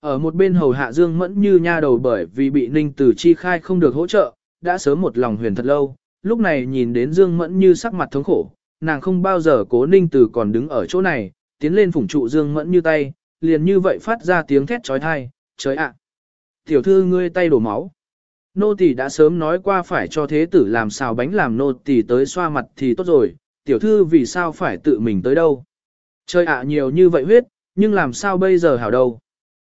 Ở một bên hầu hạ Dương Mẫn như nha đầu bởi vì bị Ninh Tử chi khai không được hỗ trợ, đã sớm một lòng huyền thật lâu, lúc này nhìn đến Dương Mẫn như sắc mặt thống khổ, nàng không bao giờ cố Ninh Tử còn đứng ở chỗ này, tiến lên phủng trụ Dương Mẫn như tay, liền như vậy phát ra tiếng thét trói thai, trời ạ! Tiểu thư ngươi tay đổ máu. Nô tỳ đã sớm nói qua phải cho thế tử làm xào bánh làm nô tỳ tới xoa mặt thì tốt rồi, tiểu thư vì sao phải tự mình tới đâu. Trời ạ nhiều như vậy huyết, nhưng làm sao bây giờ hảo đâu.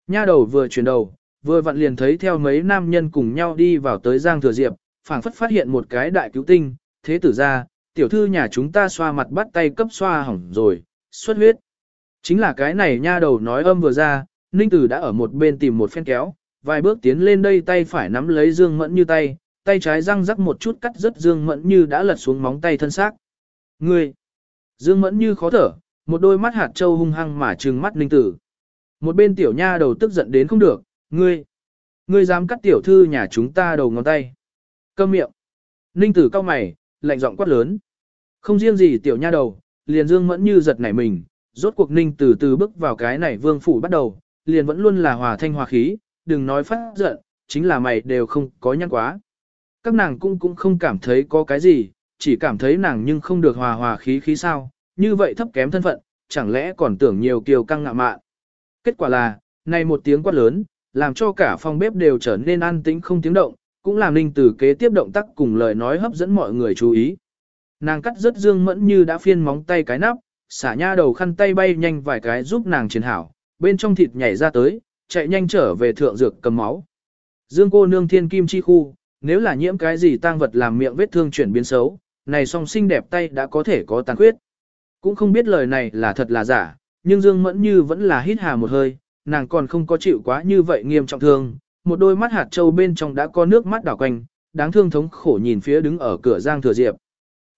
Nha đầu vừa chuyển đầu, vừa vặn liền thấy theo mấy nam nhân cùng nhau đi vào tới Giang Thừa Diệp, phảng phất phát hiện một cái đại cứu tinh, thế tử ra, tiểu thư nhà chúng ta xoa mặt bắt tay cấp xoa hỏng rồi, xuất huyết. Chính là cái này nha đầu nói âm vừa ra, Ninh Tử đã ở một bên tìm một phen kéo, vài bước tiến lên đây tay phải nắm lấy Dương Mẫn như tay, tay trái răng rắc một chút cắt rất Dương Mẫn như đã lật xuống móng tay thân xác. Ngươi! Dương Mẫn như khó thở, một đôi mắt hạt trâu hung hăng mà trừng mắt Ninh Tử. Một bên tiểu nha đầu tức giận đến không được, ngươi! Ngươi dám cắt tiểu thư nhà chúng ta đầu ngón tay. Câm miệng! Ninh Tử cao mày, lạnh giọng quát lớn. Không riêng gì tiểu nha đầu, liền Dương Mẫn như giật nảy mình, rốt cuộc Ninh Tử từ bước vào cái này vương phủ bắt đầu, liền vẫn luôn là hòa thanh hòa khí, đừng nói phát giận, chính là mày đều không có nhăn quá. Các nàng cũng cũng không cảm thấy có cái gì, chỉ cảm thấy nàng nhưng không được hòa hòa khí khí sao, như vậy thấp kém thân phận, chẳng lẽ còn tưởng nhiều kiều căng ngạ mạn. Kết quả là, này một tiếng quát lớn, làm cho cả phòng bếp đều trở nên an tĩnh không tiếng động, cũng làm Ninh Tử kế tiếp động tác cùng lời nói hấp dẫn mọi người chú ý. Nàng cắt rất dương mẫn như đã phiên móng tay cái nắp, xả nha đầu khăn tay bay nhanh vài cái giúp nàng chiến hảo, bên trong thịt nhảy ra tới, chạy nhanh trở về thượng dược cầm máu. Dương cô nương thiên kim chi khu, nếu là nhiễm cái gì tang vật làm miệng vết thương chuyển biến xấu, này song xinh đẹp tay đã có thể có tàn khuyết. Cũng không biết lời này là thật là giả, nhưng Dương Mẫn Như vẫn là hít hà một hơi, nàng còn không có chịu quá như vậy nghiêm trọng thương, một đôi mắt hạt trâu bên trong đã có nước mắt đảo quanh, đáng thương thống khổ nhìn phía đứng ở cửa Giang Thừa Diệp.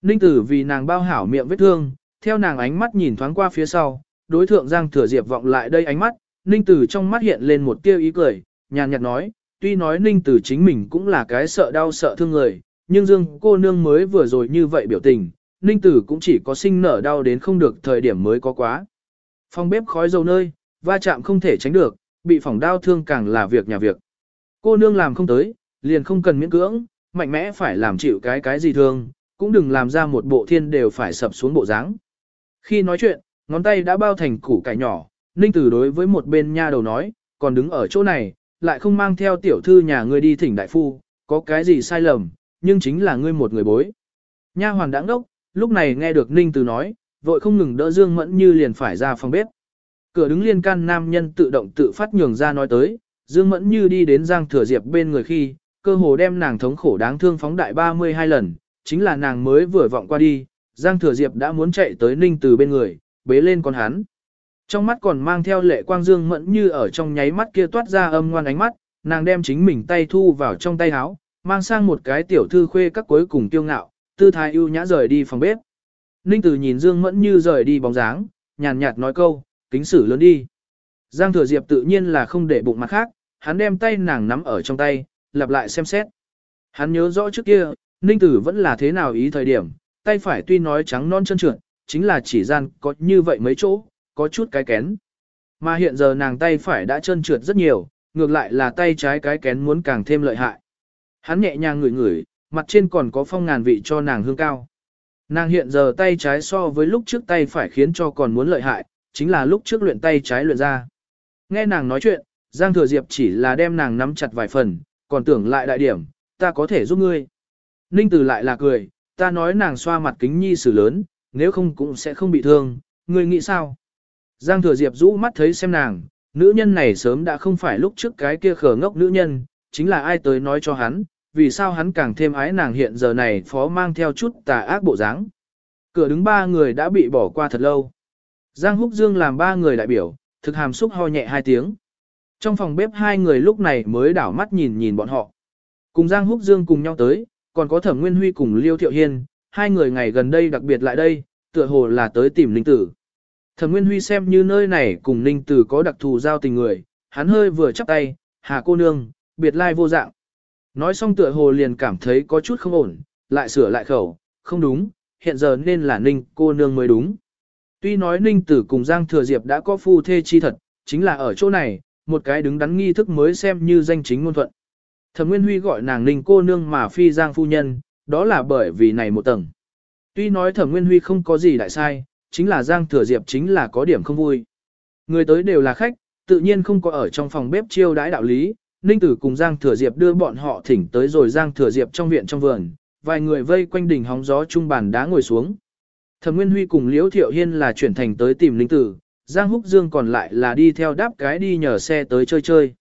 Ninh Tử vì nàng bao hảo miệng vết thương, theo nàng ánh mắt nhìn thoáng qua phía sau, đối thượng Giang Thừa Diệp vọng lại đây ánh mắt, Ninh Tử trong mắt hiện lên một tia ý cười, nhàn nhạt nói, tuy nói Ninh Tử chính mình cũng là cái sợ đau sợ thương người, nhưng Dương cô nương mới vừa rồi như vậy biểu tình, Ninh Tử cũng chỉ có sinh nở đau đến không được thời điểm mới có quá. Phòng bếp khói dầu nơi, va chạm không thể tránh được, bị phỏng đau thương càng là việc nhà việc. Cô nương làm không tới, liền không cần miễn cưỡng, mạnh mẽ phải làm chịu cái cái gì thương, cũng đừng làm ra một bộ thiên đều phải sập xuống bộ dáng. Khi nói chuyện, ngón tay đã bao thành củ cải nhỏ, Ninh Tử đối với một bên nha đầu nói, còn đứng ở chỗ này, lại không mang theo tiểu thư nhà ngươi đi thỉnh đại phu, có cái gì sai lầm, nhưng chính là ngươi một người bối. Nha hoàn đã ngốc, lúc này nghe được Ninh Tử nói, vội không ngừng đỡ Dương Mẫn như liền phải ra phòng bếp. Cửa đứng liên can nam nhân tự động tự phát nhường ra nói tới, Dương Mẫn như đi đến Giang Thừa Diệp bên người khi, cơ hồ đem nàng thống khổ đáng thương phóng đại 32 lần, chính là nàng mới vừa vọng qua đi, Giang Thừa Diệp đã muốn chạy tới Ninh Từ bên người, bế lên con hắn. Trong mắt còn mang theo lệ quang dương mẫn như ở trong nháy mắt kia toát ra âm ngoan ánh mắt, nàng đem chính mình tay thu vào trong tay áo, mang sang một cái tiểu thư khuê các cuối cùng tiêu ngạo, tư thái ưu nhã rời đi phòng bếp. Ninh Tử nhìn Dương Mẫn Như rời đi bóng dáng, nhàn nhạt nói câu, kính xử lớn đi. Giang Thừa Diệp tự nhiên là không để bụng mặt khác, hắn đem tay nàng nắm ở trong tay, lặp lại xem xét. Hắn nhớ rõ trước kia, Ninh Tử vẫn là thế nào ý thời điểm, tay phải tuy nói trắng non chân trượt, chính là chỉ gian có như vậy mấy chỗ, có chút cái kén. Mà hiện giờ nàng tay phải đã trơn trượt rất nhiều, ngược lại là tay trái cái kén muốn càng thêm lợi hại. Hắn nhẹ nhàng ngửi ngửi, mặt trên còn có phong ngàn vị cho nàng hương cao. Nàng hiện giờ tay trái so với lúc trước tay phải khiến cho còn muốn lợi hại, chính là lúc trước luyện tay trái luyện ra. Nghe nàng nói chuyện, Giang Thừa Diệp chỉ là đem nàng nắm chặt vài phần, còn tưởng lại đại điểm, ta có thể giúp ngươi. Ninh Tử lại là cười, ta nói nàng xoa mặt kính nhi sử lớn, nếu không cũng sẽ không bị thương, ngươi nghĩ sao? Giang Thừa Diệp rũ mắt thấy xem nàng, nữ nhân này sớm đã không phải lúc trước cái kia khờ ngốc nữ nhân, chính là ai tới nói cho hắn, vì sao hắn càng thêm ái nàng hiện giờ này phó mang theo chút tà ác bộ dáng. Cửa đứng ba người đã bị bỏ qua thật lâu. Giang Húc Dương làm ba người đại biểu, thực hàm xúc ho nhẹ hai tiếng. Trong phòng bếp hai người lúc này mới đảo mắt nhìn nhìn bọn họ. Cùng Giang Húc Dương cùng nhau tới, còn có Thẩm Nguyên Huy cùng Liêu Thiệu Hiên, hai người ngày gần đây đặc biệt lại đây, tựa hồ là tới tìm linh tử. Thẩm Nguyên Huy xem như nơi này cùng Ninh Tử có đặc thù giao tình người, hắn hơi vừa chắp tay, hà cô nương, biệt lai vô dạng. Nói xong tựa hồ liền cảm thấy có chút không ổn, lại sửa lại khẩu, không đúng, hiện giờ nên là Ninh cô nương mới đúng. Tuy nói Ninh Tử cùng Giang Thừa Diệp đã có phu thê chi thật, chính là ở chỗ này, một cái đứng đắn nghi thức mới xem như danh chính ngôn thuận. Thẩm Nguyên Huy gọi nàng Ninh cô nương mà phi Giang phu nhân, đó là bởi vì này một tầng. Tuy nói Thẩm Nguyên Huy không có gì đại sai, chính là Giang Thừa Diệp chính là có điểm không vui. Người tới đều là khách, tự nhiên không có ở trong phòng bếp chiêu đãi đạo lý, Ninh Tử cùng Giang Thừa Diệp đưa bọn họ thỉnh tới rồi Giang Thừa Diệp trong viện trong vườn, vài người vây quanh đỉnh hóng gió trung bàn đá ngồi xuống. Thẩm Nguyên Huy cùng Liễu Thiệu Hiên là chuyển thành tới tìm Ninh Tử, Giang Húc Dương còn lại là đi theo đáp cái đi nhờ xe tới chơi chơi.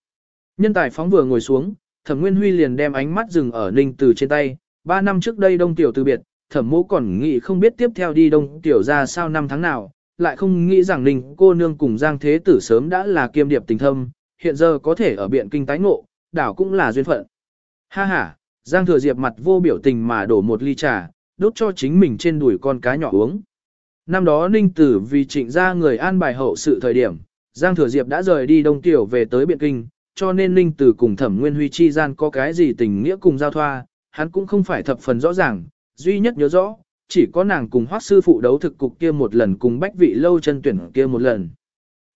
Nhân tài phóng vừa ngồi xuống, Thẩm Nguyên Huy liền đem ánh mắt dừng ở Ninh Tử trên tay, ba năm trước đây Đông Tiểu từ biệt, Thẩm Mỗ còn nghĩ không biết tiếp theo đi Đông Tiểu ra sao năm tháng nào, lại không nghĩ rằng Ninh cô nương cùng Giang Thế Tử sớm đã là kiêm điệp tình thâm, hiện giờ có thể ở biện kinh tái ngộ, đảo cũng là duyên phận. Ha ha, Giang Thừa Diệp mặt vô biểu tình mà đổ một ly trà, đốt cho chính mình trên đùi con cá nhỏ uống. Năm đó Ninh Tử vì trịnh ra người an bài hậu sự thời điểm, Giang Thừa Diệp đã rời đi Đông Tiểu về tới Biện Kinh, cho nên Ninh Tử cùng Thẩm Nguyên Huy chi gian có cái gì tình nghĩa cùng giao thoa, hắn cũng không phải thập phần rõ ràng, duy nhất nhớ rõ, chỉ có nàng cùng hoác sư phụ đấu thực cục kia một lần cùng bách vị lâu chân tuyển kia một lần.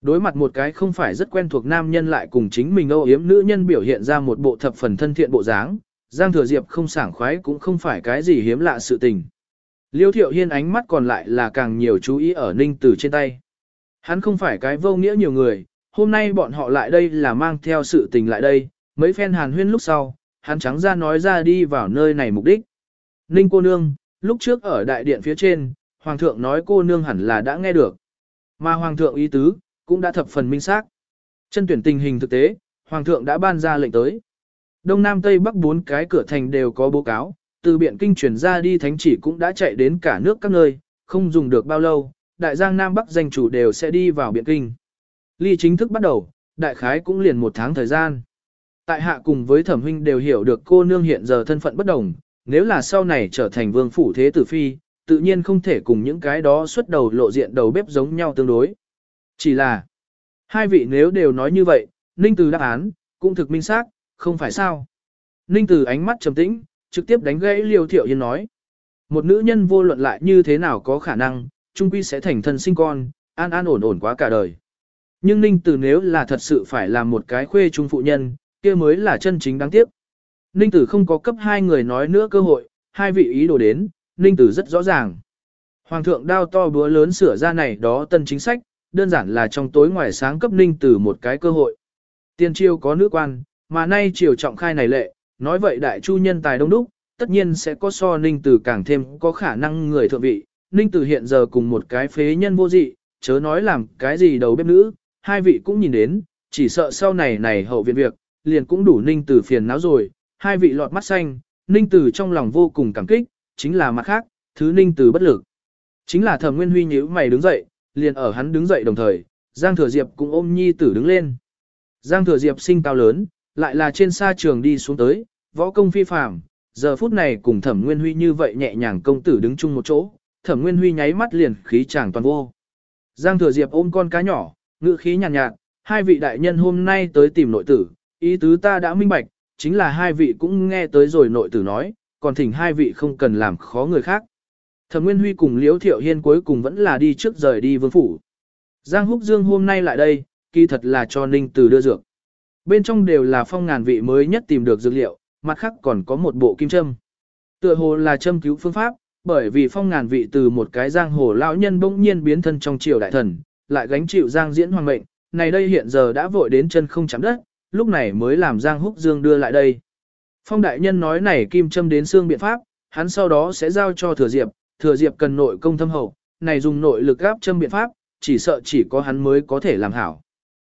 Đối mặt một cái không phải rất quen thuộc nam nhân lại cùng chính mình âu yếm nữ nhân biểu hiện ra một bộ thập phần thân thiện bộ dáng, Giang Thừa Diệp không sảng khoái cũng không phải cái gì hiếm lạ sự tình. Liêu Thiệu Hiên ánh mắt còn lại là càng nhiều chú ý ở Ninh Tử trên tay. Hắn không phải cái vô nghĩa nhiều người, hôm nay bọn họ lại đây là mang theo sự tình lại đây, mấy phen hàn huyên lúc sau, hắn trắng ra nói ra đi vào nơi này mục đích. Ninh cô nương, lúc trước ở đại điện phía trên, Hoàng thượng nói cô nương hẳn là đã nghe được. Mà Hoàng thượng ý tứ, cũng đã thập phần minh xác. Chân tuyển tình hình thực tế, Hoàng thượng đã ban ra lệnh tới. Đông Nam Tây Bắc bốn cái cửa thành đều có báo cáo, từ biện kinh truyền ra đi thánh chỉ cũng đã chạy đến cả nước các nơi, không dùng được bao lâu, đại giang Nam Bắc danh chủ đều sẽ đi vào biện kinh. Ly chính thức bắt đầu, đại khái cũng liền một tháng thời gian. Tại hạ cùng với thẩm huynh đều hiểu được cô nương hiện giờ thân phận bất đồng, nếu là sau này trở thành vương phủ thế tử phi, tự nhiên không thể cùng những cái đó xuất đầu lộ diện đầu bếp giống nhau tương đối. Chỉ là, hai vị nếu đều nói như vậy, Ninh Từ đáp án, cũng thực minh xác, không phải sao. Ninh Từ ánh mắt trầm tĩnh, trực tiếp đánh gãy Liêu Thiệu Yên nói. Một nữ nhân vô luận lại như thế nào có khả năng, trung quy sẽ thành thân sinh con, an an ổn ổn quá cả đời. Nhưng Ninh Tử nếu là thật sự phải làm một cái khuê trung phụ nhân, kia mới là chân chính đáng tiếc. Ninh Tử không có cấp hai người nói nữa cơ hội, hai vị ý đồ đến, Ninh Tử rất rõ ràng. Hoàng thượng đao to búa lớn sửa ra này đó tân chính sách, đơn giản là trong tối ngoài sáng cấp Ninh Tử một cái cơ hội. Tiên triều có nữ quan, mà nay triều trọng khai này lệ, nói vậy đại chu nhân tài đông đúc, tất nhiên sẽ có so Ninh Tử càng thêm có khả năng người thượng vị. Ninh Tử hiện giờ cùng một cái phế nhân vô dị, chớ nói làm cái gì đầu bếp nữ, hai vị cũng nhìn đến, chỉ sợ sau này này hậu viện việc, liền cũng đủ Ninh Tử phiền não rồi, hai vị lọt mắt xanh, Ninh Tử trong lòng vô cùng cảm kích, chính là mặt khác, thứ Ninh Tử bất lực. Chính là Thẩm Nguyên Huy nhíu mày đứng dậy, liền ở hắn đứng dậy đồng thời, Giang Thừa Diệp cũng ôm nhi tử đứng lên. Giang Thừa Diệp sinh cao lớn, lại là trên xa trường đi xuống tới, võ công phi phàm, giờ phút này cùng Thẩm Nguyên Huy như vậy nhẹ nhàng công tử đứng chung một chỗ, Thẩm Nguyên Huy nháy mắt liền khí chàng toàn vô. Giang Thừa Diệp ôm con cá nhỏ, ngữ khí nhàn nhạt, nhạt, hai vị đại nhân hôm nay tới tìm nội tử, ý tứ ta đã minh bạch, chính là hai vị cũng nghe tới rồi nội tử nói, còn thỉnh hai vị không cần làm khó người khác. Thẩm Nguyên Huy cùng Liễu Thiệu Hiên cuối cùng vẫn là đi trước rời đi vương phủ. Giang Húc Dương hôm nay lại đây, kỳ thật là cho Ninh Tử đưa dược. Bên trong đều là phong ngàn vị mới nhất tìm được dược liệu, mặt khác còn có một bộ kim châm. Tựa hồ là châm cứu phương pháp, bởi vì phong ngàn vị từ một cái giang hồ lão nhân bỗng nhiên biến thân trong triều đại thần, lại gánh chịu giang diễn hoàng mệnh, này đây hiện giờ đã vội đến chân không chạm đất, lúc này mới làm Giang Húc Dương đưa lại đây. Phong đại nhân nói này kim châm đến xương biện pháp, hắn sau đó sẽ giao cho thừa diệp, thừa diệp cần nội công thâm hậu, này dùng nội lực gáp châm biện pháp, chỉ sợ chỉ có hắn mới có thể làm hảo.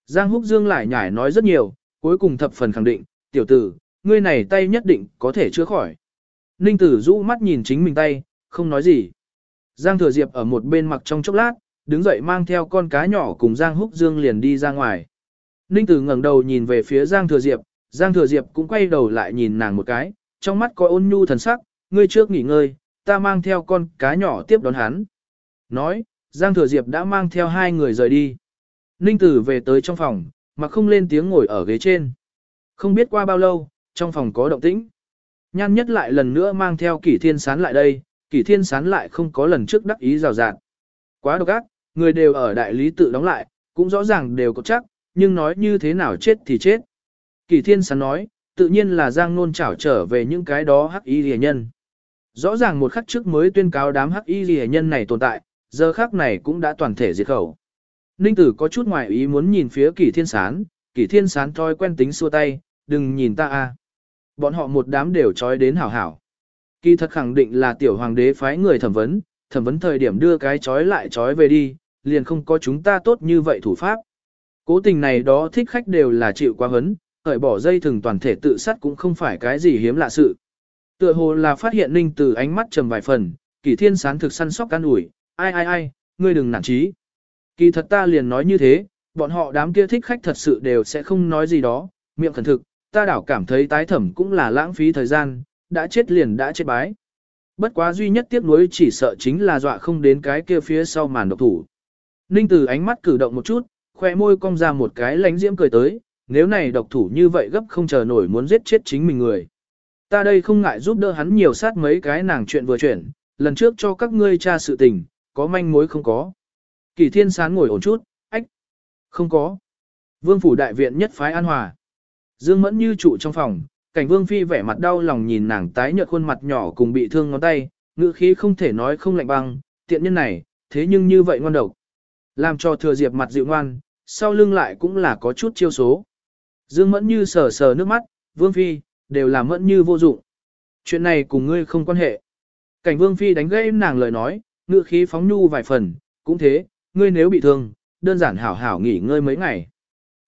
Giang Húc Dương lại nhải nói rất nhiều, cuối cùng thập phần khẳng định, tiểu tử, ngươi này tay nhất định có thể chữa khỏi. Ninh tử rũ mắt nhìn chính mình tay, không nói gì. Giang thừa diệp ở một bên mặc trong chốc lát, đứng dậy mang theo con cá nhỏ cùng Giang Húc Dương liền đi ra ngoài. Ninh Tử ngẩng đầu nhìn về phía Giang Thừa Diệp, Giang Thừa Diệp cũng quay đầu lại nhìn nàng một cái, trong mắt có ôn nhu thần sắc, ngươi trước nghỉ ngơi, ta mang theo con cá nhỏ tiếp đón hắn. Nói, Giang Thừa Diệp đã mang theo hai người rời đi. Ninh Tử về tới trong phòng, mà không lên tiếng ngồi ở ghế trên. Không biết qua bao lâu, trong phòng có động tĩnh. Nhan nhất lại lần nữa mang theo kỷ thiên sán lại đây, kỷ thiên sán lại không có lần trước đắc ý rào rạt. Quá độc ác, người đều ở đại lý tự đóng lại, cũng rõ ràng đều có chắc, nhưng nói như thế nào chết thì chết. kỷ thiên sán nói, tự nhiên là Giang Nôn trảo trở về những cái đó hắc y rìa nhân. Rõ ràng một khắc trước mới tuyên cáo đám hắc y rìa nhân này tồn tại, giờ khắc này cũng đã toàn thể diệt khẩu. Ninh tử có chút ngoài ý muốn nhìn phía Kỷ thiên sán, Kỷ thiên sán thói quen tính xua tay, đừng nhìn ta a. Bọn họ một đám đều trói đến hảo hảo. Kỳ thật khẳng định là tiểu hoàng đế phái người thẩm vấn, thẩm vấn thời điểm đưa cái trói lại trói về đi, liền không có chúng ta tốt như vậy thủ pháp. Cố tình này đó thích khách đều là chịu quá hấn, khởi bỏ dây thừng toàn thể tự sát cũng không phải cái gì hiếm lạ sự. Tựa hồ là phát hiện Ninh từ ánh mắt trầm vài phần, Kỷ thiên sán thực săn sóc can ủi, ai ai ai, ngươi đừng nản trí. Kỳ thật ta liền nói như thế, bọn họ đám kia thích khách thật sự đều sẽ không nói gì đó, miệng khẩn thực, ta đảo cảm thấy tái thẩm cũng là lãng phí thời gian, đã chết liền đã chết bái. Bất quá duy nhất tiếc nuối chỉ sợ chính là dọa không đến cái kia phía sau màn độc thủ. Ninh từ ánh mắt cử động một chút, khoe môi cong ra một cái lánh diễm cười tới, nếu này độc thủ như vậy gấp không chờ nổi muốn giết chết chính mình người. Ta đây không ngại giúp đỡ hắn nhiều sát mấy cái nàng chuyện vừa chuyển, lần trước cho các ngươi tra sự tình, có manh mối không có. Kỳ thiên sán ngồi ổn chút, ách, không có. Vương phủ đại viện nhất phái an hòa. Dương mẫn như trụ trong phòng, cảnh vương phi vẻ mặt đau lòng nhìn nàng tái nhợt khuôn mặt nhỏ cùng bị thương ngón tay, ngữ khí không thể nói không lạnh băng, tiện nhân này, thế nhưng như vậy ngon độc. Làm cho thừa diệp mặt dịu ngoan, sau lưng lại cũng là có chút chiêu số. Dương mẫn như sờ sờ nước mắt, vương phi, đều là mẫn như vô dụng. Chuyện này cùng ngươi không quan hệ. Cảnh vương phi đánh gãy nàng lời nói, ngựa khí phóng nhu vài phần, cũng thế, ngươi nếu bị thương, đơn giản hảo hảo nghỉ ngơi mấy ngày.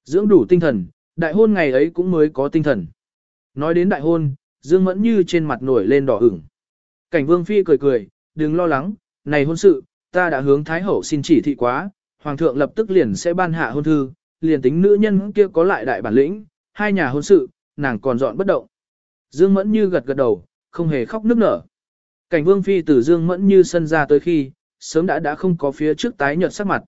Dưỡng đủ tinh thần, đại hôn ngày ấy cũng mới có tinh thần. Nói đến đại hôn, Dương Mẫn như trên mặt nổi lên đỏ ửng. Cảnh Vương Phi cười cười, đừng lo lắng, này hôn sự, ta đã hướng Thái Hậu xin chỉ thị quá, Hoàng thượng lập tức liền sẽ ban hạ hôn thư, liền tính nữ nhân kia có lại đại bản lĩnh, hai nhà hôn sự, nàng còn dọn bất động. Dương Mẫn như gật gật đầu, không hề khóc nức nở. Cảnh Vương Phi từ Dương Mẫn như sân ra tới khi, sớm đã đã không có phía trước tái nhợt sắc mặt.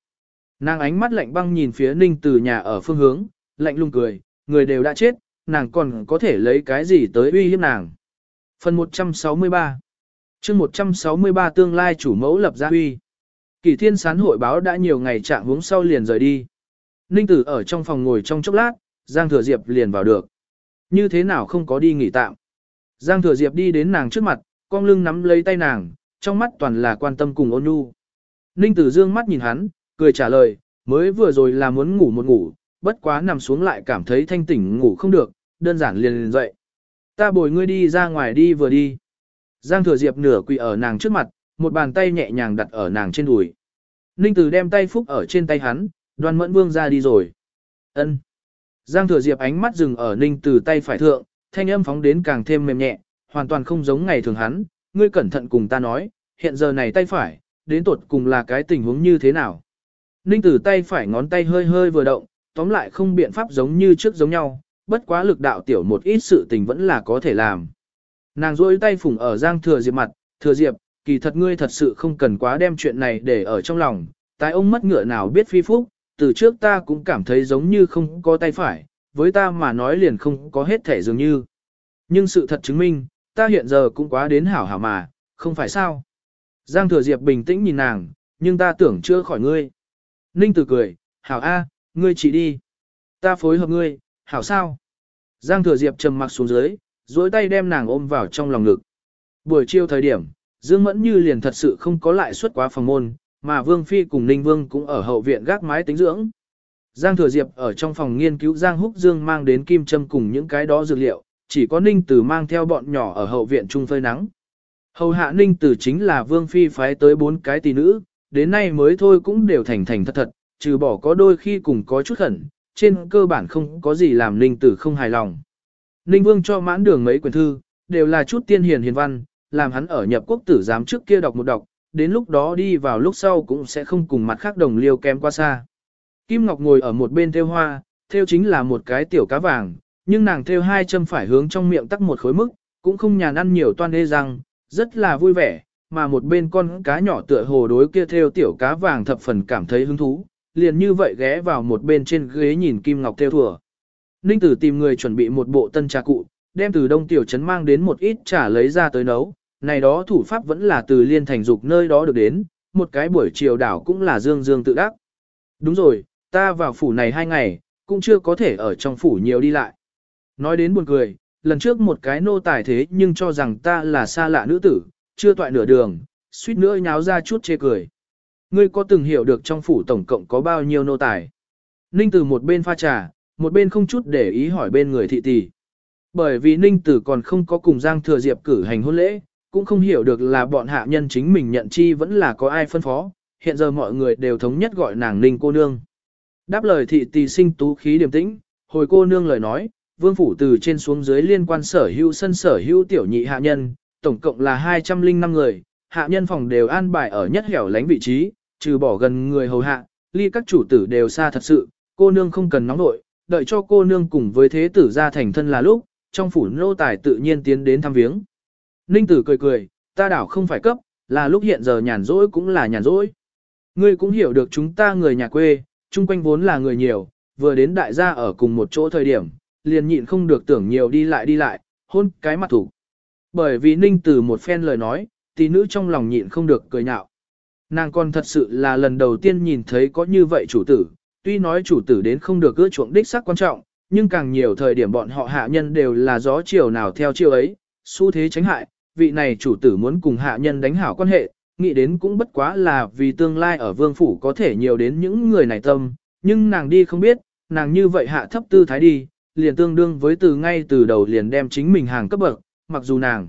Nàng ánh mắt lạnh băng nhìn phía Ninh từ nhà ở phương hướng, lạnh lùng cười, người đều đã chết, nàng còn có thể lấy cái gì tới uy hiếp nàng. Phần 163 chương 163 tương lai chủ mẫu lập ra uy. Kỳ thiên sán hội báo đã nhiều ngày trạng hướng sau liền rời đi. Ninh tử ở trong phòng ngồi trong chốc lát, Giang Thừa Diệp liền vào được. Như thế nào không có đi nghỉ tạm. Giang Thừa Diệp đi đến nàng trước mặt, con lưng nắm lấy tay nàng, trong mắt toàn là quan tâm cùng ôn nhu. Ninh tử dương mắt nhìn hắn, cười trả lời, mới vừa rồi là muốn ngủ một ngủ, bất quá nằm xuống lại cảm thấy thanh tỉnh ngủ không được, đơn giản liền liền dậy. Ta bồi ngươi đi ra ngoài đi vừa đi. Giang thừa diệp nửa quỳ ở nàng trước mặt, một bàn tay nhẹ nhàng đặt ở nàng trên đùi. Ninh Tử đem tay phúc ở trên tay hắn, đoan mẫn vương ra đi rồi. ân Giang thừa diệp ánh mắt dừng ở Ninh Tử tay phải thượng, thanh âm phóng đến càng thêm mềm nhẹ, hoàn toàn không giống ngày thường hắn. Ngươi cẩn thận cùng ta nói, hiện giờ này tay phải, đến tuột cùng là cái tình huống như thế nào. Ninh Tử tay phải ngón tay hơi hơi vừa động, tóm lại không biện pháp giống như trước giống nhau, bất quá lực đạo tiểu một ít sự tình vẫn là có thể làm. Nàng rôi tay phủng ở Giang Thừa Diệp mặt, Thừa Diệp, kỳ thật ngươi thật sự không cần quá đem chuyện này để ở trong lòng, tại ông mất ngựa nào biết phi phúc, từ trước ta cũng cảm thấy giống như không có tay phải, với ta mà nói liền không có hết thể dường như. Nhưng sự thật chứng minh, ta hiện giờ cũng quá đến hảo hảo mà, không phải sao. Giang Thừa Diệp bình tĩnh nhìn nàng, nhưng ta tưởng chưa khỏi ngươi. Ninh Tử cười, hảo A, ngươi chỉ đi. Ta phối hợp ngươi, hảo sao? Giang thừa diệp trầm mặc xuống dưới, duỗi tay đem nàng ôm vào trong lòng ngực. Buổi chiều thời điểm, Dương Mẫn Như liền thật sự không có lại suất quá phòng môn, mà Vương Phi cùng Ninh Vương cũng ở hậu viện gác mái tính dưỡng. Giang Thừa Diệp ở trong phòng nghiên cứu Giang Húc Dương mang đến kim châm cùng những cái đó dược liệu, chỉ có Ninh Tử mang theo bọn nhỏ ở hậu viện chung phơi nắng. Hầu hạ Ninh Tử chính là Vương Phi phái tới bốn cái tỷ nữ, đến nay mới thôi cũng đều thành thành thật thật, trừ bỏ có đôi khi cùng có chút khẩn, trên cơ bản không có gì làm Ninh Tử không hài lòng. Ninh Vương cho mãn đường mấy quyển thư, đều là chút tiên hiền hiền văn, làm hắn ở nhập quốc tử giám trước kia đọc một đọc, đến lúc đó đi vào lúc sau cũng sẽ không cùng mặt khác đồng liêu kém qua xa. Kim Ngọc ngồi ở một bên theo hoa, theo chính là một cái tiểu cá vàng, nhưng nàng theo hai châm phải hướng trong miệng tắc một khối mức, cũng không nhàn ăn nhiều toan đê răng, rất là vui vẻ, mà một bên con cá nhỏ tựa hồ đối kia theo tiểu cá vàng thập phần cảm thấy hứng thú, liền như vậy ghé vào một bên trên ghế nhìn Kim Ngọc theo thừa. Ninh Tử tìm người chuẩn bị một bộ tân trà cụ, đem từ đông tiểu trấn mang đến một ít trà lấy ra tới nấu, này đó thủ pháp vẫn là từ liên thành dục nơi đó được đến, một cái buổi chiều đảo cũng là dương dương tự đắc. Đúng rồi, ta vào phủ này hai ngày, cũng chưa có thể ở trong phủ nhiều đi lại. Nói đến buồn cười, lần trước một cái nô tài thế nhưng cho rằng ta là xa lạ nữ tử, chưa toại nửa đường, suýt nữa nháo ra chút chê cười. Ngươi có từng hiểu được trong phủ tổng cộng có bao nhiêu nô tài? Ninh từ một bên pha trà, một bên không chút để ý hỏi bên người thị tỷ. Bởi vì Ninh Tử còn không có cùng Giang Thừa Diệp cử hành hôn lễ, cũng không hiểu được là bọn hạ nhân chính mình nhận chi vẫn là có ai phân phó, hiện giờ mọi người đều thống nhất gọi nàng Ninh cô nương. Đáp lời thị tỳ sinh tú khí điềm tĩnh, hồi cô nương lời nói, vương phủ từ trên xuống dưới liên quan sở hữu sân sở hữu tiểu nhị hạ nhân, tổng cộng là 205 người, hạ nhân phòng đều an bài ở nhất hẻo lánh vị trí, trừ bỏ gần người hầu hạ, ly các chủ tử đều xa thật sự, cô nương không cần nóng nội, đợi cho cô nương cùng với thế tử ra thành thân là lúc, trong phủ nô tài tự nhiên tiến đến thăm viếng. Ninh tử cười cười, ta đảo không phải cấp, là lúc hiện giờ nhàn rỗi cũng là nhàn rỗi. Ngươi cũng hiểu được chúng ta người nhà quê, chung quanh vốn là người nhiều, vừa đến đại gia ở cùng một chỗ thời điểm, liền nhịn không được tưởng nhiều đi lại đi lại, hôn cái mặt thủ. Bởi vì Ninh Tử một phen lời nói, tỷ nữ trong lòng nhịn không được cười nhạo. Nàng còn thật sự là lần đầu tiên nhìn thấy có như vậy chủ tử, tuy nói chủ tử đến không được ưa chuộng đích sắc quan trọng, nhưng càng nhiều thời điểm bọn họ hạ nhân đều là gió chiều nào theo chiều ấy, xu thế tránh hại, vị này chủ tử muốn cùng hạ nhân đánh hảo quan hệ, nghĩ đến cũng bất quá là vì tương lai ở vương phủ có thể nhiều đến những người này tâm, nhưng nàng đi không biết, nàng như vậy hạ thấp tư thái đi, liền tương đương với từ ngay từ đầu liền đem chính mình hàng cấp bậc, mặc dù nàng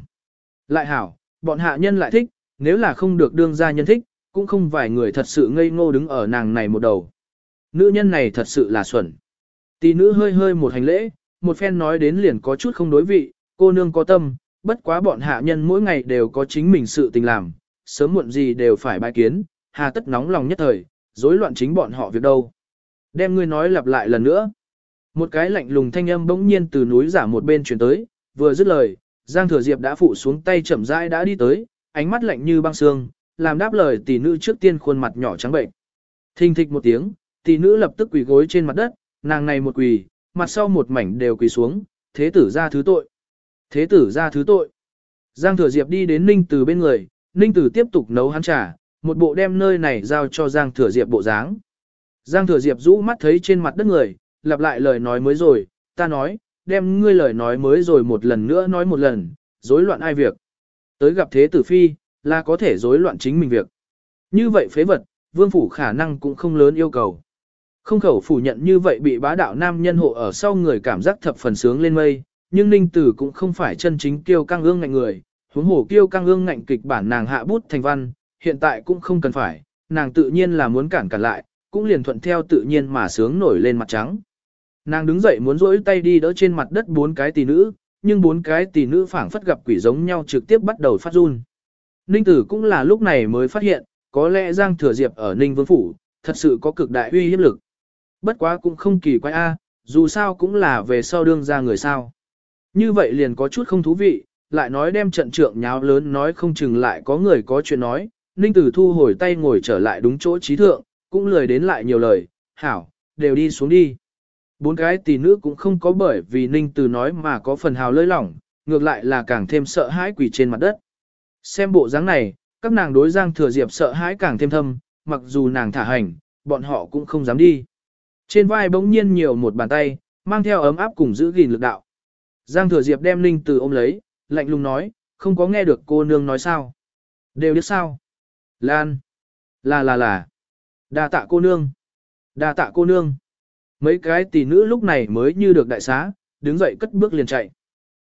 lại hảo, bọn hạ nhân lại thích, nếu là không được đương gia nhân thích, cũng không vài người thật sự ngây ngô đứng ở nàng này một đầu. Nữ nhân này thật sự là xuẩn. Tỷ nữ hơi hơi một hành lễ, một phen nói đến liền có chút không đối vị, cô nương có tâm, bất quá bọn hạ nhân mỗi ngày đều có chính mình sự tình làm, sớm muộn gì đều phải bài kiến, hà tất nóng lòng nhất thời, rối loạn chính bọn họ việc đâu. Đem ngươi nói lặp lại lần nữa. Một cái lạnh lùng thanh âm bỗng nhiên từ núi giả một bên chuyển tới, vừa dứt lời, Giang Thừa Diệp đã phụ xuống tay chậm rãi đã đi tới, ánh mắt lạnh như băng xương, làm đáp lời tỷ nữ trước tiên khuôn mặt nhỏ trắng bệnh. Thình thịch một tiếng, tỷ nữ lập tức quỳ gối trên mặt đất, nàng này một quỳ, mặt sau một mảnh đều quỳ xuống, thế tử ra thứ tội. Thế tử ra thứ tội. Giang Thừa Diệp đi đến Ninh Tử bên người, Ninh Tử tiếp tục nấu hắn trà, một bộ đem nơi này giao cho Giang Thừa Diệp bộ dáng. Giang Thừa Diệp rũ mắt thấy trên mặt đất người, lặp lại lời nói mới rồi, ta nói, đem ngươi lời nói mới rồi một lần nữa nói một lần, rối loạn ai việc. Tới gặp thế tử phi, là có thể rối loạn chính mình việc. Như vậy phế vật, vương phủ khả năng cũng không lớn yêu cầu. Không khẩu phủ nhận như vậy bị bá đạo nam nhân hộ ở sau người cảm giác thập phần sướng lên mây, nhưng ninh tử cũng không phải chân chính kiêu căng ương ngạnh người, huống hồ kiêu căng ương ngạnh kịch bản nàng hạ bút thành văn, hiện tại cũng không cần phải, nàng tự nhiên là muốn cản cản lại, cũng liền thuận theo tự nhiên mà sướng nổi lên mặt trắng. Nàng đứng dậy muốn rỗi tay đi đỡ trên mặt đất bốn cái tỷ nữ, nhưng bốn cái tỷ nữ phảng phất gặp quỷ giống nhau trực tiếp bắt đầu phát run. Ninh tử cũng là lúc này mới phát hiện, có lẽ Giang Thừa Diệp ở Ninh Vương Phủ, thật sự có cực đại uy hiếp lực. Bất quá cũng không kỳ quái a, dù sao cũng là về sau đương ra người sao. Như vậy liền có chút không thú vị, lại nói đem trận trượng nháo lớn nói không chừng lại có người có chuyện nói, Ninh Tử thu hồi tay ngồi trở lại đúng chỗ trí thượng, cũng lười đến lại nhiều lời, hảo, đều đi xuống đi. Bốn cái tỷ nữ cũng không có bởi vì Ninh Tử nói mà có phần hào lơi lỏng, ngược lại là càng thêm sợ hãi quỷ trên mặt đất. Xem bộ dáng này, các nàng đối Giang Thừa Diệp sợ hãi càng thêm thâm, mặc dù nàng thả hành, bọn họ cũng không dám đi. Trên vai bỗng nhiên nhiều một bàn tay, mang theo ấm áp cùng giữ gìn lực đạo. Giang Thừa Diệp đem Ninh Từ ôm lấy, lạnh lùng nói, không có nghe được cô nương nói sao. Đều biết sao. Lan. Là là là. Đa tạ cô nương. Đa tạ cô nương. Mấy cái tỷ nữ lúc này mới như được đại xá, đứng dậy cất bước liền chạy.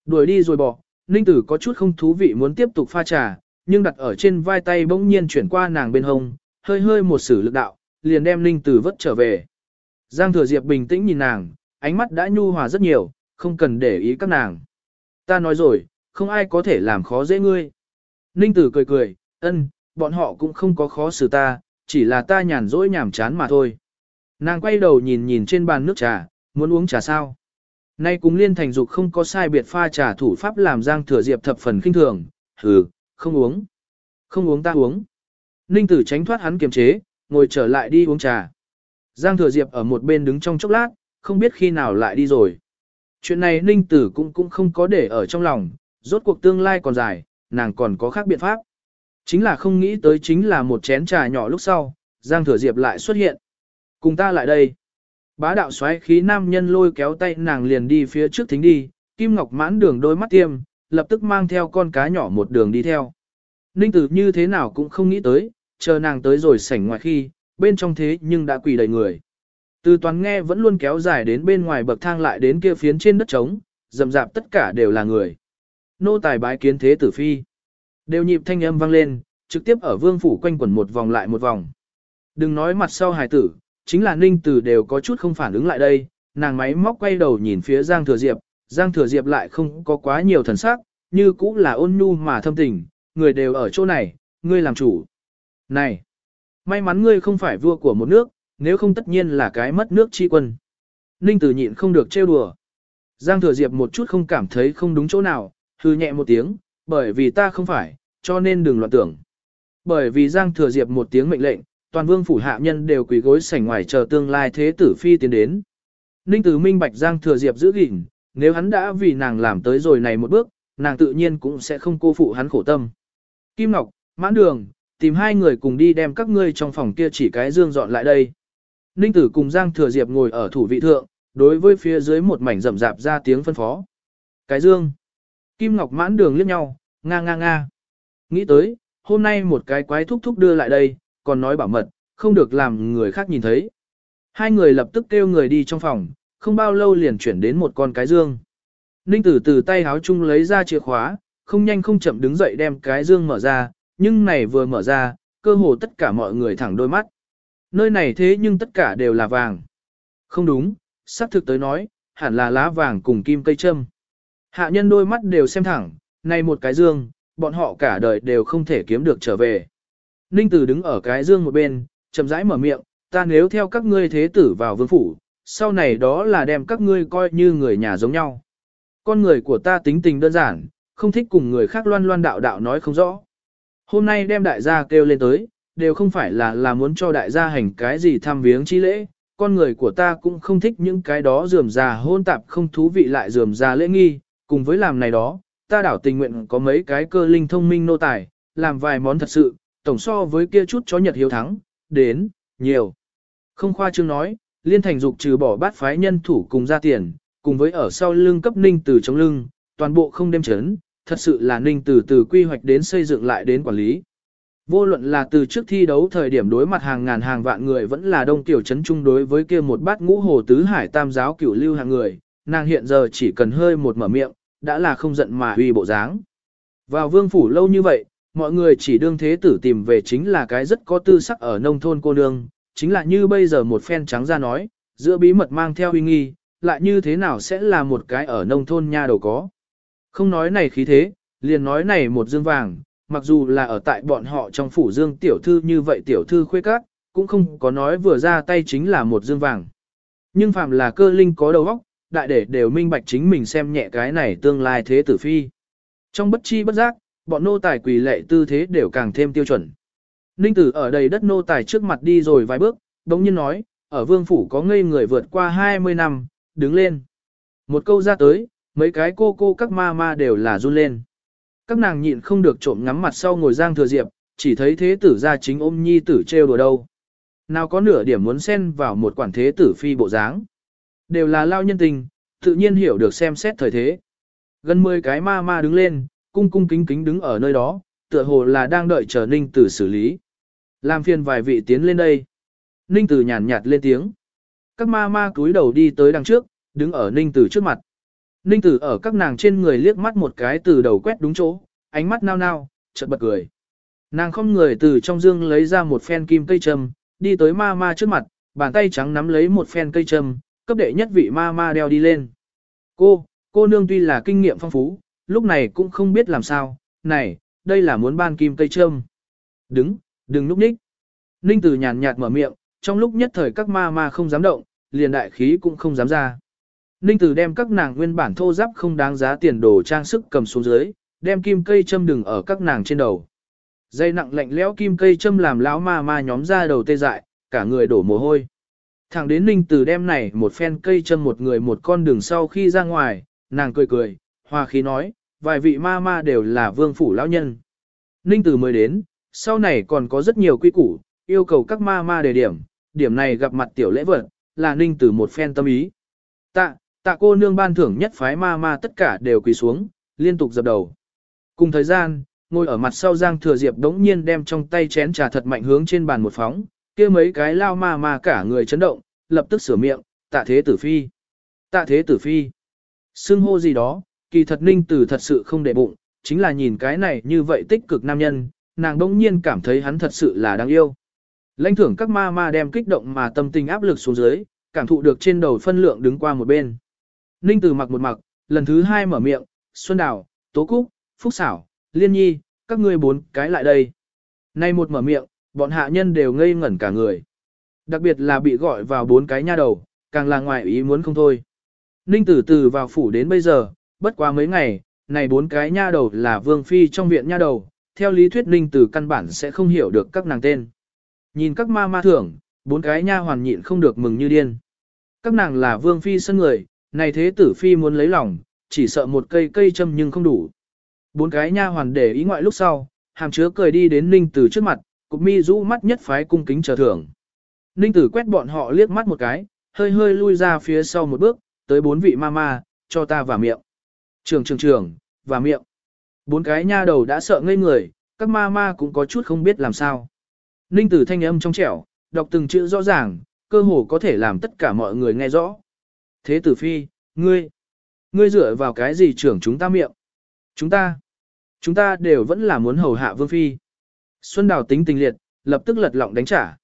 Đuổi đi rồi bỏ, Ninh Tử có chút không thú vị muốn tiếp tục pha trà, nhưng đặt ở trên vai tay bỗng nhiên chuyển qua nàng bên hông, hơi hơi một sử lực đạo, liền đem Ninh Tử vất trở về. Giang Thừa Diệp bình tĩnh nhìn nàng, ánh mắt đã nhu hòa rất nhiều, không cần để ý các nàng. Ta nói rồi, không ai có thể làm khó dễ ngươi. Ninh Tử cười cười, ân, bọn họ cũng không có khó xử ta, chỉ là ta nhàn rỗi nhảm chán mà thôi. Nàng quay đầu nhìn nhìn trên bàn nước trà, muốn uống trà sao. Nay cùng liên thành dục không có sai biệt pha trà thủ pháp làm Giang Thừa Diệp thập phần kinh thường, hừ, không uống. Không uống ta uống. Ninh Tử tránh thoát hắn kiềm chế, ngồi trở lại đi uống trà. Giang Thừa Diệp ở một bên đứng trong chốc lát, không biết khi nào lại đi rồi. Chuyện này Ninh Tử cũng cũng không có để ở trong lòng, rốt cuộc tương lai còn dài, nàng còn có khác biện pháp. Chính là không nghĩ tới chính là một chén trà nhỏ lúc sau, Giang Thừa Diệp lại xuất hiện. Cùng ta lại đây. Bá đạo xoáy khí nam nhân lôi kéo tay nàng liền đi phía trước thính đi, Kim Ngọc mãn đường đôi mắt tiêm, lập tức mang theo con cá nhỏ một đường đi theo. Ninh tử như thế nào cũng không nghĩ tới, chờ nàng tới rồi sảnh ngoài khi, bên trong thế nhưng đã quỳ đầy người. Từ toàn nghe vẫn luôn kéo dài đến bên ngoài bậc thang lại đến kia phiến trên đất trống, dầm dạp tất cả đều là người. Nô tài bái kiến thế tử phi. Đều nhịp thanh âm vang lên, trực tiếp ở vương phủ quanh quẩn một vòng lại một vòng. Đừng nói mặt sau hài tử, chính là ninh tử đều có chút không phản ứng lại đây, nàng máy móc quay đầu nhìn phía Giang Thừa Diệp, Giang Thừa Diệp lại không có quá nhiều thần sắc, như cũng là ôn nhu mà thâm tình, người đều ở chỗ này, ngươi làm chủ. Này, may mắn ngươi không phải vua của một nước, nếu không tất nhiên là cái mất nước chi quân. Ninh Tử nhịn không được trêu đùa. Giang Thừa Diệp một chút không cảm thấy không đúng chỗ nào, hư nhẹ một tiếng, bởi vì ta không phải, cho nên đừng loạn tưởng. Bởi vì Giang Thừa Diệp một tiếng mệnh lệnh, toàn vương phủ hạ nhân đều quỳ gối sảnh ngoài chờ tương lai thế tử phi tiến đến. Ninh Tử minh bạch Giang Thừa Diệp giữ gìn, nếu hắn đã vì nàng làm tới rồi này một bước, nàng tự nhiên cũng sẽ không cô phụ hắn khổ tâm. Kim Ngọc, mãn đường, tìm hai người cùng đi đem các ngươi trong phòng kia chỉ cái dương dọn lại đây. Ninh tử cùng Giang Thừa Diệp ngồi ở thủ vị thượng, đối với phía dưới một mảnh rậm rạp ra tiếng phân phó. Cái dương. Kim Ngọc mãn đường liếc nhau, nga nga nga. Nghĩ tới, hôm nay một cái quái thúc thúc đưa lại đây, còn nói bảo mật, không được làm người khác nhìn thấy. Hai người lập tức kêu người đi trong phòng, không bao lâu liền chuyển đến một con cái dương. Ninh tử từ tay háo chung lấy ra chìa khóa, không nhanh không chậm đứng dậy đem cái dương mở ra, nhưng này vừa mở ra, cơ hồ tất cả mọi người thẳng đôi mắt. Nơi này thế nhưng tất cả đều là vàng. Không đúng, xác thực tới nói, hẳn là lá vàng cùng kim cây châm. Hạ nhân đôi mắt đều xem thẳng, này một cái dương, bọn họ cả đời đều không thể kiếm được trở về. Ninh tử đứng ở cái dương một bên, chậm rãi mở miệng, ta nếu theo các ngươi thế tử vào vương phủ, sau này đó là đem các ngươi coi như người nhà giống nhau. Con người của ta tính tình đơn giản, không thích cùng người khác loan loan đạo đạo nói không rõ. Hôm nay đem đại gia kêu lên tới, đều không phải là là muốn cho đại gia hành cái gì thăm viếng chi lễ, con người của ta cũng không thích những cái đó dườm già hôn tạp không thú vị lại dườm già lễ nghi, cùng với làm này đó, ta đảo tình nguyện có mấy cái cơ linh thông minh nô tài, làm vài món thật sự, tổng so với kia chút chó nhật hiếu thắng, đến, nhiều. Không khoa trương nói, liên thành dục trừ bỏ bát phái nhân thủ cùng ra tiền, cùng với ở sau lưng cấp ninh từ chống lưng, toàn bộ không đem chấn, thật sự là ninh từ từ quy hoạch đến xây dựng lại đến quản lý. Vô luận là từ trước thi đấu thời điểm đối mặt hàng ngàn hàng vạn người vẫn là đông tiểu chấn chung đối với kia một bát ngũ hồ tứ hải tam giáo cửu lưu hàng người, nàng hiện giờ chỉ cần hơi một mở miệng, đã là không giận mà uy bộ dáng. Vào vương phủ lâu như vậy, mọi người chỉ đương thế tử tìm về chính là cái rất có tư sắc ở nông thôn cô nương, chính là như bây giờ một phen trắng ra nói, giữa bí mật mang theo uy nghi, lại như thế nào sẽ là một cái ở nông thôn nha đầu có. Không nói này khí thế, liền nói này một dương vàng, mặc dù là ở tại bọn họ trong phủ dương tiểu thư như vậy tiểu thư khuê các, cũng không có nói vừa ra tay chính là một dương vàng. Nhưng phàm là cơ linh có đầu óc, đại để đều minh bạch chính mình xem nhẹ cái này tương lai thế tử phi. Trong bất chi bất giác, bọn nô tài quỳ lệ tư thế đều càng thêm tiêu chuẩn. Ninh tử ở đầy đất nô tài trước mặt đi rồi vài bước, đống nhiên nói, ở vương phủ có ngây người vượt qua 20 năm, đứng lên. Một câu ra tới, mấy cái cô cô các ma ma đều là run lên. Các nàng nhịn không được trộm ngắm mặt sau ngồi giang thừa diệp, chỉ thấy thế tử ra chính ôm nhi tử trêu đùa đâu. Nào có nửa điểm muốn xen vào một quản thế tử phi bộ dáng. Đều là lao nhân tình, tự nhiên hiểu được xem xét thời thế. Gần 10 cái ma ma đứng lên, cung cung kính kính đứng ở nơi đó, tựa hồ là đang đợi chờ ninh tử xử lý. Làm phiền vài vị tiến lên đây. Ninh tử nhàn nhạt lên tiếng. Các ma ma cúi đầu đi tới đằng trước, đứng ở ninh tử trước mặt. Ninh tử ở các nàng trên người liếc mắt một cái từ đầu quét đúng chỗ, ánh mắt nao nao, chợt bật cười. Nàng không người từ trong dương lấy ra một phen kim cây châm, đi tới ma ma trước mặt, bàn tay trắng nắm lấy một phen cây châm, cấp đệ nhất vị ma ma đeo đi lên. Cô, cô nương tuy là kinh nghiệm phong phú, lúc này cũng không biết làm sao, này, đây là muốn ban kim cây châm. Đứng, đừng núp ních. Ninh tử nhàn nhạt mở miệng, trong lúc nhất thời các ma ma không dám động, liền đại khí cũng không dám ra. Ninh Tử đem các nàng nguyên bản thô giáp không đáng giá tiền đồ trang sức cầm xuống dưới, đem kim cây châm đừng ở các nàng trên đầu. Dây nặng lạnh lẽo kim cây châm làm lão ma ma nhóm ra đầu tê dại, cả người đổ mồ hôi. Thẳng đến Ninh Tử đem này một phen cây châm một người một con đường sau khi ra ngoài, nàng cười cười, hòa khí nói, vài vị ma ma đều là vương phủ lão nhân. Ninh Tử mới đến, sau này còn có rất nhiều quy củ, yêu cầu các ma ma đề điểm, điểm này gặp mặt tiểu lễ vật, là ninh tử một phen tâm ý. Tạ, tạ cô nương ban thưởng nhất phái ma ma tất cả đều quỳ xuống, liên tục dập đầu. Cùng thời gian, ngồi ở mặt sau Giang Thừa Diệp đống nhiên đem trong tay chén trà thật mạnh hướng trên bàn một phóng, kia mấy cái lao ma ma cả người chấn động, lập tức sửa miệng, tạ thế tử phi. Tạ thế tử phi. Xưng hô gì đó, kỳ thật ninh tử thật sự không để bụng, chính là nhìn cái này như vậy tích cực nam nhân, nàng đống nhiên cảm thấy hắn thật sự là đáng yêu. Lãnh thưởng các ma ma đem kích động mà tâm tình áp lực xuống dưới, cảm thụ được trên đầu phân lượng đứng qua một bên. Ninh Tử mặc một mặc, lần thứ hai mở miệng, Xuân Đào, Tố Cúc, Phúc Xảo, Liên Nhi, các ngươi bốn cái lại đây. Nay một mở miệng, bọn hạ nhân đều ngây ngẩn cả người. Đặc biệt là bị gọi vào bốn cái nha đầu, càng là ngoài ý muốn không thôi. Ninh Tử từ vào phủ đến bây giờ, bất quá mấy ngày, này bốn cái nha đầu là vương phi trong viện nha đầu, theo lý thuyết Ninh Tử căn bản sẽ không hiểu được các nàng tên. Nhìn các ma ma thưởng, bốn cái nha hoàn nhịn không được mừng như điên. Các nàng là vương phi sân người, này thế tử phi muốn lấy lòng, chỉ sợ một cây cây châm nhưng không đủ. Bốn cái nha hoàn để ý ngoại lúc sau, hàm chứa cười đi đến Ninh Tử trước mặt, cục mi rũ mắt nhất phái cung kính chờ thưởng. Ninh Tử quét bọn họ liếc mắt một cái, hơi hơi lui ra phía sau một bước, tới bốn vị ma ma, cho ta vào miệng. Trường trường trường, và miệng. Bốn cái nha đầu đã sợ ngây người, các ma ma cũng có chút không biết làm sao. Ninh tử thanh âm trong trẻo, đọc từng chữ rõ ràng, cơ hồ có thể làm tất cả mọi người nghe rõ. Thế tử phi, ngươi, ngươi dựa vào cái gì trưởng chúng ta miệng? Chúng ta, chúng ta đều vẫn là muốn hầu hạ vương phi. Xuân đào tính tình liệt, lập tức lật lọng đánh trả.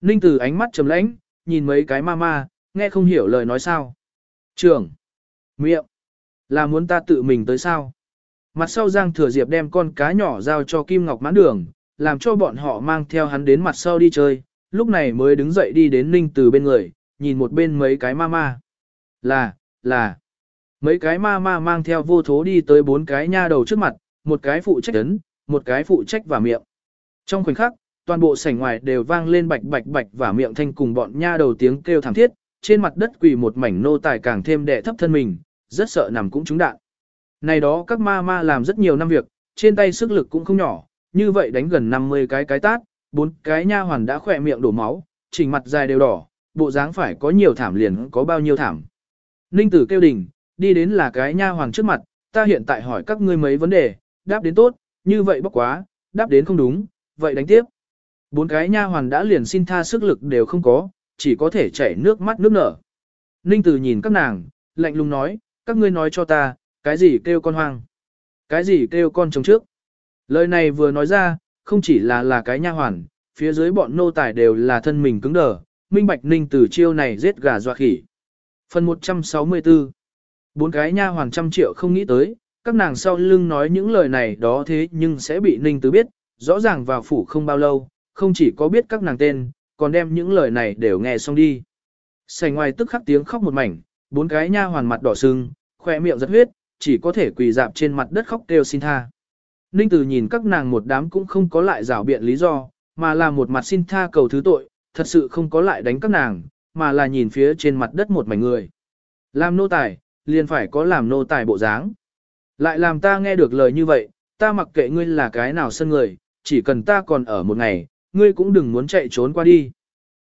Ninh tử ánh mắt trầm lãnh, nhìn mấy cái ma ma, nghe không hiểu lời nói sao. Trưởng, miệng, là muốn ta tự mình tới sao? Mặt sau Giang Thừa Diệp đem con cá nhỏ giao cho Kim Ngọc mãn đường, làm cho bọn họ mang theo hắn đến mặt sau đi chơi, lúc này mới đứng dậy đi đến Ninh Tử bên người, nhìn một bên mấy cái ma ma. Là, là, mấy cái ma ma mang theo vô thố đi tới bốn cái nha đầu trước mặt, một cái phụ trách ấn, một cái phụ trách và miệng. Trong khoảnh khắc, toàn bộ sảnh ngoài đều vang lên bạch bạch bạch và miệng thanh cùng bọn nha đầu tiếng kêu thảm thiết, trên mặt đất quỳ một mảnh nô tài càng thêm đè thấp thân mình, rất sợ nằm cũng trúng đạn. Này đó các ma ma làm rất nhiều năm việc, trên tay sức lực cũng không nhỏ, như vậy đánh gần 50 cái cái tát, bốn cái nha hoàn đã khỏe miệng đổ máu, chỉnh mặt dài đều đỏ, bộ dáng phải có nhiều thảm liền có bao nhiêu thảm. Ninh tử kêu đỉnh, đi đến là cái nha hoàn trước mặt, ta hiện tại hỏi các ngươi mấy vấn đề, đáp đến tốt, như vậy bốc quá, đáp đến không đúng, vậy đánh tiếp. Bốn cái nha hoàn đã liền xin tha sức lực đều không có, chỉ có thể chảy nước mắt nước nở. Ninh tử nhìn các nàng, lạnh lùng nói, các ngươi nói cho ta, cái gì kêu con hoang? Cái gì kêu con trống trước? Lời này vừa nói ra, không chỉ là là cái nha hoàn, phía dưới bọn nô tài đều là thân mình cứng đờ, minh bạch ninh Tử chiêu này giết gà dọa khỉ. Phần 164 Bốn cái nha hoàng trăm triệu không nghĩ tới, các nàng sau lưng nói những lời này đó thế nhưng sẽ bị ninh Tứ biết, rõ ràng vào phủ không bao lâu, không chỉ có biết các nàng tên, còn đem những lời này đều nghe xong đi. Sành ngoài tức khắc tiếng khóc một mảnh, bốn cái nha hoàn mặt đỏ sưng, khoe miệng rất huyết, chỉ có thể quỳ dạp trên mặt đất khóc kêu xin tha. Ninh Tử nhìn các nàng một đám cũng không có lại rảo biện lý do, mà là một mặt xin tha cầu thứ tội, thật sự không có lại đánh các nàng, mà là nhìn phía trên mặt đất một mảnh người. Làm nô tài, liền phải có làm nô tài bộ dáng. Lại làm ta nghe được lời như vậy, ta mặc kệ ngươi là cái nào sân người, chỉ cần ta còn ở một ngày, ngươi cũng đừng muốn chạy trốn qua đi.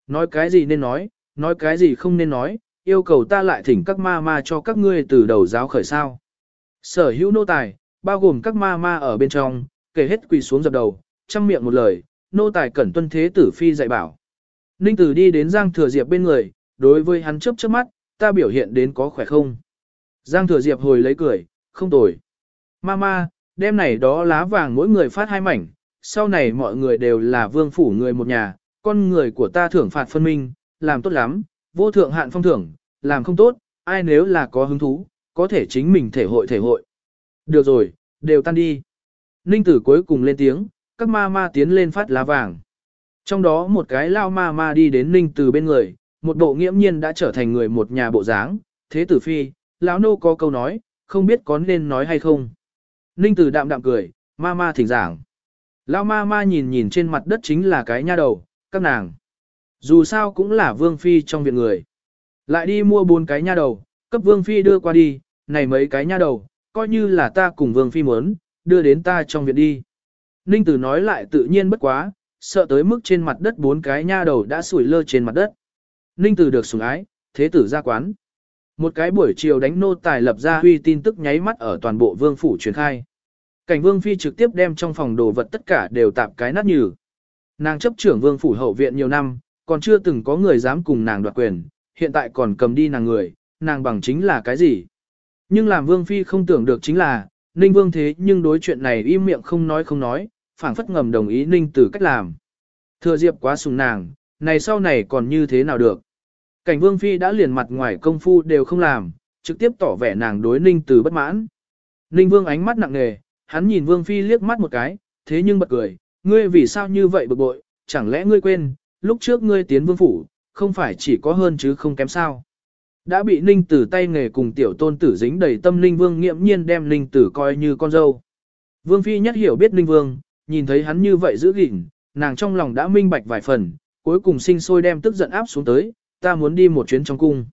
Nói cái gì nên nói, nói cái gì không nên nói, yêu cầu ta lại thỉnh các ma ma cho các ngươi từ đầu giáo khởi sao. Sở hữu nô tài, bao gồm các ma ma ở bên trong, kể hết quỳ xuống dập đầu, chăm miệng một lời, nô tài cẩn tuân thế tử phi dạy bảo. Ninh tử đi đến Giang Thừa Diệp bên người, đối với hắn chớp chớp mắt, ta biểu hiện đến có khỏe không. Giang Thừa Diệp hồi lấy cười, không tồi. Mama, đêm này đó lá vàng mỗi người phát hai mảnh, sau này mọi người đều là vương phủ người một nhà, con người của ta thưởng phạt phân minh, làm tốt lắm, vô thượng hạn phong thưởng, làm không tốt, ai nếu là có hứng thú, có thể chính mình thể hội thể hội. Được rồi, đều tan đi. Ninh tử cuối cùng lên tiếng, các ma ma tiến lên phát lá vàng. Trong đó một cái lao ma ma đi đến ninh tử bên người, một bộ nghiễm nhiên đã trở thành người một nhà bộ dáng. Thế tử phi, lão nô có câu nói, không biết có nên nói hay không. Ninh tử đạm đạm cười, ma ma thỉnh giảng. Lao ma ma nhìn nhìn trên mặt đất chính là cái nha đầu, các nàng. Dù sao cũng là vương phi trong viện người. Lại đi mua bốn cái nha đầu, cấp vương phi đưa qua đi, này mấy cái nha đầu, coi như là ta cùng vương phi muốn, đưa đến ta trong viện đi. Ninh tử nói lại tự nhiên bất quá, sợ tới mức trên mặt đất bốn cái nha đầu đã sủi lơ trên mặt đất. Ninh Tử được sủng ái, thế tử ra quán. Một cái buổi chiều đánh nô tài lập ra huy tin tức nháy mắt ở toàn bộ vương phủ truyền khai. Cảnh vương phi trực tiếp đem trong phòng đồ vật tất cả đều tạp cái nát nhừ. Nàng chấp trưởng vương phủ hậu viện nhiều năm, còn chưa từng có người dám cùng nàng đoạt quyền, hiện tại còn cầm đi nàng người, nàng bằng chính là cái gì. Nhưng làm vương phi không tưởng được chính là, ninh vương thế nhưng đối chuyện này im miệng không nói không nói, phảng phất ngầm đồng ý ninh tử cách làm. Thừa diệp quá sùng nàng, này sau này còn như thế nào được. Cảnh vương phi đã liền mặt ngoài công phu đều không làm, trực tiếp tỏ vẻ nàng đối ninh tử bất mãn. Ninh vương ánh mắt nặng nề, hắn nhìn vương phi liếc mắt một cái, thế nhưng bật cười, ngươi vì sao như vậy bực bội, chẳng lẽ ngươi quên, lúc trước ngươi tiến vương phủ, không phải chỉ có hơn chứ không kém sao. Đã bị ninh tử tay nghề cùng tiểu tôn tử dính đầy tâm ninh vương nghiễm nhiên đem ninh tử coi như con dâu. Vương phi nhất hiểu biết ninh vương, nhìn thấy hắn như vậy giữ gìn, nàng trong lòng đã minh bạch vài phần, cuối cùng sinh sôi đem tức giận áp xuống tới, ta muốn đi một chuyến trong cung.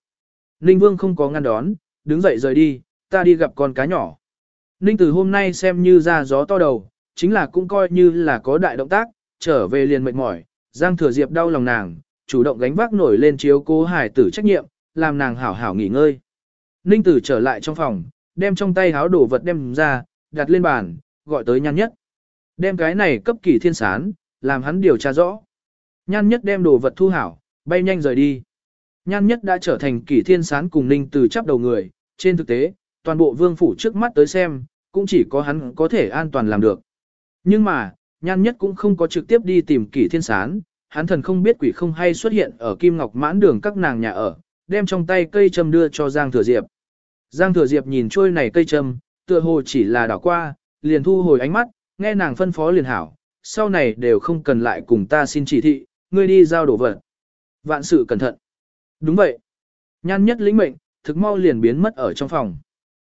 Ninh vương không có ngăn đón, đứng dậy rời đi, ta đi gặp con cá nhỏ. Ninh tử hôm nay xem như ra gió to đầu, chính là cũng coi như là có đại động tác, trở về liền mệt mỏi, Giang Thừa Diệp đau lòng nàng, chủ động gánh vác nổi lên chiếu cố hải tử trách nhiệm, làm nàng hảo hảo nghỉ ngơi. Ninh tử trở lại trong phòng, đem trong tay háo đồ vật đem ra, đặt lên bàn, gọi tới nhan nhất. Đem cái này cấp kỳ thiên sán, làm hắn điều tra rõ. Nhan nhất đem đồ vật thu hảo, bay nhanh rời đi. Nhan nhất đã trở thành kỷ thiên sán cùng ninh từ chắp đầu người, trên thực tế, toàn bộ vương phủ trước mắt tới xem, cũng chỉ có hắn có thể an toàn làm được. Nhưng mà, nhan nhất cũng không có trực tiếp đi tìm kỷ thiên sán, hắn thần không biết quỷ không hay xuất hiện ở kim ngọc mãn đường các nàng nhà ở, đem trong tay cây châm đưa cho Giang Thừa Diệp. Giang Thừa Diệp nhìn trôi này cây châm, tựa hồ chỉ là đảo qua, liền thu hồi ánh mắt, nghe nàng phân phó liền hảo, sau này đều không cần lại cùng ta xin chỉ thị, ngươi đi giao đổ vật. Vạn sự cẩn thận. Đúng vậy. Nhan nhất lĩnh mệnh, thực mau liền biến mất ở trong phòng.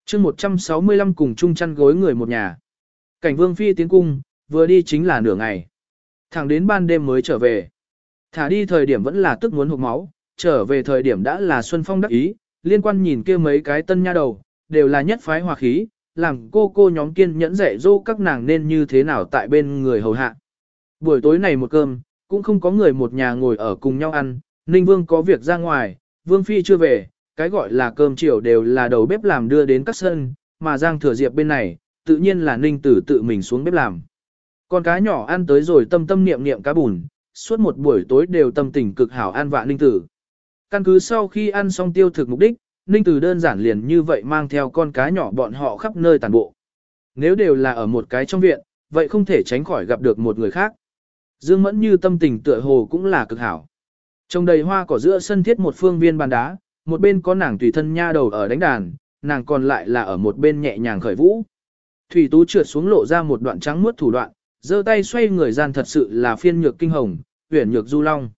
chương 165 cùng chung chăn gối người một nhà. Cảnh vương phi tiến cung, vừa đi chính là nửa ngày. Thẳng đến ban đêm mới trở về. Thả đi thời điểm vẫn là tức muốn hụt máu, trở về thời điểm đã là Xuân Phong đắc ý, liên quan nhìn kia mấy cái tân nha đầu, đều là nhất phái hòa khí, làm cô cô nhóm kiên nhẫn dạy dỗ các nàng nên như thế nào tại bên người hầu hạ. Buổi tối này một cơm, cũng không có người một nhà ngồi ở cùng nhau ăn, Ninh Vương có việc ra ngoài, Vương Phi chưa về, cái gọi là cơm chiều đều là đầu bếp làm đưa đến các sân, mà Giang Thừa Diệp bên này, tự nhiên là Ninh Tử tự mình xuống bếp làm. Con cá nhỏ ăn tới rồi tâm tâm niệm niệm cá bùn, suốt một buổi tối đều tâm tình cực hảo an vạ Ninh Tử. Căn cứ sau khi ăn xong tiêu thực mục đích, Ninh Tử đơn giản liền như vậy mang theo con cá nhỏ bọn họ khắp nơi tàn bộ. Nếu đều là ở một cái trong viện, vậy không thể tránh khỏi gặp được một người khác. Dương Mẫn như tâm tình tựa hồ cũng là cực hảo. Trong đầy hoa cỏ giữa sân thiết một phương viên bàn đá, một bên có nàng tùy thân nha đầu ở đánh đàn, nàng còn lại là ở một bên nhẹ nhàng khởi vũ. Thủy Tú trượt xuống lộ ra một đoạn trắng muốt thủ đoạn, giơ tay xoay người gian thật sự là phiên nhược kinh hồng, huyền nhược du long.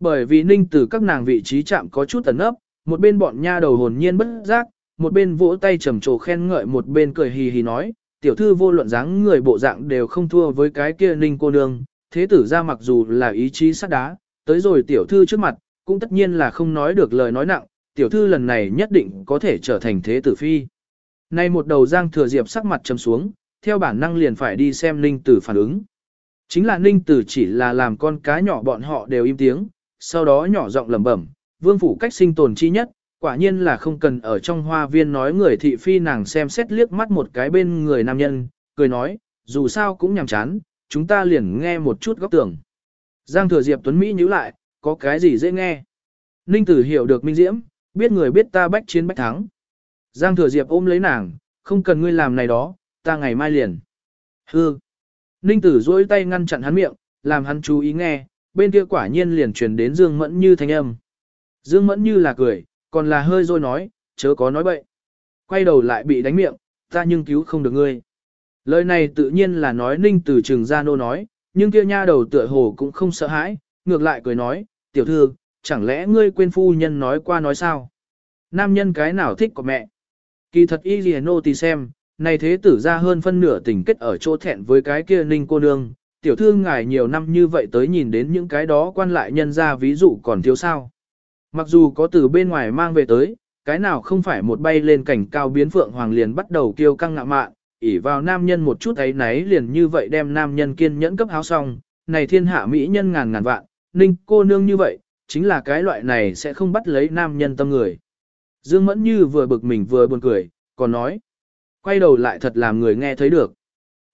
Bởi vì ninh từ các nàng vị trí chạm có chút ẩn ấp, một bên bọn nha đầu hồn nhiên bất giác, một bên vỗ tay trầm trồ khen ngợi một bên cười hì hì nói, tiểu thư vô luận dáng người bộ dạng đều không thua với cái kia ninh cô nương, thế tử ra mặc dù là ý chí sắt đá, tới rồi tiểu thư trước mặt, cũng tất nhiên là không nói được lời nói nặng, tiểu thư lần này nhất định có thể trở thành thế tử phi. Nay một đầu giang thừa diệp sắc mặt trầm xuống, theo bản năng liền phải đi xem ninh tử phản ứng. Chính là ninh tử chỉ là làm con cá nhỏ bọn họ đều im tiếng, sau đó nhỏ giọng lẩm bẩm, vương phủ cách sinh tồn chi nhất, quả nhiên là không cần ở trong hoa viên nói người thị phi nàng xem xét liếc mắt một cái bên người nam nhân, cười nói, dù sao cũng nhàm chán, chúng ta liền nghe một chút góc tưởng. Giang thừa Diệp Tuấn Mỹ nhíu lại, có cái gì dễ nghe. Ninh tử hiểu được minh diễm, biết người biết ta bách chiến bách thắng. Giang thừa Diệp ôm lấy nàng, không cần ngươi làm này đó, ta ngày mai liền. Hư. Ninh tử duỗi tay ngăn chặn hắn miệng, làm hắn chú ý nghe, bên kia quả nhiên liền truyền đến Dương Mẫn Như thanh âm. Dương Mẫn Như là cười, còn là hơi rồi nói, chớ có nói bậy. Quay đầu lại bị đánh miệng, ta nhưng cứu không được ngươi. Lời này tự nhiên là nói ninh từ trường gia nô nói, nhưng kia nha đầu tựa hồ cũng không sợ hãi, ngược lại cười nói, tiểu thư, chẳng lẽ ngươi quên phu nhân nói qua nói sao? Nam nhân cái nào thích của mẹ? Kỳ thật y gì nô thì xem, này thế tử ra hơn phân nửa tình kết ở chỗ thẹn với cái kia ninh cô nương, tiểu thư ngài nhiều năm như vậy tới nhìn đến những cái đó quan lại nhân ra ví dụ còn thiếu sao. Mặc dù có từ bên ngoài mang về tới, cái nào không phải một bay lên cảnh cao biến phượng hoàng liền bắt đầu kêu căng ngạ mạn, ỉ vào nam nhân một chút ấy nấy liền như vậy đem nam nhân kiên nhẫn cấp áo xong, này thiên hạ mỹ nhân ngàn ngàn vạn, ninh cô nương như vậy, chính là cái loại này sẽ không bắt lấy nam nhân tâm người. Dương Mẫn Như vừa bực mình vừa buồn cười, còn nói. Quay đầu lại thật làm người nghe thấy được.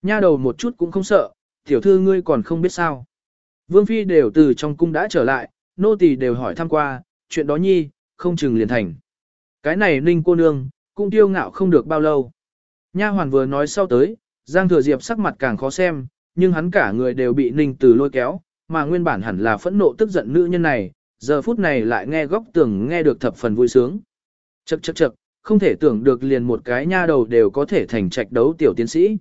Nha đầu một chút cũng không sợ, tiểu thư ngươi còn không biết sao. Vương Phi đều từ trong cung đã trở lại, nô tỳ đều hỏi thăm qua, chuyện đó nhi, không chừng liền thành. Cái này ninh cô nương, cũng tiêu ngạo không được bao lâu. Nha hoàn vừa nói sau tới, Giang Thừa Diệp sắc mặt càng khó xem, nhưng hắn cả người đều bị ninh từ lôi kéo, mà nguyên bản hẳn là phẫn nộ tức giận nữ nhân này, giờ phút này lại nghe góc tường nghe được thập phần vui sướng. Chậc chậc chậc, không thể tưởng được liền một cái nha đầu đều có thể thành trạch đấu tiểu tiến sĩ.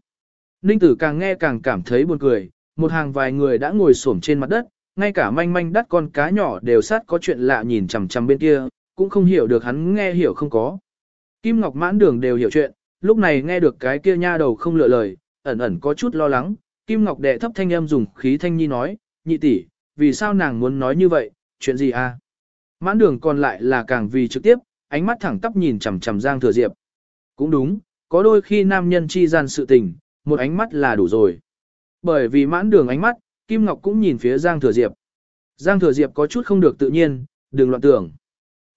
Ninh tử càng nghe càng cảm thấy buồn cười, một hàng vài người đã ngồi xổm trên mặt đất, ngay cả manh manh đắt con cá nhỏ đều sát có chuyện lạ nhìn chằm chằm bên kia, cũng không hiểu được hắn nghe hiểu không có. Kim Ngọc mãn đường đều hiểu chuyện, lúc này nghe được cái kia nha đầu không lựa lời, ẩn ẩn có chút lo lắng, Kim Ngọc đệ thấp thanh âm dùng khí thanh nhi nói, nhị tỷ, vì sao nàng muốn nói như vậy, chuyện gì à? Mãn đường còn lại là càng vì trực tiếp, ánh mắt thẳng tắp nhìn chằm chằm Giang Thừa Diệp. Cũng đúng, có đôi khi nam nhân chi gian sự tình, một ánh mắt là đủ rồi. Bởi vì mãn đường ánh mắt, Kim Ngọc cũng nhìn phía Giang Thừa Diệp. Giang Thừa Diệp có chút không được tự nhiên, đừng loạn tưởng.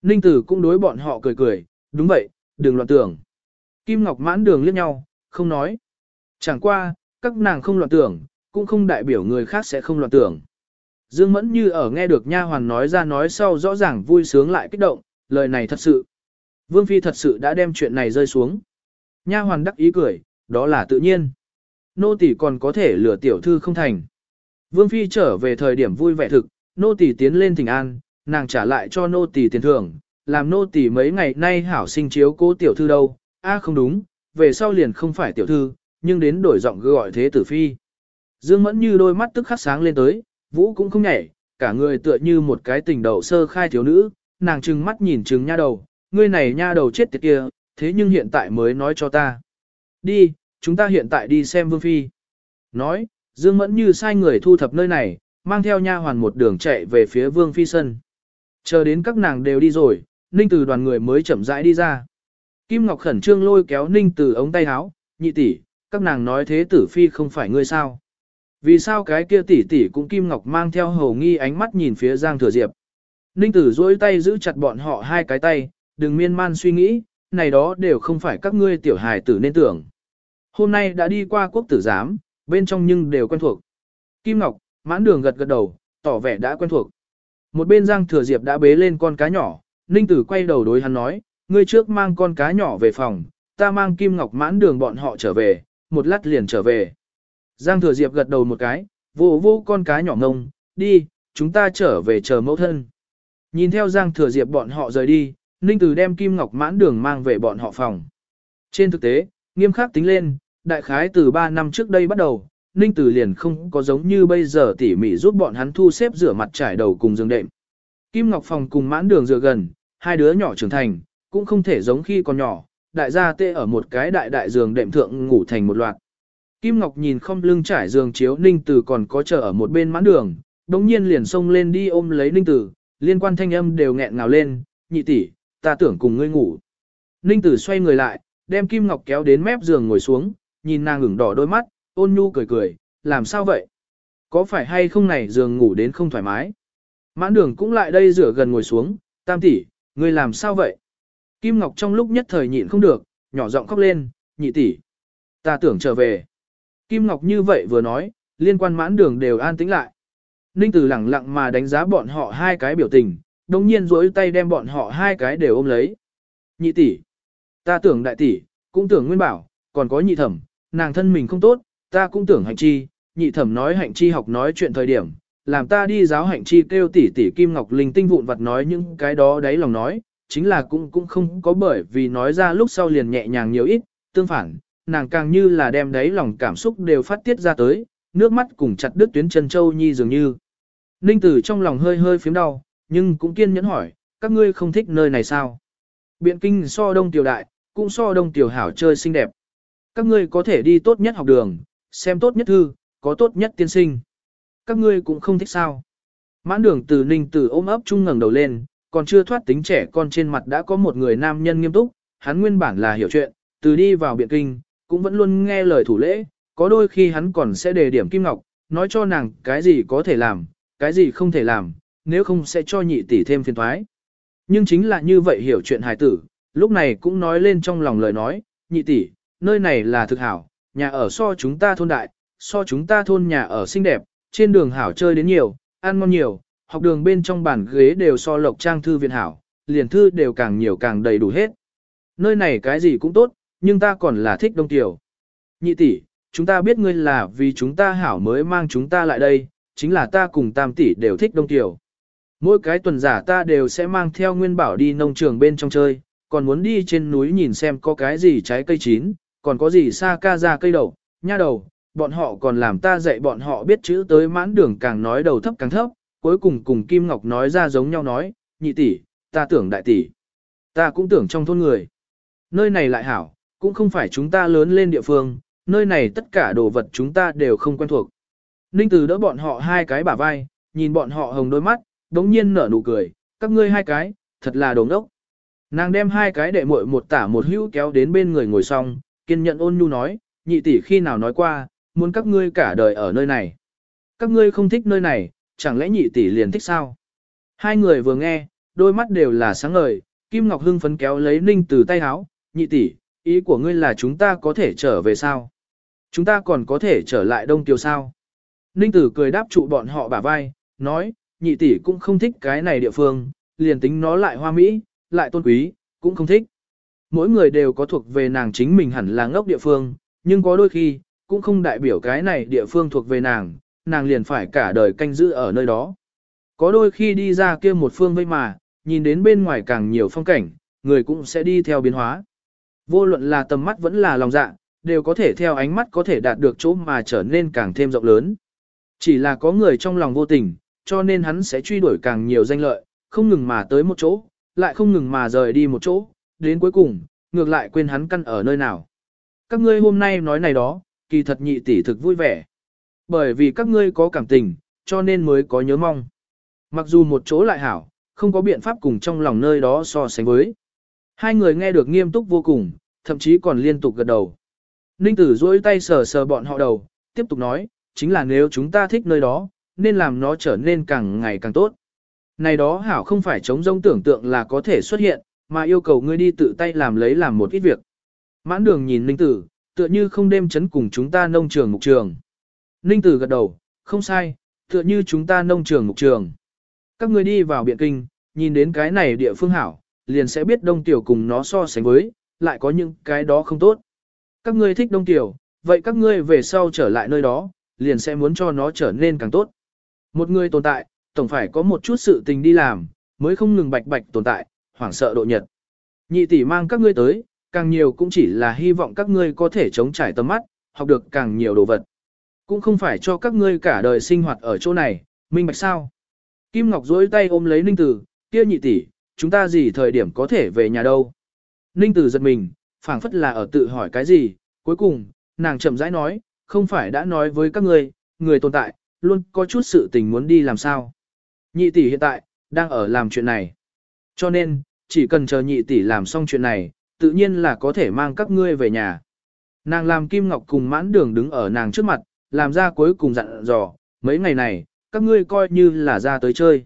Ninh Tử cũng đối bọn họ cười cười, đúng vậy, đừng loạn tưởng. Kim Ngọc mãn đường liếc nhau, không nói. Chẳng qua, các nàng không loạn tưởng, cũng không đại biểu người khác sẽ không loạn tưởng. Dương Mẫn như ở nghe được nha hoàn nói ra nói sau rõ ràng vui sướng lại kích động, lời này thật sự. Vương Phi thật sự đã đem chuyện này rơi xuống. Nha hoàn đắc ý cười, đó là tự nhiên. Nô tỷ còn có thể lừa tiểu thư không thành. Vương Phi trở về thời điểm vui vẻ thực, nô tỷ tiến lên thỉnh an, nàng trả lại cho nô tỷ tiền thưởng, làm nô tỷ mấy ngày nay hảo sinh chiếu cố tiểu thư đâu, a không đúng, về sau liền không phải tiểu thư, nhưng đến đổi giọng gọi thế tử Phi. Dương Mẫn như đôi mắt tức khắc sáng lên tới, Vũ cũng không nhảy, cả người tựa như một cái tình đầu sơ khai thiếu nữ, nàng trừng mắt nhìn trừng nha đầu, ngươi này nha đầu chết tiệt kia, thế nhưng hiện tại mới nói cho ta. Đi, chúng ta hiện tại đi xem Vương Phi. Nói, Dương Mẫn như sai người thu thập nơi này, mang theo nha hoàn một đường chạy về phía Vương Phi sân. Chờ đến các nàng đều đi rồi, Ninh Từ đoàn người mới chậm rãi đi ra. Kim Ngọc khẩn trương lôi kéo Ninh Từ ống tay áo, nhị tỷ, các nàng nói thế tử Phi không phải ngươi sao. Vì sao cái kia tỷ tỷ cũng Kim Ngọc mang theo hầu nghi ánh mắt nhìn phía Giang Thừa Diệp. Ninh Tử duỗi tay giữ chặt bọn họ hai cái tay, đừng miên man suy nghĩ, này đó đều không phải các ngươi tiểu hài tử nên tưởng. Hôm nay đã đi qua quốc tử giám, bên trong nhưng đều quen thuộc. Kim Ngọc, mãn đường gật gật đầu, tỏ vẻ đã quen thuộc. Một bên Giang Thừa Diệp đã bế lên con cá nhỏ, Ninh Tử quay đầu đối hắn nói, ngươi trước mang con cá nhỏ về phòng, ta mang Kim Ngọc mãn đường bọn họ trở về, một lát liền trở về. Giang Thừa Diệp gật đầu một cái, vô vô con cá nhỏ ngông, đi, chúng ta trở về chờ mẫu thân. Nhìn theo Giang Thừa Diệp bọn họ rời đi, Ninh Tử đem Kim Ngọc mãn đường mang về bọn họ phòng. Trên thực tế, nghiêm khắc tính lên, đại khái từ 3 năm trước đây bắt đầu, Ninh Tử liền không có giống như bây giờ tỉ mỉ giúp bọn hắn thu xếp rửa mặt trải đầu cùng giường đệm. Kim Ngọc phòng cùng mãn đường dựa gần, hai đứa nhỏ trưởng thành, cũng không thể giống khi còn nhỏ, đại gia tê ở một cái đại đại giường đệm thượng ngủ thành một loạt. Kim Ngọc nhìn không lưng trải giường chiếu Ninh Tử còn có chờ ở một bên mãn đường, đống nhiên liền xông lên đi ôm lấy Ninh Tử, liên quan thanh âm đều nghẹn ngào lên, nhị tỷ, ta tưởng cùng ngươi ngủ. Ninh Tử xoay người lại, đem Kim Ngọc kéo đến mép giường ngồi xuống, nhìn nàng ửng đỏ đôi mắt, ôn nhu cười cười, làm sao vậy? Có phải hay không này giường ngủ đến không thoải mái? Mãn đường cũng lại đây rửa gần ngồi xuống, tam tỷ, ngươi làm sao vậy? Kim Ngọc trong lúc nhất thời nhịn không được, nhỏ giọng khóc lên, nhị tỷ, ta tưởng trở về. Kim Ngọc như vậy vừa nói, liên quan mãn đường đều an tĩnh lại. Ninh Tử lẳng lặng mà đánh giá bọn họ hai cái biểu tình, đồng nhiên duỗi tay đem bọn họ hai cái đều ôm lấy. Nhị tỷ, ta tưởng đại tỷ, cũng tưởng nguyên bảo, còn có nhị thẩm, nàng thân mình không tốt, ta cũng tưởng hạnh chi, nhị thẩm nói hạnh chi học nói chuyện thời điểm, làm ta đi giáo hạnh chi kêu tỷ tỷ Kim Ngọc Linh tinh vụn vặt nói những cái đó đấy lòng nói, chính là cũng cũng không có bởi vì nói ra lúc sau liền nhẹ nhàng nhiều ít, tương phản, nàng càng như là đem đấy lòng cảm xúc đều phát tiết ra tới, nước mắt cùng chặt đứt tuyến chân châu nhi dường như. Ninh tử trong lòng hơi hơi phiếm đau, nhưng cũng kiên nhẫn hỏi, các ngươi không thích nơi này sao? Biện kinh so đông tiểu đại, cũng so đông tiểu hảo chơi xinh đẹp. Các ngươi có thể đi tốt nhất học đường, xem tốt nhất thư, có tốt nhất tiên sinh. Các ngươi cũng không thích sao? Mãn đường từ ninh tử ôm ấp chung ngẩng đầu lên, còn chưa thoát tính trẻ con trên mặt đã có một người nam nhân nghiêm túc, hắn nguyên bản là hiểu chuyện, từ đi vào biện kinh, cũng vẫn luôn nghe lời thủ lễ, có đôi khi hắn còn sẽ đề điểm Kim Ngọc, nói cho nàng cái gì có thể làm, cái gì không thể làm, nếu không sẽ cho nhị tỷ thêm phiền toái. Nhưng chính là như vậy hiểu chuyện hài tử, lúc này cũng nói lên trong lòng lời nói, nhị tỷ, nơi này là thực hảo, nhà ở so chúng ta thôn đại, so chúng ta thôn nhà ở xinh đẹp, trên đường hảo chơi đến nhiều, ăn ngon nhiều, học đường bên trong bàn ghế đều so lộc trang thư viện hảo, liền thư đều càng nhiều càng đầy đủ hết. Nơi này cái gì cũng tốt, nhưng ta còn là thích đông tiểu. Nhị tỷ, chúng ta biết ngươi là vì chúng ta hảo mới mang chúng ta lại đây, chính là ta cùng tam tỷ đều thích đông tiểu. Mỗi cái tuần giả ta đều sẽ mang theo nguyên bảo đi nông trường bên trong chơi, còn muốn đi trên núi nhìn xem có cái gì trái cây chín, còn có gì xa ca ra cây đậu, nha đầu, bọn họ còn làm ta dạy bọn họ biết chữ tới mãn đường càng nói đầu thấp càng thấp, cuối cùng cùng Kim Ngọc nói ra giống nhau nói, nhị tỷ, ta tưởng đại tỷ, ta cũng tưởng trong thôn người. Nơi này lại hảo, cũng không phải chúng ta lớn lên địa phương, nơi này tất cả đồ vật chúng ta đều không quen thuộc. Ninh từ đỡ bọn họ hai cái bả vai, nhìn bọn họ hồng đôi mắt, đống nhiên nở nụ cười, các ngươi hai cái, thật là đồ ngốc. Nàng đem hai cái đệ muội một tả một hữu kéo đến bên người ngồi xong, kiên nhận ôn nhu nói, nhị tỷ khi nào nói qua, muốn các ngươi cả đời ở nơi này. Các ngươi không thích nơi này, chẳng lẽ nhị tỷ liền thích sao? Hai người vừa nghe, đôi mắt đều là sáng ngời, Kim Ngọc hưng phấn kéo lấy Ninh từ tay háo, nhị tỷ, ý của ngươi là chúng ta có thể trở về sao? Chúng ta còn có thể trở lại Đông Tiêu sao? Ninh tử cười đáp trụ bọn họ bả vai, nói, nhị tỷ cũng không thích cái này địa phương, liền tính nó lại hoa mỹ, lại tôn quý, cũng không thích. Mỗi người đều có thuộc về nàng chính mình hẳn là ngốc địa phương, nhưng có đôi khi, cũng không đại biểu cái này địa phương thuộc về nàng, nàng liền phải cả đời canh giữ ở nơi đó. Có đôi khi đi ra kia một phương vây mà, nhìn đến bên ngoài càng nhiều phong cảnh, người cũng sẽ đi theo biến hóa. Vô luận là tầm mắt vẫn là lòng dạ, đều có thể theo ánh mắt có thể đạt được chỗ mà trở nên càng thêm rộng lớn. Chỉ là có người trong lòng vô tình, cho nên hắn sẽ truy đuổi càng nhiều danh lợi, không ngừng mà tới một chỗ, lại không ngừng mà rời đi một chỗ, đến cuối cùng, ngược lại quên hắn căn ở nơi nào. Các ngươi hôm nay nói này đó, kỳ thật nhị tỷ thực vui vẻ. Bởi vì các ngươi có cảm tình, cho nên mới có nhớ mong. Mặc dù một chỗ lại hảo, không có biện pháp cùng trong lòng nơi đó so sánh với. Hai người nghe được nghiêm túc vô cùng, thậm chí còn liên tục gật đầu. Ninh tử duỗi tay sờ sờ bọn họ đầu, tiếp tục nói, chính là nếu chúng ta thích nơi đó, nên làm nó trở nên càng ngày càng tốt. Này đó hảo không phải chống rông tưởng tượng là có thể xuất hiện, mà yêu cầu ngươi đi tự tay làm lấy làm một ít việc. Mãn đường nhìn Ninh Tử, tựa như không đêm chấn cùng chúng ta nông trường mục trường. Ninh Tử gật đầu, không sai, tựa như chúng ta nông trường mục trường. Các ngươi đi vào biện kinh, nhìn đến cái này địa phương hảo, liền sẽ biết đông tiểu cùng nó so sánh với, lại có những cái đó không tốt. Các ngươi thích đông tiểu, vậy các ngươi về sau trở lại nơi đó, liền sẽ muốn cho nó trở nên càng tốt. Một người tồn tại, tổng phải có một chút sự tình đi làm, mới không ngừng bạch bạch tồn tại, hoảng sợ độ nhật. Nhị tỷ mang các ngươi tới, càng nhiều cũng chỉ là hy vọng các ngươi có thể chống trải tầm mắt, học được càng nhiều đồ vật. Cũng không phải cho các ngươi cả đời sinh hoạt ở chỗ này, minh bạch sao. Kim Ngọc dối tay ôm lấy Ninh Tử, kia nhị tỷ, chúng ta gì thời điểm có thể về nhà đâu. Ninh Tử giật mình, phảng phất là ở tự hỏi cái gì, cuối cùng, nàng chậm rãi nói, không phải đã nói với các ngươi, người tồn tại, luôn có chút sự tình muốn đi làm sao. Nhị tỷ hiện tại, đang ở làm chuyện này. Cho nên, chỉ cần chờ nhị tỷ làm xong chuyện này, tự nhiên là có thể mang các ngươi về nhà. Nàng làm Kim Ngọc cùng mãn đường đứng ở nàng trước mặt, làm ra cuối cùng dặn dò, mấy ngày này, các ngươi coi như là ra tới chơi.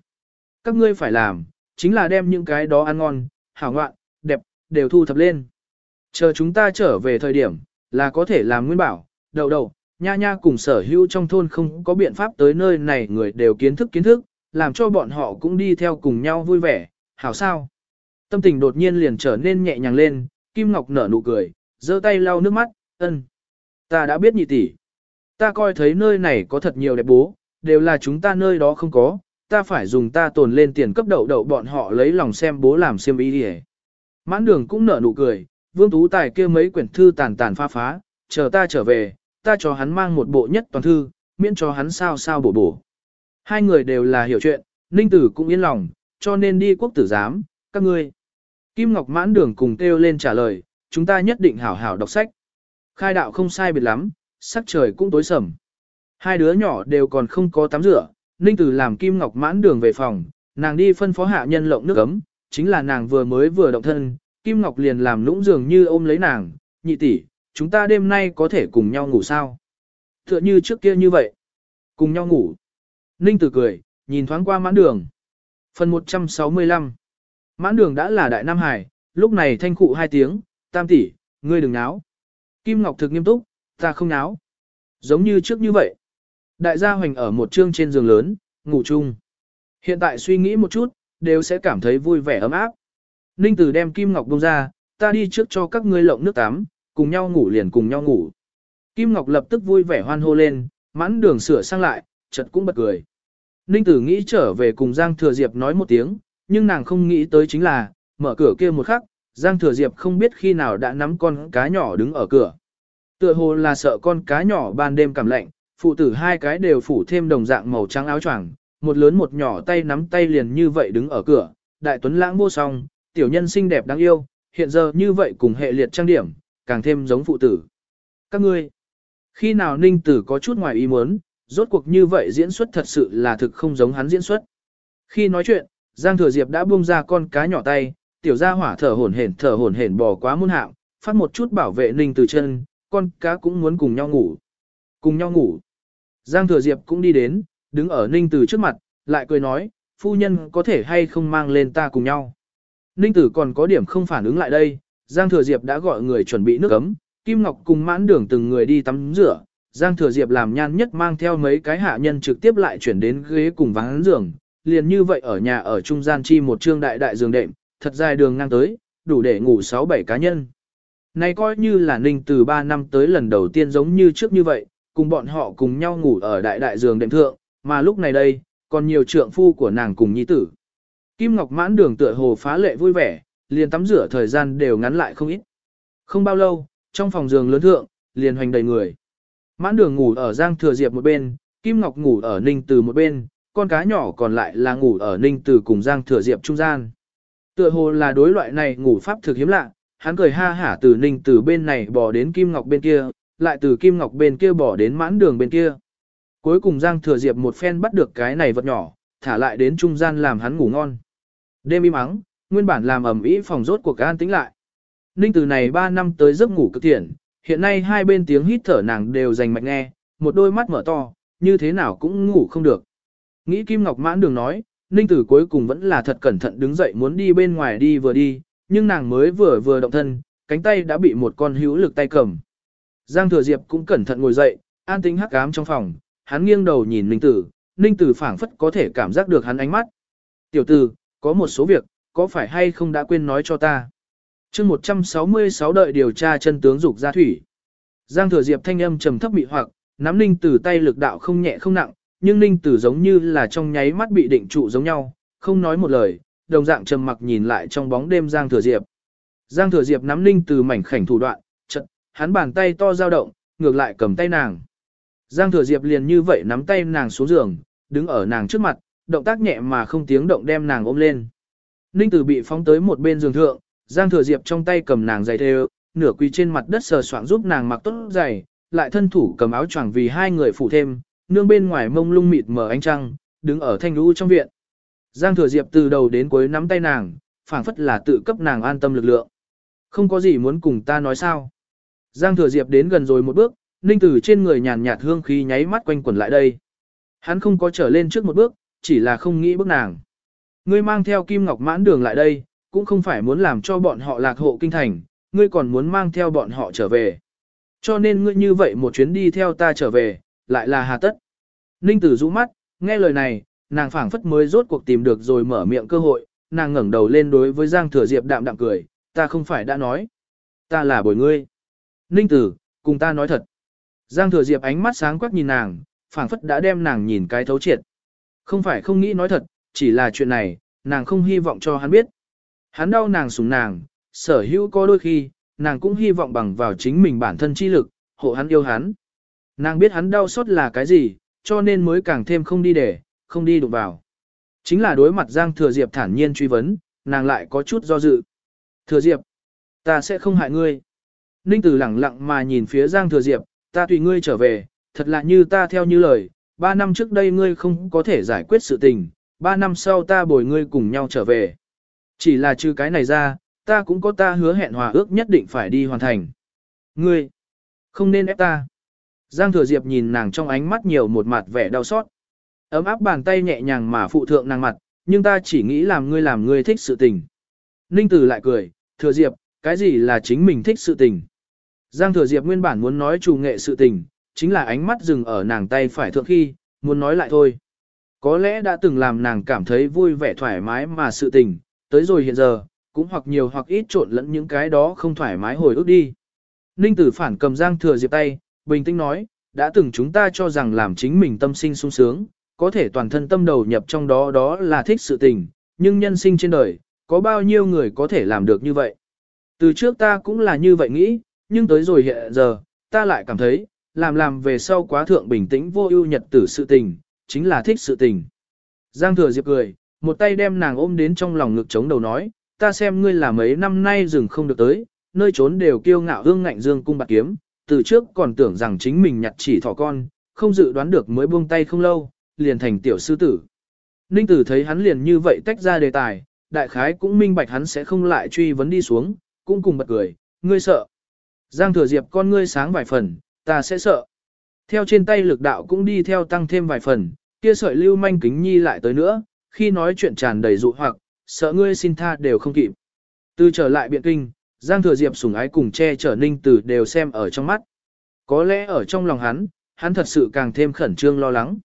Các ngươi phải làm, chính là đem những cái đó ăn ngon, hảo ngoạn, đẹp, đều thu thập lên. Chờ chúng ta trở về thời điểm, là có thể làm nguyên bảo, đầu đầu, nha nha cùng sở hữu trong thôn không có biện pháp tới nơi này người đều kiến thức kiến thức, làm cho bọn họ cũng đi theo cùng nhau vui vẻ, hảo sao. Tâm tình đột nhiên liền trở nên nhẹ nhàng lên, Kim Ngọc nở nụ cười, giơ tay lau nước mắt, ân. Ta đã biết nhị tỷ. Ta coi thấy nơi này có thật nhiều đẹp bố, đều là chúng ta nơi đó không có, ta phải dùng ta tồn lên tiền cấp đậu đậu bọn họ lấy lòng xem bố làm xiêm y đi Mãn đường cũng nở nụ cười, vương tú tài kia mấy quyển thư tàn tàn pha phá, chờ ta trở về, ta cho hắn mang một bộ nhất toàn thư, miễn cho hắn sao sao bổ bổ. Hai người đều là hiểu chuyện, ninh tử cũng yên lòng, cho nên đi quốc tử giám, các ngươi. Kim Ngọc mãn đường cùng kêu lên trả lời, chúng ta nhất định hảo hảo đọc sách. Khai đạo không sai biệt lắm, sắc trời cũng tối sầm. Hai đứa nhỏ đều còn không có tắm rửa, Ninh Tử làm Kim Ngọc mãn đường về phòng, nàng đi phân phó hạ nhân lộng nước ấm, chính là nàng vừa mới vừa động thân, Kim Ngọc liền làm lũng dường như ôm lấy nàng, nhị tỷ, chúng ta đêm nay có thể cùng nhau ngủ sao? Tựa như trước kia như vậy. Cùng nhau ngủ. Ninh Tử cười, nhìn thoáng qua mãn đường. Phần 165 Mãn đường đã là đại Nam Hải, lúc này thanh cụ hai tiếng, tam tỷ, ngươi đừng náo. Kim Ngọc thực nghiêm túc, ta không náo. Giống như trước như vậy. Đại gia hoành ở một trương trên giường lớn, ngủ chung. Hiện tại suy nghĩ một chút, đều sẽ cảm thấy vui vẻ ấm áp. Ninh Tử đem Kim Ngọc bông ra, ta đi trước cho các ngươi lộng nước tắm, cùng nhau ngủ liền cùng nhau ngủ. Kim Ngọc lập tức vui vẻ hoan hô lên, mãn đường sửa sang lại, chợt cũng bật cười. Ninh Tử nghĩ trở về cùng Giang Thừa Diệp nói một tiếng, nhưng nàng không nghĩ tới chính là, mở cửa kia một khắc, Giang Thừa Diệp không biết khi nào đã nắm con cá nhỏ đứng ở cửa. Tựa hồ là sợ con cá nhỏ ban đêm cảm lạnh, phụ tử hai cái đều phủ thêm đồng dạng màu trắng áo choàng, một lớn một nhỏ tay nắm tay liền như vậy đứng ở cửa, đại tuấn lãng vô song, tiểu nhân xinh đẹp đáng yêu, hiện giờ như vậy cùng hệ liệt trang điểm, càng thêm giống phụ tử. Các ngươi, khi nào ninh tử có chút ngoài ý muốn, rốt cuộc như vậy diễn xuất thật sự là thực không giống hắn diễn xuất. Khi nói chuyện, Giang Thừa Diệp đã buông ra con cá nhỏ tay, tiểu gia hỏa thở hổn hển thở hổn hển bò quá muôn hạng, phát một chút bảo vệ ninh từ chân, con cá cũng muốn cùng nhau ngủ. Cùng nhau ngủ. Giang Thừa Diệp cũng đi đến, đứng ở ninh từ trước mặt, lại cười nói, phu nhân có thể hay không mang lên ta cùng nhau. Ninh tử còn có điểm không phản ứng lại đây, Giang Thừa Diệp đã gọi người chuẩn bị nước ấm, Kim Ngọc cùng mãn đường từng người đi tắm rửa, Giang Thừa Diệp làm nhan nhất mang theo mấy cái hạ nhân trực tiếp lại chuyển đến ghế cùng vắng giường, liền như vậy ở nhà ở trung gian chi một trương đại đại giường đệm, thật dài đường ngang tới, đủ để ngủ 6-7 cá nhân. Này coi như là Ninh từ 3 năm tới lần đầu tiên giống như trước như vậy, cùng bọn họ cùng nhau ngủ ở đại đại giường đệm thượng, mà lúc này đây, còn nhiều trượng phu của nàng cùng nhi tử. Kim Ngọc mãn đường tựa hồ phá lệ vui vẻ, liền tắm rửa thời gian đều ngắn lại không ít. Không bao lâu, trong phòng giường lớn thượng, liền hoành đầy người. Mãn đường ngủ ở Giang Thừa Diệp một bên, Kim Ngọc ngủ ở Ninh Từ một bên, con cá nhỏ còn lại là ngủ ở Ninh Từ cùng Giang Thừa Diệp trung gian. Tựa hồ là đối loại này ngủ pháp thực hiếm lạ, hắn cười ha hả từ Ninh Từ bên này bỏ đến Kim Ngọc bên kia, lại từ Kim Ngọc bên kia bỏ đến mãn đường bên kia. Cuối cùng Giang Thừa Diệp một phen bắt được cái này vật nhỏ, thả lại đến trung gian làm hắn ngủ ngon. Đêm im ắng, nguyên bản làm ẩm ý phòng rốt cuộc an tĩnh lại. Ninh từ này 3 năm tới giấc ngủ cực thiện, hiện nay hai bên tiếng hít thở nàng đều dành mạch nghe, một đôi mắt mở to, như thế nào cũng ngủ không được. Nghĩ Kim Ngọc mãn đường nói, Ninh tử cuối cùng vẫn là thật cẩn thận đứng dậy muốn đi bên ngoài đi vừa đi, nhưng nàng mới vừa vừa động thân, cánh tay đã bị một con hữu lực tay cầm. Giang Thừa Diệp cũng cẩn thận ngồi dậy, an tĩnh hắc ám trong phòng, hắn nghiêng đầu nhìn Ninh Tử, Ninh Tử phảng phất có thể cảm giác được hắn ánh mắt. Tiểu tử, có một số việc, có phải hay không đã quên nói cho ta? Chương 166 đợi điều tra chân tướng dục ra thủy. Giang thừa diệp thanh âm trầm thấp bị hoặc, nắm ninh tử tay lực đạo không nhẹ không nặng, nhưng ninh tử giống như là trong nháy mắt bị định trụ giống nhau, không nói một lời, đồng dạng trầm mặc nhìn lại trong bóng đêm Giang thừa diệp. Giang thừa diệp nắm ninh tử mảnh khảnh thủ đoạn, chật, hắn bàn tay to dao động, ngược lại cầm tay nàng. Giang thừa diệp liền như vậy nắm tay nàng xuống giường, đứng ở nàng trước mặt, động tác nhẹ mà không tiếng động đem nàng ôm lên. Ninh tử bị phóng tới một bên giường thượng, Giang Thừa Diệp trong tay cầm nàng giày thêu, nửa quỳ trên mặt đất sờ soạng giúp nàng mặc tốt giày, lại thân thủ cầm áo choàng vì hai người phụ thêm, nương bên ngoài mông lung mịt mờ ánh trăng, đứng ở thanh lũ trong viện. Giang Thừa Diệp từ đầu đến cuối nắm tay nàng, phảng phất là tự cấp nàng an tâm lực lượng. Không có gì muốn cùng ta nói sao. Giang Thừa Diệp đến gần rồi một bước, ninh tử trên người nhàn nhạt hương khí nháy mắt quanh quẩn lại đây. Hắn không có trở lên trước một bước, chỉ là không nghĩ bước nàng. Ngươi mang theo Kim Ngọc mãn đường lại đây, cũng không phải muốn làm cho bọn họ lạc hộ kinh thành, ngươi còn muốn mang theo bọn họ trở về. Cho nên ngươi như vậy một chuyến đi theo ta trở về, lại là hà tất. Ninh tử rũ mắt, nghe lời này, nàng phảng phất mới rốt cuộc tìm được rồi mở miệng cơ hội, nàng ngẩng đầu lên đối với Giang Thừa Diệp đạm đạm cười, ta không phải đã nói. Ta là bồi ngươi. Ninh tử, cùng ta nói thật. Giang Thừa Diệp ánh mắt sáng quắc nhìn nàng, phảng phất đã đem nàng nhìn cái thấu triệt. Không phải không nghĩ nói thật, chỉ là chuyện này, nàng không hy vọng cho hắn biết. Hắn đau nàng sủng nàng, sở hữu có đôi khi, nàng cũng hy vọng bằng vào chính mình bản thân chi lực, hộ hắn yêu hắn. Nàng biết hắn đau xót là cái gì, cho nên mới càng thêm không đi để, không đi đụng vào. Chính là đối mặt Giang Thừa Diệp thản nhiên truy vấn, nàng lại có chút do dự. Thừa Diệp, ta sẽ không hại ngươi. Ninh Tử lẳng lặng mà nhìn phía Giang Thừa Diệp, ta tùy ngươi trở về, thật là như ta theo như lời, ba năm trước đây ngươi không có thể giải quyết sự tình, ba năm sau ta bồi ngươi cùng nhau trở về. Chỉ là trừ cái này ra, ta cũng có ta hứa hẹn hòa ước nhất định phải đi hoàn thành. Ngươi, không nên ép ta. Giang Thừa Diệp nhìn nàng trong ánh mắt nhiều một mặt vẻ đau xót. Ấm áp bàn tay nhẹ nhàng mà phụ thượng nàng mặt, nhưng ta chỉ nghĩ làm ngươi làm ngươi thích sự tình. Ninh Tử lại cười, thừa diệp, cái gì là chính mình thích sự tình. Giang thừa diệp nguyên bản muốn nói chủ nghệ sự tình, chính là ánh mắt dừng ở nàng tay phải thượng khi, muốn nói lại thôi. Có lẽ đã từng làm nàng cảm thấy vui vẻ thoải mái mà sự tình, tới rồi hiện giờ, cũng hoặc nhiều hoặc ít trộn lẫn những cái đó không thoải mái hồi ức đi. Ninh tử phản cầm Giang thừa diệp tay, bình tĩnh nói, đã từng chúng ta cho rằng làm chính mình tâm sinh sung sướng, có thể toàn thân tâm đầu nhập trong đó đó là thích sự tình, nhưng nhân sinh trên đời, có bao nhiêu người có thể làm được như vậy. Từ trước ta cũng là như vậy nghĩ, nhưng tới rồi hiện giờ, ta lại cảm thấy, làm làm về sau quá thượng bình tĩnh vô ưu nhật tử sự tình, chính là thích sự tình. Giang thừa diệp cười, một tay đem nàng ôm đến trong lòng ngực chống đầu nói, ta xem ngươi là mấy năm nay dừng không được tới, nơi trốn đều kiêu ngạo hương ngạnh dương cung bạc kiếm, từ trước còn tưởng rằng chính mình nhặt chỉ thỏ con, không dự đoán được mới buông tay không lâu, liền thành tiểu sư tử. Ninh tử thấy hắn liền như vậy tách ra đề tài, đại khái cũng minh bạch hắn sẽ không lại truy vấn đi xuống, cũng cùng bật cười, ngươi sợ. Giang thừa diệp con ngươi sáng vài phần, ta sẽ sợ. Theo trên tay lực đạo cũng đi theo tăng thêm vài phần, kia sợi lưu manh kính nhi lại tới nữa, khi nói chuyện tràn đầy dụ hoặc, sợ ngươi xin tha đều không kịp. Từ trở lại biện kinh, Giang Thừa Diệp sủng ái cùng che chở Ninh Tử đều xem ở trong mắt. Có lẽ ở trong lòng hắn, hắn thật sự càng thêm khẩn trương lo lắng.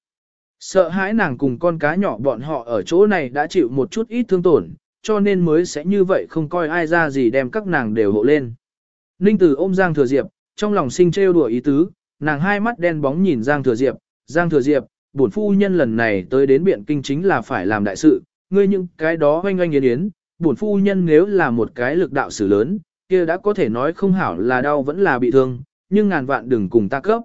Sợ hãi nàng cùng con cá nhỏ bọn họ ở chỗ này đã chịu một chút ít thương tổn, cho nên mới sẽ như vậy không coi ai ra gì đem các nàng đều hộ lên. Ninh Tử ôm Giang Thừa Diệp, trong lòng sinh trêu đùa ý tứ, nàng hai mắt đen bóng nhìn Giang Thừa Diệp, Giang Thừa Diệp, bổn phu nhân lần này tới đến biện kinh chính là phải làm đại sự, ngươi những cái đó oanh oanh yến yến, bổn phu nhân nếu là một cái lực đạo sử lớn, kia đã có thể nói không hảo là đau vẫn là bị thương, nhưng ngàn vạn đừng cùng ta cấp.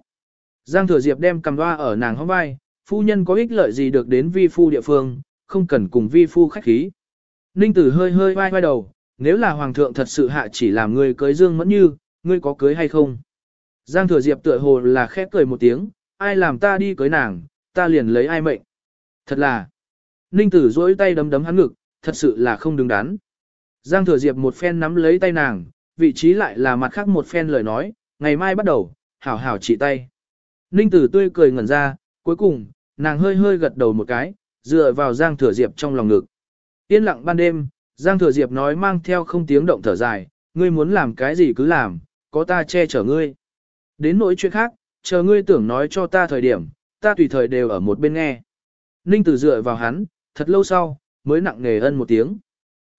Giang Thừa Diệp đem cầm đoa ở nàng hông vai, phu nhân có ích lợi gì được đến vi phu địa phương, không cần cùng vi phu khách khí. Ninh Tử hơi hơi vai vai đầu, nếu là hoàng thượng thật sự hạ chỉ làm ngươi cưới Dương Mẫn Như, ngươi có cưới hay không? Giang Thừa Diệp tựa hồ là khép cười một tiếng, ai làm ta đi cưới nàng, ta liền lấy ai mệnh. Thật là, Ninh Tử duỗi tay đấm đấm hắn ngực, thật sự là không đứng đắn. Giang Thừa Diệp một phen nắm lấy tay nàng, vị trí lại là mặt khác một phen lời nói, ngày mai bắt đầu, hảo hảo chỉ tay. Ninh Tử tươi cười ngẩn ra, cuối cùng, nàng hơi hơi gật đầu một cái, dựa vào Giang Thừa Diệp trong lòng ngực. Yên lặng ban đêm, Giang Thừa Diệp nói mang theo không tiếng động thở dài, ngươi muốn làm cái gì cứ làm, có ta che chở ngươi. Đến nỗi chuyện khác, chờ ngươi tưởng nói cho ta thời điểm, ta tùy thời đều ở một bên nghe. Ninh Tử dựa vào hắn, thật lâu sau, mới nặng nề ân một tiếng.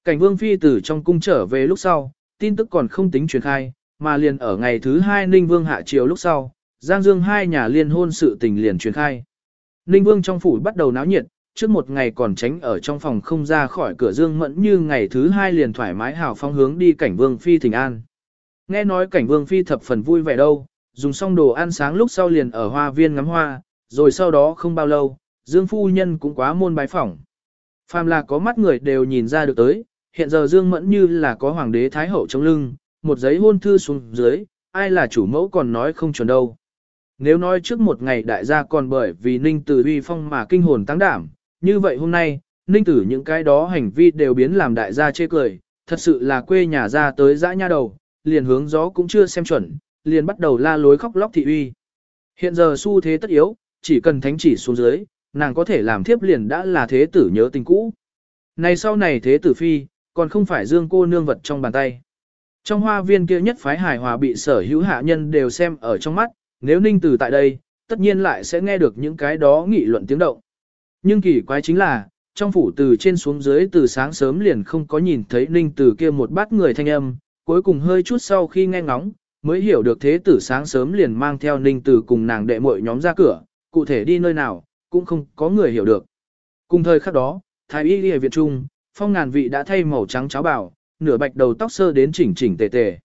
Cảnh vương phi tử trong cung trở về lúc sau, tin tức còn không tính truyền khai, mà liền ở ngày thứ hai Ninh Vương hạ chiều lúc sau, Giang Dương hai nhà liên hôn sự tình liền truyền khai. Ninh Vương trong phủ bắt đầu náo nhiệt, trước một ngày còn tránh ở trong phòng không ra khỏi cửa Dương Mẫn như ngày thứ hai liền thoải mái hào phong hướng đi cảnh Vương Phi thỉnh an. Nghe nói cảnh Vương Phi thập phần vui vẻ đâu, dùng xong đồ ăn sáng lúc sau liền ở hoa viên ngắm hoa, rồi sau đó không bao lâu, Dương Phu Nhân cũng quá môn bái phỏng. Phàm là có mắt người đều nhìn ra được tới, hiện giờ Dương Mẫn như là có hoàng đế thái hậu trong lưng, một giấy hôn thư xuống dưới, ai là chủ mẫu còn nói không chuẩn đâu. Nếu nói trước một ngày đại gia còn bởi vì Ninh Tử uy phong mà kinh hồn tăng đảm, như vậy hôm nay, Ninh Tử những cái đó hành vi đều biến làm đại gia chê cười, thật sự là quê nhà ra tới dã nha đầu, liền hướng gió cũng chưa xem chuẩn, liền bắt đầu la lối khóc lóc thị uy. Hiện giờ xu thế tất yếu, chỉ cần thánh chỉ xuống dưới, nàng có thể làm thiếp liền đã là thế tử nhớ tình cũ. Này sau này thế tử phi, còn không phải dương cô nương vật trong bàn tay. Trong hoa viên kia nhất phái hài hòa bị sở hữu hạ nhân đều xem ở trong mắt, nếu ninh tử tại đây, tất nhiên lại sẽ nghe được những cái đó nghị luận tiếng động. Nhưng kỳ quái chính là, trong phủ từ trên xuống dưới từ sáng sớm liền không có nhìn thấy ninh tử kia một bát người thanh âm, cuối cùng hơi chút sau khi nghe ngóng, mới hiểu được thế tử sáng sớm liền mang theo ninh tử cùng nàng đệ muội nhóm ra cửa, cụ thể đi nơi nào, cũng không có người hiểu được. Cùng thời khắc đó, Thái y Lìa Việt Trung, phong ngàn vị đã thay màu trắng cháo bảo, nửa bạch đầu tóc sơ đến chỉnh chỉnh tề tề.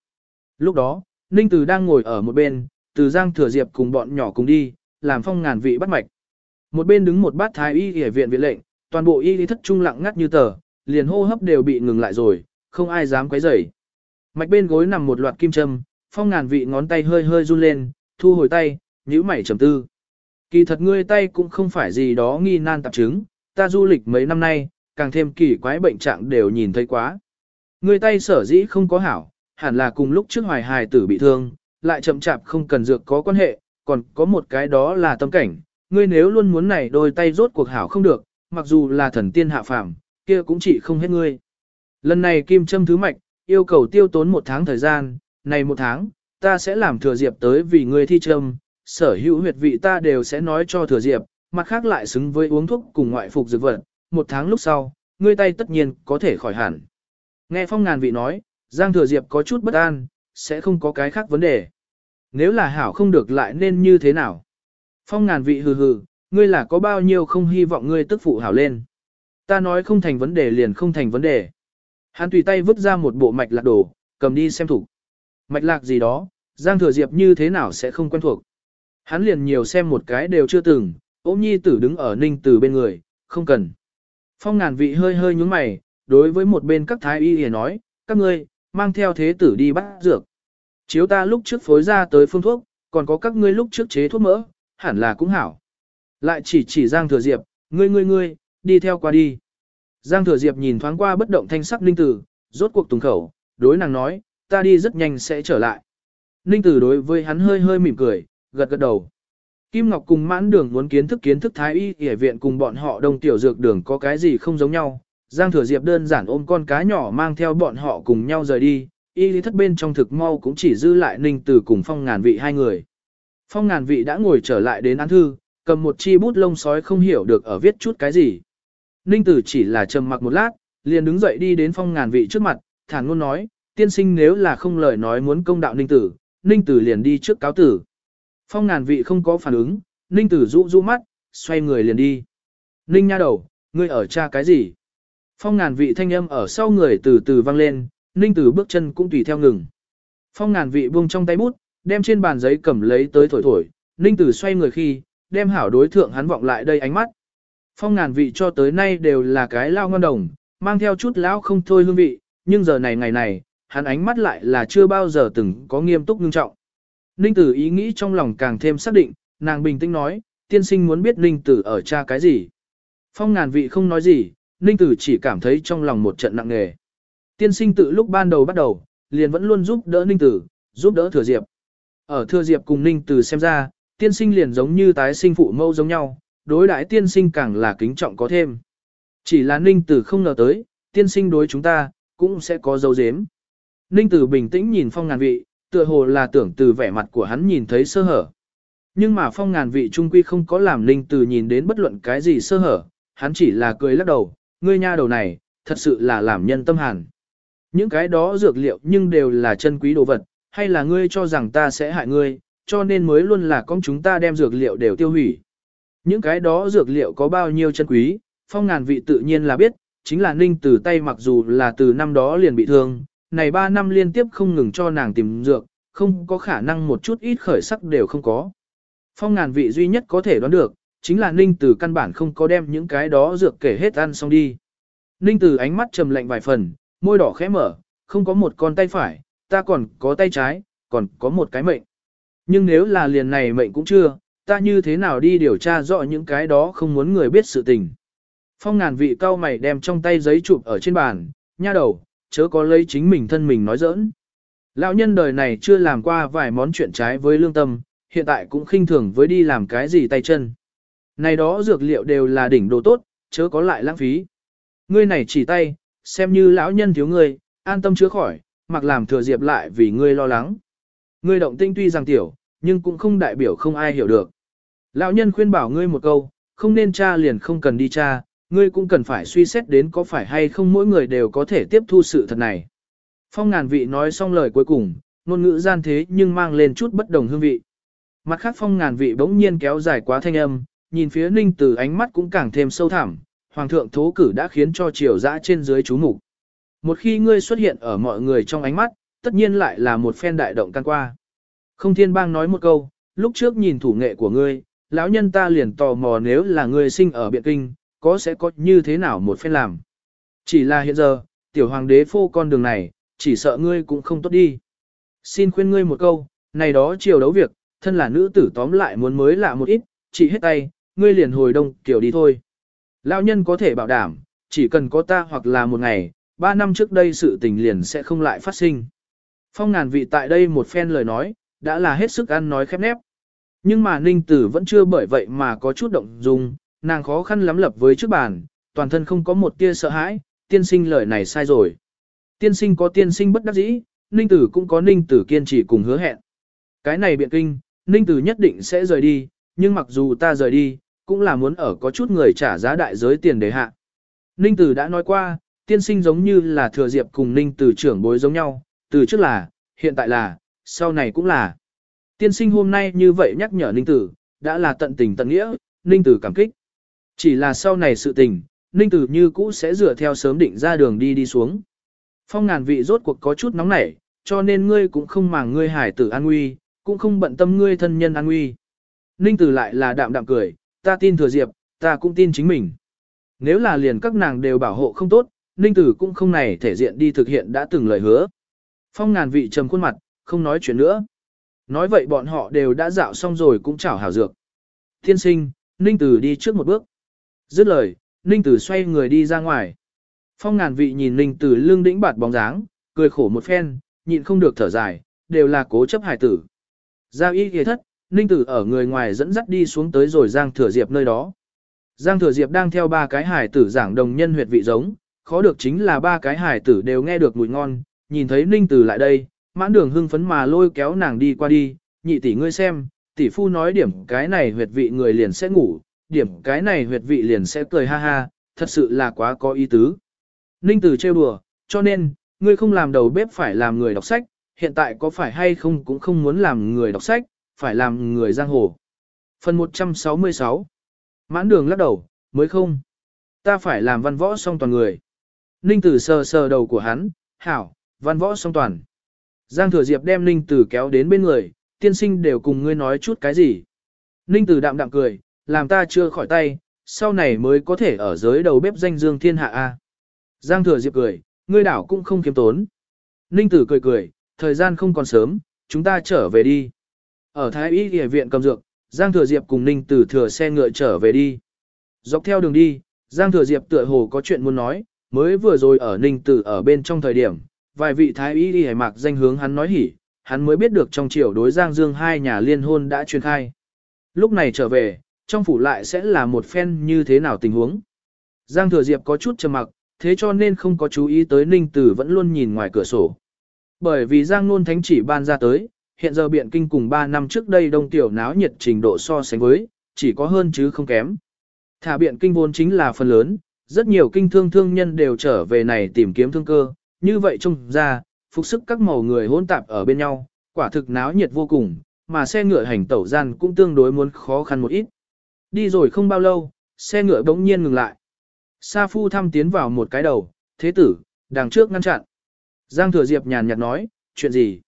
Lúc đó, Ninh Từ đang ngồi ở một bên, từ Giang Thừa Diệp cùng bọn nhỏ cùng đi, làm phong ngàn vị bắt mạch. Một bên đứng một bát thái y y viện viện lệnh, toàn bộ y lý thất trung lặng ngắt như tờ, liền hô hấp đều bị ngừng lại rồi, không ai dám quấy rầy. Mạch bên gối nằm một loạt kim châm, phong ngàn vị ngón tay hơi hơi run lên, thu hồi tay, nhíu mày trầm tư. Kỳ thật ngươi tay cũng không phải gì đó nghi nan tạp chứng, ta du lịch mấy năm nay, càng thêm kỳ quái bệnh trạng đều nhìn thấy quá. Ngươi tay sở dĩ không có hảo, hẳn là cùng lúc trước hoài hài tử bị thương, lại chậm chạp không cần dược có quan hệ, còn có một cái đó là tâm cảnh. Ngươi nếu luôn muốn này đôi tay rốt cuộc hảo không được, mặc dù là thần tiên hạ phàm, kia cũng chỉ không hết ngươi. Lần này kim châm thứ mạch, yêu cầu tiêu tốn một tháng thời gian, này một tháng, ta sẽ làm thừa diệp tới vì ngươi thi châm, sở hữu huyệt vị ta đều sẽ nói cho thừa diệp, mặt khác lại xứng với uống thuốc cùng ngoại phục dược vật, một tháng lúc sau, ngươi tay tất nhiên có thể khỏi hẳn. Nghe phong ngàn vị nói, Giang thừa diệp có chút bất an, sẽ không có cái khác vấn đề. Nếu là hảo không được lại nên như thế nào? Phong ngàn vị hừ hừ, ngươi là có bao nhiêu không hy vọng ngươi tức phụ hảo lên. Ta nói không thành vấn đề liền không thành vấn đề. Hắn tùy tay vứt ra một bộ mạch lạc đồ, cầm đi xem thủ. Mạch lạc gì đó, Giang Thừa Diệp như thế nào sẽ không quen thuộc. Hắn liền nhiều xem một cái đều chưa từng, ôm nhi tử đứng ở ninh tử bên người, không cần. Phong ngàn vị hơi hơi nhúng mày, đối với một bên các thái y hề nói, các ngươi, mang theo thế tử đi bắt dược. Chiếu ta lúc trước phối ra tới phương thuốc, còn có các ngươi lúc trước chế thuốc mỡ, hẳn là cũng hảo. Lại chỉ chỉ Giang Thừa Diệp, ngươi ngươi ngươi, đi theo qua đi. Giang Thừa Diệp nhìn thoáng qua bất động thanh sắc Ninh Tử, rốt cuộc tùng khẩu, đối nàng nói, ta đi rất nhanh sẽ trở lại. Ninh Tử đối với hắn hơi hơi mỉm cười, gật gật đầu. Kim Ngọc cùng mãn đường muốn kiến thức kiến thức thái y y viện cùng bọn họ đông tiểu dược đường có cái gì không giống nhau. Giang Thừa Diệp đơn giản ôm con cá nhỏ mang theo bọn họ cùng nhau rời đi, y lý thất bên trong thực mau cũng chỉ dư lại Ninh Tử cùng Phong Ngàn Vị hai người. Phong Ngàn Vị đã ngồi trở lại đến án thư, cầm một chi bút lông sói không hiểu được ở viết chút cái gì. Ninh Tử chỉ là trầm mặc một lát, liền đứng dậy đi đến Phong Ngàn Vị trước mặt, thản ngôn nói, tiên sinh nếu là không lời nói muốn công đạo Ninh Tử, Ninh Tử liền đi trước cáo tử. Phong Ngàn Vị không có phản ứng, Ninh Tử rũ rũ mắt, xoay người liền đi. Ninh nha đầu, ngươi ở cha cái gì? Phong Ngàn Vị thanh âm ở sau người từ từ vang lên, Ninh Tử bước chân cũng tùy theo ngừng. Phong ngàn vị buông trong tay bút, đem trên bàn giấy cầm lấy tới thổi thổi, Ninh Tử xoay người khi, đem hảo đối thượng hắn vọng lại đây ánh mắt. Phong ngàn vị cho tới nay đều là cái lao ngon đồng, mang theo chút lão không thôi hương vị, nhưng giờ này ngày này, hắn ánh mắt lại là chưa bao giờ từng có nghiêm túc ngưng trọng. Ninh Tử ý nghĩ trong lòng càng thêm xác định, nàng bình tĩnh nói, tiên sinh muốn biết Ninh Tử ở cha cái gì. Phong ngàn vị không nói gì, Ninh Tử chỉ cảm thấy trong lòng một trận nặng nề. Tiên sinh tự lúc ban đầu bắt đầu, liền vẫn luôn giúp đỡ Ninh Tử, giúp đỡ Thừa Diệp. Ở Thừa Diệp cùng Ninh Tử xem ra, tiên sinh liền giống như tái sinh phụ mâu giống nhau, đối đãi tiên sinh càng là kính trọng có thêm. Chỉ là Ninh Tử không ngờ tới, tiên sinh đối chúng ta, cũng sẽ có dấu dếm. Ninh Tử bình tĩnh nhìn phong ngàn vị, tựa hồ là tưởng từ vẻ mặt của hắn nhìn thấy sơ hở. Nhưng mà phong ngàn vị trung quy không có làm Ninh Tử nhìn đến bất luận cái gì sơ hở, hắn chỉ là cười lắc đầu, ngươi nha đầu này, thật sự là làm nhân tâm hàn. Những cái đó dược liệu nhưng đều là chân quý đồ vật, hay là ngươi cho rằng ta sẽ hại ngươi, cho nên mới luôn là con chúng ta đem dược liệu đều tiêu hủy. Những cái đó dược liệu có bao nhiêu chân quý, phong ngàn vị tự nhiên là biết, chính là ninh từ tay mặc dù là từ năm đó liền bị thương, này 3 năm liên tiếp không ngừng cho nàng tìm dược, không có khả năng một chút ít khởi sắc đều không có. Phong ngàn vị duy nhất có thể đoán được, chính là ninh từ căn bản không có đem những cái đó dược kể hết ăn xong đi. Ninh từ ánh mắt trầm lạnh vài phần, môi đỏ khẽ mở, không có một con tay phải, ta còn có tay trái, còn có một cái mệnh. Nhưng nếu là liền này mệnh cũng chưa, ta như thế nào đi điều tra rõ những cái đó không muốn người biết sự tình. Phong ngàn vị cao mày đem trong tay giấy chụp ở trên bàn, nha đầu, chớ có lấy chính mình thân mình nói giỡn. Lão nhân đời này chưa làm qua vài món chuyện trái với lương tâm, hiện tại cũng khinh thường với đi làm cái gì tay chân. Này đó dược liệu đều là đỉnh đồ tốt, chớ có lại lãng phí. Ngươi này chỉ tay, xem như lão nhân thiếu ngươi, an tâm chữa khỏi, mặc làm thừa diệp lại vì ngươi lo lắng. Ngươi động tinh tuy rằng tiểu, nhưng cũng không đại biểu không ai hiểu được. Lão nhân khuyên bảo ngươi một câu, không nên tra liền không cần đi tra, ngươi cũng cần phải suy xét đến có phải hay không mỗi người đều có thể tiếp thu sự thật này. Phong ngàn vị nói xong lời cuối cùng, ngôn ngữ gian thế nhưng mang lên chút bất đồng hương vị. Mặt khác phong ngàn vị bỗng nhiên kéo dài quá thanh âm, nhìn phía ninh từ ánh mắt cũng càng thêm sâu thẳm, hoàng thượng thố cử đã khiến cho triều dã trên dưới chú mục. Một khi ngươi xuất hiện ở mọi người trong ánh mắt, tất nhiên lại là một phen đại động can qua. Không thiên bang nói một câu, lúc trước nhìn thủ nghệ của ngươi, lão nhân ta liền tò mò nếu là ngươi sinh ở biện kinh, có sẽ có như thế nào một phen làm. Chỉ là hiện giờ, tiểu hoàng đế phô con đường này, chỉ sợ ngươi cũng không tốt đi. Xin khuyên ngươi một câu, này đó chiều đấu việc, thân là nữ tử tóm lại muốn mới lạ một ít, chỉ hết tay, ngươi liền hồi đông kiểu đi thôi. Lão nhân có thể bảo đảm, chỉ cần có ta hoặc là một ngày, ba năm trước đây sự tình liền sẽ không lại phát sinh. Phong ngàn vị tại đây một phen lời nói, đã là hết sức ăn nói khép nép. Nhưng mà Ninh Tử vẫn chưa bởi vậy mà có chút động dung, nàng khó khăn lắm lập với trước bàn, toàn thân không có một tia sợ hãi, tiên sinh lời này sai rồi. Tiên sinh có tiên sinh bất đắc dĩ, ninh tử cũng có ninh tử kiên trì cùng hứa hẹn. Cái này biện kinh, ninh tử nhất định sẽ rời đi, nhưng mặc dù ta rời đi, cũng là muốn ở có chút người trả giá đại giới tiền để hạ. Ninh tử đã nói qua, tiên sinh giống như là thừa diệp cùng ninh tử trưởng bối giống nhau, từ trước là, hiện tại là, sau này cũng là. Tiên sinh hôm nay như vậy nhắc nhở ninh tử, đã là tận tình tận nghĩa, ninh tử cảm kích. Chỉ là sau này sự tình, ninh tử như cũ sẽ dựa theo sớm định ra đường đi đi xuống. Phong ngàn vị rốt cuộc có chút nóng nảy, cho nên ngươi cũng không màng ngươi hải tử an nguy, cũng không bận tâm ngươi thân nhân an nguy. Ninh tử lại là đạm đạm cười, ta tin thừa diệp, ta cũng tin chính mình. Nếu là liền các nàng đều bảo hộ không tốt, Ninh tử cũng không này thể diện đi thực hiện đã từng lời hứa. Phong ngàn vị trầm khuôn mặt, không nói chuyện nữa. Nói vậy bọn họ đều đã dạo xong rồi cũng chảo hảo dược. Thiên sinh, Ninh tử đi trước một bước. Dứt lời, Ninh tử xoay người đi ra ngoài. Phong ngàn vị nhìn Ninh tử lưng đĩnh bạt bóng dáng, cười khổ một phen, nhịn không được thở dài, đều là cố chấp hải tử. Giao y ghề thất, Ninh tử ở người ngoài dẫn dắt đi xuống tới rồi Giang Thừa Diệp nơi đó. Giang Thừa Diệp đang theo ba cái hải tử giảng đồng nhân huyệt vị giống, khó được chính là ba cái hải tử đều nghe được mùi ngon, nhìn thấy Ninh tử lại đây, mãn đường hưng phấn mà lôi kéo nàng đi qua đi, nhị tỷ ngươi xem, tỷ phu nói điểm cái này huyệt vị người liền sẽ ngủ, điểm cái này huyệt vị liền sẽ cười ha ha, thật sự là quá có ý tứ. Ninh tử trêu đùa, cho nên, ngươi không làm đầu bếp phải làm người đọc sách, hiện tại có phải hay không cũng không muốn làm người đọc sách, phải làm người giang hồ. Phần 166 Mãn đường lắc đầu, mới không. Ta phải làm văn võ song toàn người. Ninh tử sờ sờ đầu của hắn, hảo, văn võ song toàn. Giang thừa diệp đem Ninh tử kéo đến bên người, tiên sinh đều cùng ngươi nói chút cái gì. Ninh tử đạm đạm cười, làm ta chưa khỏi tay, sau này mới có thể ở giới đầu bếp danh dương thiên hạ A. Giang thừa diệp cười, ngươi đảo cũng không kiếm tốn. Ninh tử cười cười, thời gian không còn sớm, chúng ta trở về đi. Ở Thái Y Y viện cầm dược, Giang Thừa Diệp cùng Ninh Tử thừa xe ngựa trở về đi. Dọc theo đường đi, Giang Thừa Diệp tựa hồ có chuyện muốn nói, mới vừa rồi ở Ninh Tử ở bên trong thời điểm, vài vị Thái Y Y mạc danh hướng hắn nói hỉ, hắn mới biết được trong triều đối Giang Dương hai nhà liên hôn đã truyền khai. Lúc này trở về, trong phủ lại sẽ là một phen như thế nào tình huống. Giang Thừa Diệp có chút trầm mặc, thế cho nên không có chú ý tới Ninh Tử vẫn luôn nhìn ngoài cửa sổ. Bởi vì Giang Nôn Thánh chỉ ban ra tới, hiện giờ biện kinh cùng 3 năm trước đây đông tiểu náo nhiệt trình độ so sánh với, chỉ có hơn chứ không kém. Thả biện kinh vốn chính là phần lớn, rất nhiều kinh thương thương nhân đều trở về này tìm kiếm thương cơ, như vậy trông ra, phục sức các màu người hỗn tạp ở bên nhau, quả thực náo nhiệt vô cùng, mà xe ngựa hành tẩu gian cũng tương đối muốn khó khăn một ít. Đi rồi không bao lâu, xe ngựa bỗng nhiên ngừng lại. Sa Phu thăm tiến vào một cái đầu, thế tử, đằng trước ngăn chặn. Giang Thừa Diệp nhàn nhạt nói, chuyện gì?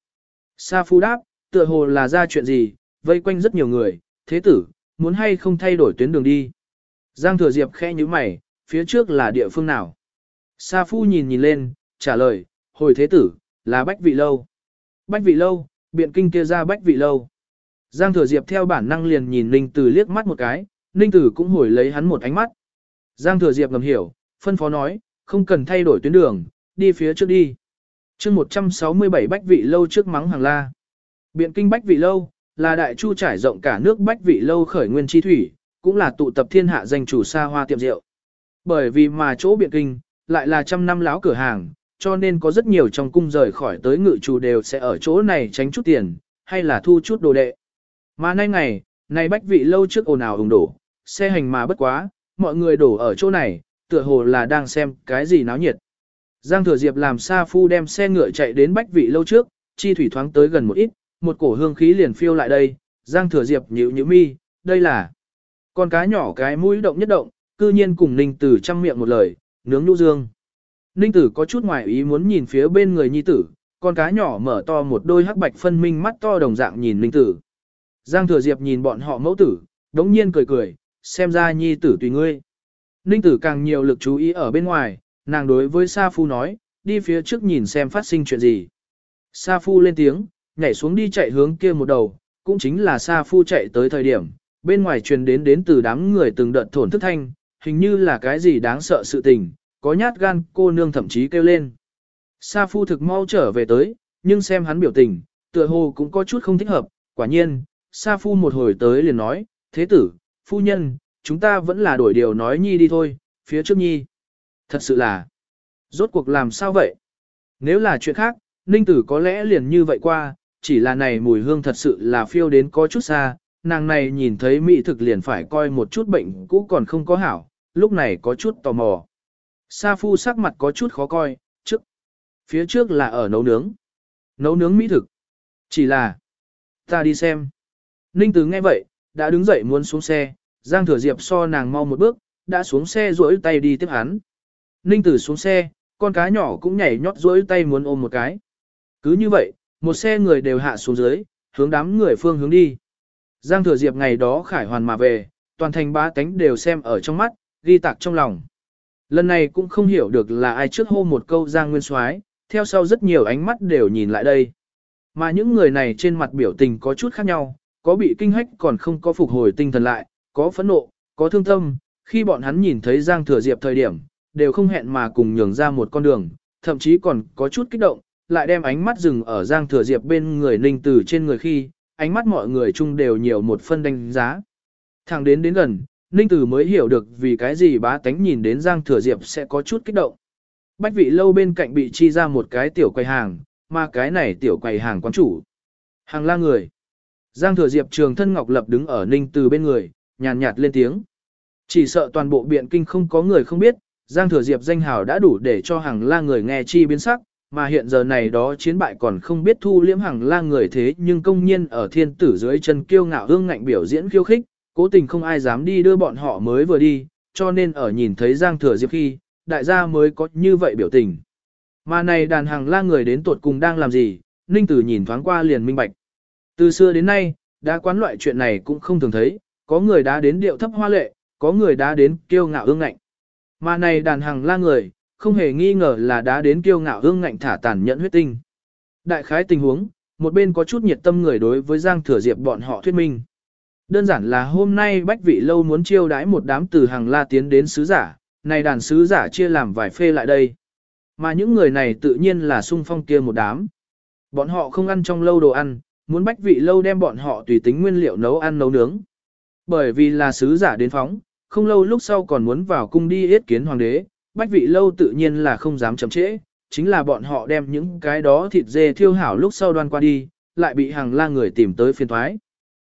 Sa Phu đáp, tựa hồ là ra chuyện gì, vây quanh rất nhiều người, thế tử, muốn hay không thay đổi tuyến đường đi. Giang Thừa Diệp khẽ như mày, phía trước là địa phương nào? Sa Phu nhìn nhìn lên, trả lời, hồi thế tử, là Bách Vị Lâu. Bách Vị Lâu, biện kinh kia ra Bách Vị Lâu. Giang Thừa Diệp theo bản năng liền nhìn Ninh Tử liếc mắt một cái, Ninh Tử cũng hồi lấy hắn một ánh mắt. Giang Thừa Diệp ngầm hiểu, phân phó nói, không cần thay đổi tuyến đường, đi phía trước đi chương 167 Bách Vị Lâu trước mắng hàng la. Biện kinh Bách Vị Lâu, là đại chu trải rộng cả nước Bách Vị Lâu khởi nguyên chi thủy, cũng là tụ tập thiên hạ danh chủ xa hoa tiệm rượu. Bởi vì mà chỗ biện kinh, lại là trăm năm láo cửa hàng, cho nên có rất nhiều trong cung rời khỏi tới ngự chủ đều sẽ ở chỗ này tránh chút tiền, hay là thu chút đồ đệ. Mà nay ngày, này Bách Vị Lâu trước ồn ào ủng đổ, xe hành mà bất quá, mọi người đổ ở chỗ này, tựa hồ là đang xem cái gì náo nhiệt. Giang Thừa Diệp làm Sa Phu đem xe ngựa chạy đến Bách Vị lâu trước, chi thủy thoáng tới gần một ít, một cổ hương khí liền phiêu lại đây, Giang Thừa Diệp nhíu nhíu mi, đây là con cá nhỏ cái mũi động nhất động, cư nhiên cùng Ninh Tử trăm miệng một lời, nướng nhũ dương. Ninh Tử có chút ngoài ý muốn nhìn phía bên người nhi tử, con cá nhỏ mở to một đôi hắc bạch phân minh mắt to đồng dạng nhìn Ninh Tử. Giang Thừa Diệp nhìn bọn họ mẫu tử, đống nhiên cười cười, xem ra nhi tử tùy ngươi. Ninh Tử càng nhiều lực chú ý ở bên ngoài, nàng đối với Sa Phu nói, đi phía trước nhìn xem phát sinh chuyện gì. Sa Phu lên tiếng, nhảy xuống đi chạy hướng kia một đầu, cũng chính là Sa Phu chạy tới thời điểm, bên ngoài truyền đến đến từ đám người từng đợt thổn thức thanh, hình như là cái gì đáng sợ sự tình, có nhát gan cô nương thậm chí kêu lên. Sa Phu thực mau trở về tới, nhưng xem hắn biểu tình, tựa hồ cũng có chút không thích hợp, quả nhiên, Sa Phu một hồi tới liền nói, thế tử, phu nhân, chúng ta vẫn là đổi điều nói nhi đi thôi, phía trước nhi. Thật sự là, rốt cuộc làm sao vậy? Nếu là chuyện khác, Ninh Tử có lẽ liền như vậy qua, chỉ là này mùi hương thật sự là phiêu đến có chút xa, nàng này nhìn thấy mỹ thực liền phải coi một chút bệnh cũ còn không có hảo, lúc này có chút tò mò. Sa phu sắc mặt có chút khó coi, trước. Phía trước là ở nấu nướng. Nấu nướng mỹ thực. Chỉ là, ta đi xem. Ninh Tử nghe vậy, đã đứng dậy muốn xuống xe, Giang Thừa Diệp so nàng mau một bước, đã xuống xe duỗi tay đi tiếp hắn. Ninh Tử xuống xe, con cá nhỏ cũng nhảy nhót duỗi tay muốn ôm một cái. Cứ như vậy, một xe người đều hạ xuống dưới, hướng đám người phương hướng đi. Giang Thừa Diệp ngày đó khải hoàn mà về, toàn thành ba tánh đều xem ở trong mắt, ghi tạc trong lòng. Lần này cũng không hiểu được là ai trước hô một câu Giang Nguyên Soái, theo sau rất nhiều ánh mắt đều nhìn lại đây. Mà những người này trên mặt biểu tình có chút khác nhau, có bị kinh hách còn không có phục hồi tinh thần lại, có phẫn nộ, có thương tâm, khi bọn hắn nhìn thấy Giang Thừa Diệp thời điểm, đều không hẹn mà cùng nhường ra một con đường, thậm chí còn có chút kích động, lại đem ánh mắt dừng ở Giang Thừa Diệp bên người Ninh Tử trên người khi, ánh mắt mọi người chung đều nhiều một phân đánh giá. Thẳng đến đến gần, Ninh Tử mới hiểu được vì cái gì bá tánh nhìn đến Giang Thừa Diệp sẽ có chút kích động. Bách vị lâu bên cạnh bị chi ra một cái tiểu quầy hàng, mà cái này tiểu quầy hàng quán chủ. Hàng la người. Giang Thừa Diệp trường thân ngọc lập đứng ở Ninh Từ bên người, nhàn nhạt lên tiếng. Chỉ sợ toàn bộ biện kinh không có người không biết, Giang Thừa Diệp danh hào đã đủ để cho hàng la người nghe chi biến sắc, mà hiện giờ này đó chiến bại còn không biết thu liễm hàng la người thế nhưng công nhiên ở thiên tử dưới chân kiêu ngạo hương ngạnh biểu diễn khiêu khích, cố tình không ai dám đi đưa bọn họ mới vừa đi, cho nên ở nhìn thấy Giang Thừa Diệp khi, đại gia mới có như vậy biểu tình. Mà này đàn hàng la người đến tuột cùng đang làm gì, Ninh Tử nhìn thoáng qua liền minh bạch. Từ xưa đến nay, đã quán loại chuyện này cũng không thường thấy, có người đã đến điệu thấp hoa lệ, có người đã đến kiêu ngạo ương ngạnh. Mà này đàn hàng la người, không hề nghi ngờ là đã đến kiêu ngạo ương ngạnh thả tàn nhẫn huyết tinh. Đại khái tình huống, một bên có chút nhiệt tâm người đối với Giang Thừa Diệp bọn họ thuyết minh. Đơn giản là hôm nay Bách Vị Lâu muốn chiêu đãi một đám từ hàng la tiến đến sứ giả, này đàn sứ giả chia làm vài phê lại đây. Mà những người này tự nhiên là sung phong kia một đám. Bọn họ không ăn trong lâu đồ ăn, muốn Bách Vị Lâu đem bọn họ tùy tính nguyên liệu nấu ăn nấu nướng. Bởi vì là sứ giả đến phóng, không lâu lúc sau còn muốn vào cung đi yết kiến hoàng đế, bách vị lâu tự nhiên là không dám chậm trễ, chính là bọn họ đem những cái đó thịt dê thiêu hảo lúc sau đoan qua đi, lại bị hàng la người tìm tới phiên thoái.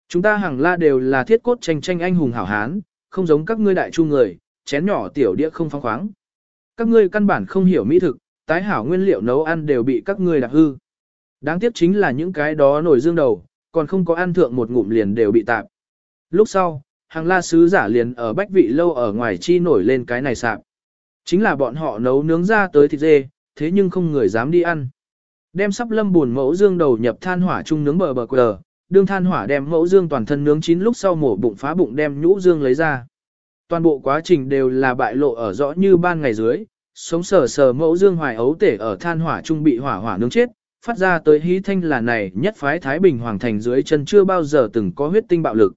Chúng ta hàng la đều là thiết cốt tranh tranh anh hùng hảo hán, không giống các ngươi đại chu người, chén nhỏ tiểu đĩa không phong khoáng. Các ngươi căn bản không hiểu mỹ thực, tái hảo nguyên liệu nấu ăn đều bị các ngươi đạp hư. Đáng tiếc chính là những cái đó nổi dương đầu, còn không có ăn thượng một ngụm liền đều bị tạp. Lúc sau, hàng la sứ giả liền ở bách vị lâu ở ngoài chi nổi lên cái này sạp. Chính là bọn họ nấu nướng ra tới thịt dê, thế nhưng không người dám đi ăn. Đem sắp lâm buồn mẫu dương đầu nhập than hỏa chung nướng bờ bờ quờ, đương than hỏa đem mẫu dương toàn thân nướng chín lúc sau mổ bụng phá bụng đem nhũ dương lấy ra. Toàn bộ quá trình đều là bại lộ ở rõ như ban ngày dưới, sống sờ sờ mẫu dương hoài ấu tể ở than hỏa chung bị hỏa hỏa nướng chết, phát ra tới hí thanh là này nhất phái Thái Bình Hoàng Thành dưới chân chưa bao giờ từng có huyết tinh bạo lực.